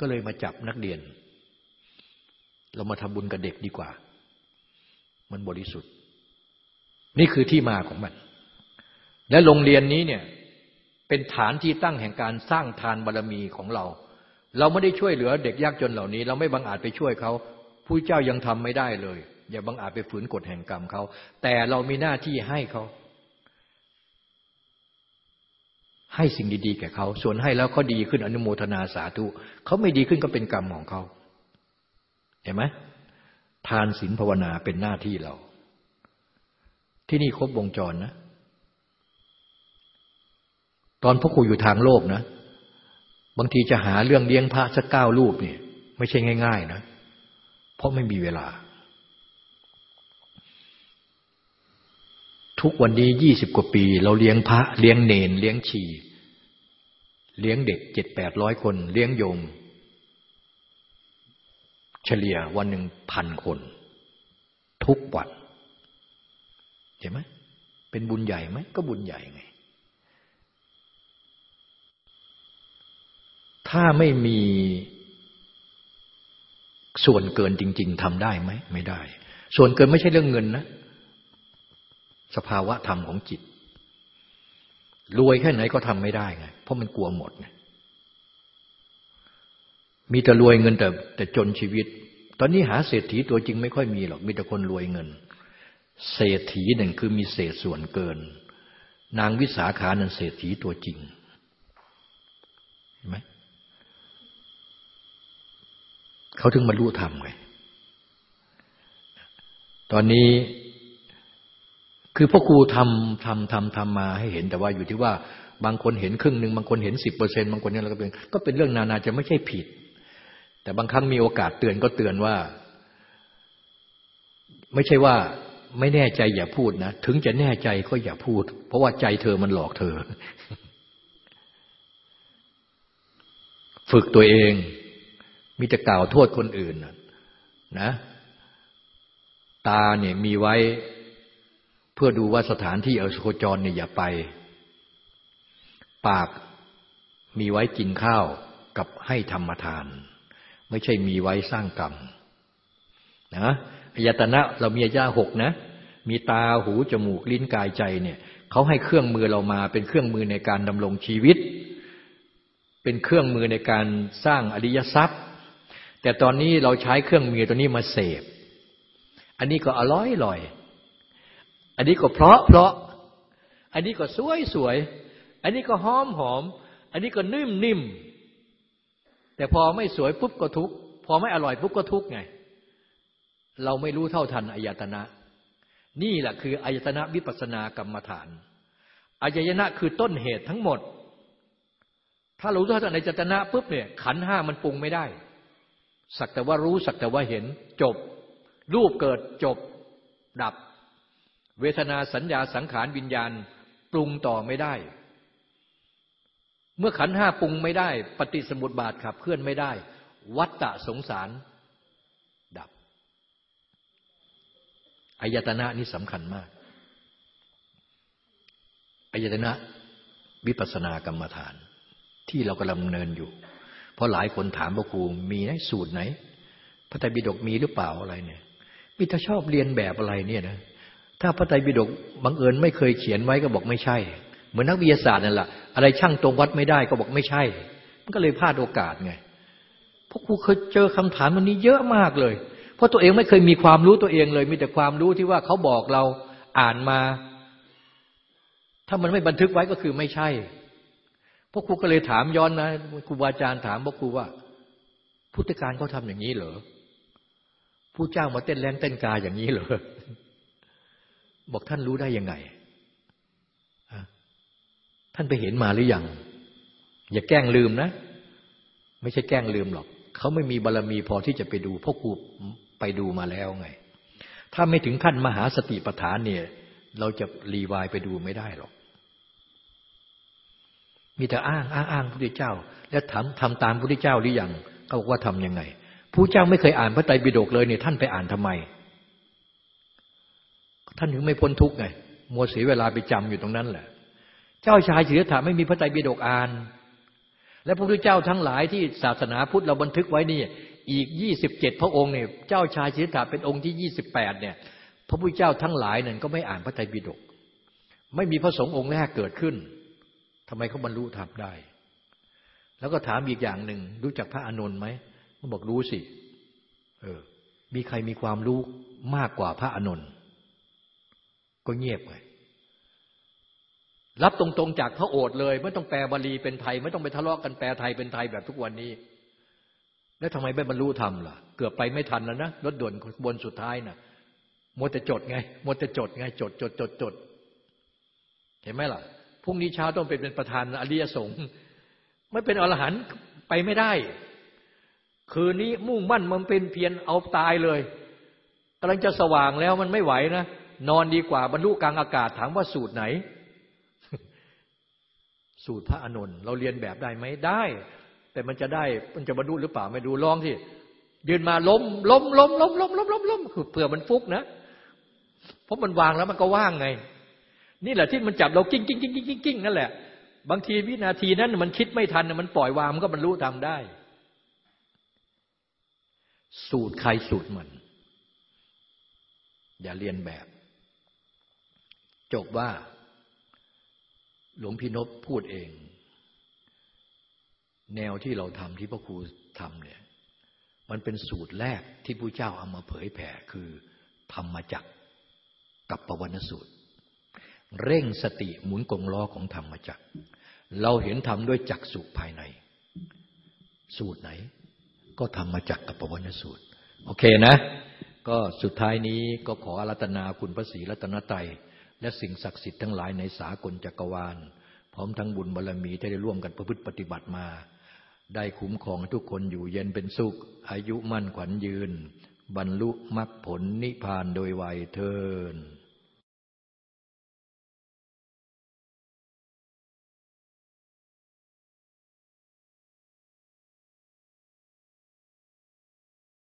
ก็เลยมาจับนักเรียน เรามาทำบุญกับเด็กดีกว่า มันบริสุทธิ์ นี่คือที่มาของมัน และโรงเรียนนี้เนี่ย เป็นฐานที่ตั้งแห่งการสร้างทานบารรมีของเรา เราไม่ได้ช่วยเหลือเด็กยากจนเหล่านี้ เราไม่บังอาจไปช่วยเขาผู้เจ้ายังทำไม่ได้เลย อย่าบังอาจไปฝืนกฎแห่งกรรมเขา แต่เรามีหน้าที่ให้เขา ให้สิ่งดีๆแก่เขา ส่วนให้แล้วเขาดีขึ้นอนุโมทนาสาธุเขาไม่ดีขึ้นก็เป็นกรรมของเขาเห็นไหมทานศีลภาวนาเป็นหน้าที่เรา ที่นี่ครบวงจรนะ ตอนพวกครูอยู่ทางโลกนะ บางทีจะหาเรื่องเลี้ยงพระสักเก้ารูปเนี่ย ไม่ใช่ง่าย ๆ นะ เพราะไม่มีเวลา ทุกวันนี้ยี่สิบกว่าปี เราเลี้ยงพระ เลี้ยงเนน เลี้ยงชี เลี้ยงเด็กเจ็ดแปดร้อยคน เลี้ยงโยม เฉลี่ยวันหนึ่งพันคน ทุกวันเห็นไหมเป็นบุญใหญ่ไหมก็บุญใหญ่ไง ถ้าไม่มีส่วนเกินจริง ๆทำได้ไหมไม่ได้ ส่วนเกินไม่ใช่เรื่องเงินนะ สภาวะธรรมของจิต รวยแค่ไหนก็ทำไม่ได้ไง เพราะมันกลัวหมดไงมีแต่รวยเงินแต่แต่จนชีวิต ตอนนี้หาเศรษฐีตัวจริงไม่ค่อยมีหรอก มีแต่คนรวยเงิน เศรษฐีหนึ่งคือมีเศษส่วนเกิน นางวิสาขานั้นเศรษฐีตัวจริงเห็นไหม เขาถึงมารู้ธรรมไง ตอนนี้คือพ่อครูทำทำทำทำมาให้เห็นแต่ว่าอยู่ที่ว่าบางคนเห็นครึ่งหนึ่งบางคนเห็นสิบเปอร์เซ็นบางคนเนี่ยเราก็เป็นก็เป็นเรื่องนานาจะไม่ใช่ผิด แต่บางครั้งมีโอกาสเตือนก็เตือนว่า ไม่ใช่ว่าไม่แน่ใจอย่าพูดนะ ถึงจะแน่ใจก็อย่าพูด เพราะว่าใจเธอมันหลอกเธอ ฝึกตัวเอง มีแต่กล่าวโทษคนอื่นนะ ตาเนี่ยมีไว้เพื่อดูว่าสถานที่อสโคจรเนี่ยอย่าไป ปากมีไว้กินข้าวกับให้ธรรมทาน ไม่ใช่มีไว้สร้างกรรมนะอายตนะเรามีอายาหกนะ มีตาหูจมูกลิ้นกายใจเนี่ยเขาให้เครื่องมือเรามาเป็นเครื่องมือในการดำรงชีวิต เป็นเครื่องมือในการสร้างอริยทรัพย์ แต่ตอนนี้เราใช้เครื่องมือตัวนี้มาเสพ อันนี้ก็อร่อยอร่อย อันนี้ก็เพราะเพราะ อันนี้ก็สวยสวย อันนี้ก็หอมหอม อันนี้ก็นิ่มนิ่ม แต่พอไม่สวยปุ๊บก็ทุก พอไม่อร่อยปุ๊บก็ทุกไง เราไม่รู้เท่าทันอายตนะ นี่แหละคืออายตนะวิปัสสนากรรมฐาน อายตนะคือต้นเหตุทั้งหมด ถ้ารู้เท่าทันอายตนะปุ๊บเนี่ยขันห้ามันปรุงไม่ได้ สักแต่ว่ารู้สักแต่ว่าเห็นจบ รูปเกิดจบ ดับ เวทนาสัญญาสังขารวิญญาณปรุงต่อไม่ได้ เมื่อขันห้าปรุงไม่ได้ ปฏิสมุติบาทขับเคลื่อนไม่ได้ วัตตะสงสาร ดับอายตนะนี่สำคัญมากอายตนะวิปัสสนากรรมฐานที่เรากำลังเนินอยู่ เพราะหลายคนถามพระครูมีไหนสูตรไหน พระไตรปิฎกมีหรือเปล่าอะไรเนี่ยมิถ้าชอบเรียนแบบอะไรเนี่ยนะถ้าพระไตรปิฎกบังเอิญไม่เคยเขียนไว้ก็บอกไม่ใช่ เหมือนนักวิทยาศาสตร์นั่นแหละอะไรช่างตรงวัดไม่ได้ก็บอกไม่ใช่ มันก็เลยพลาดโอกาสไงพราะครูเคยเจอคำถามวันนี้เยอะมากเลย เพราะตัวเองไม่เคยมีความรู้ตัวเองเลย มีแต่ความรู้ที่ว่าเขาบอกเราอ่านมา ถ้ามันไม่บันทึกไว้ก็คือไม่ใช่ พราะครูก็เลยถามย้อนนะครูบาอาจารย์ถามพวกครูว่า พุทธการเขาทาอย่างนี้เหรอผู้เจ้ามาเต้นแรงเต้นกาอย่างนี้เหรอบอกท่านรู้ได้ยังไงท่านไปเห็นมาหรือยังอย่าแกล้งลืมนะ ไม่ใช่แกล้งลืมหรอกเขาไม่มีบารรมีพอที่จะไปดูพราะกูไปดูมาแล้วไง ถ้าไม่ถึงขั้นมหาสติปัฏฐานเนี่ย เราจะรีวายไปดูไม่ได้หรอก มีแต่อ้างอ้างอ้างพระพุทธเจ้า แล้วทำทำตามพระพุทธเจ้าหรือยังเขาบอกว่าทํำยังไงพระเจ้าไม่เคยอ่านพระไตรปิฎกเลยเนี่ยท่านไปอ่านทำไม ท่านถึงไม่พ้นทุกข์ไงมัวเสียเวลาไปจำอยู่ตรงนั้นแหละ เจ้าชายสิทธัตถะไม่มีพระไตรปิฎกอ่าน และพระพุทธเจ้าทั้งหลายที่ศาสนาพุทธเราบันทึกไว้นี่อีกยี่สิบเจ็ดพระองค์เนี่ยเจ้าชายสิทธัตถะเป็นองค์ที่ยี่สิบแปดเนี่ย พระพุทธเจ้าทั้งหลายนั่นก็ไม่อ่านพระไตรปิฎกไม่มีพระสงฆ์องค์แรกเกิดขึ้น ทำไมเขาบรรลุธรรมได้ แล้วก็ถามอีกอย่างหนึ่ง รู้จักพระอานนท์ไหมเขาบอกรู้สิ เออ มีใครมีความรู้มากกว่าพระอานนท์ก็เงียบไปรับตรงๆจากพระโอษฐ์เลย ไม่ต้องแปลบาลีเป็นไทย ไม่ต้องไปทะเลาะกันแปลไทยเป็นไทยแบบทุกวันนี้ แล้วทำไมไม่บรรลุธรรมล่ะ เกือบไปไม่ทันแล้วนะรถด่วนบนสุดท้ายนะ่ะมัวแต่จดไงมัวแต่จดไง จดจดจดจดเห็นไหมล่ะ พรุ่งนี้เช้าต้องเป็นเป็นประธานอริยสงฆ์ไม่เป็นอรหันต์ไปไม่ได้ คืนนี้มุ่งมั่นมันเป็นเพียรเอาตายเลยกำลังจะสว่างแล้วมันไม่ไหวนะนอนดีกว่าบรรลุกลางอากาศถามว่าสูตรไหน สูตรพระอนุนเราเรียนแบบได้ไหมได้ แต่มันจะได้มันจะบรรลุหรือเปล่าไม่ดูลองที่ยืนมาล้มล้มล้มล้มล้มล้มล้มล้มคือเผื่อมันฟุกนะ เพราะมันวางแล้วมันก็ว่างไง นี่แหละที่มันจับเรากิ้งกิ้งกิ้งกิ้งกิ้งกิ้งนั่นแหละ บางทีวินาทีนั้นมันคิดไม่ทันมันปล่อยวางมันก็บรรลุทำได้ สูตรใครสูตรมัน อย่าเรียนแบบ จบว่า หลวงพี่นพพูดเอง แนวที่เราทำที่พระครูทำเนี่ย มันเป็นสูตรแรกที่พระเจ้าเอามาเผยแผ่คือธรรมจักกับปวนสูตร เร่งสติหมุนกงล้อของธรรมจักเราเห็นธรรมด้วยจักสุภายใน สูตรไหน ก็ทำมาจากกับปวนสูตร โอเคนะ ก็สุดท้ายนี้ก็ขออารัตนาคุณพระศรีรัตนตรัยและสิ่งศักดิ์สิทธิ์ทั้งหลายในสากลจักรวาล พร้อมทั้งบุญบารรมีที่ได้ร่วมกันประพฤติปฏิบัติมา ได้คุ้มครองทุกคนอยู่เย็นเป็นสุข อายุมั่นขวัญยืน บรรลุมรรคผลนิพพานโดยไวยเทิน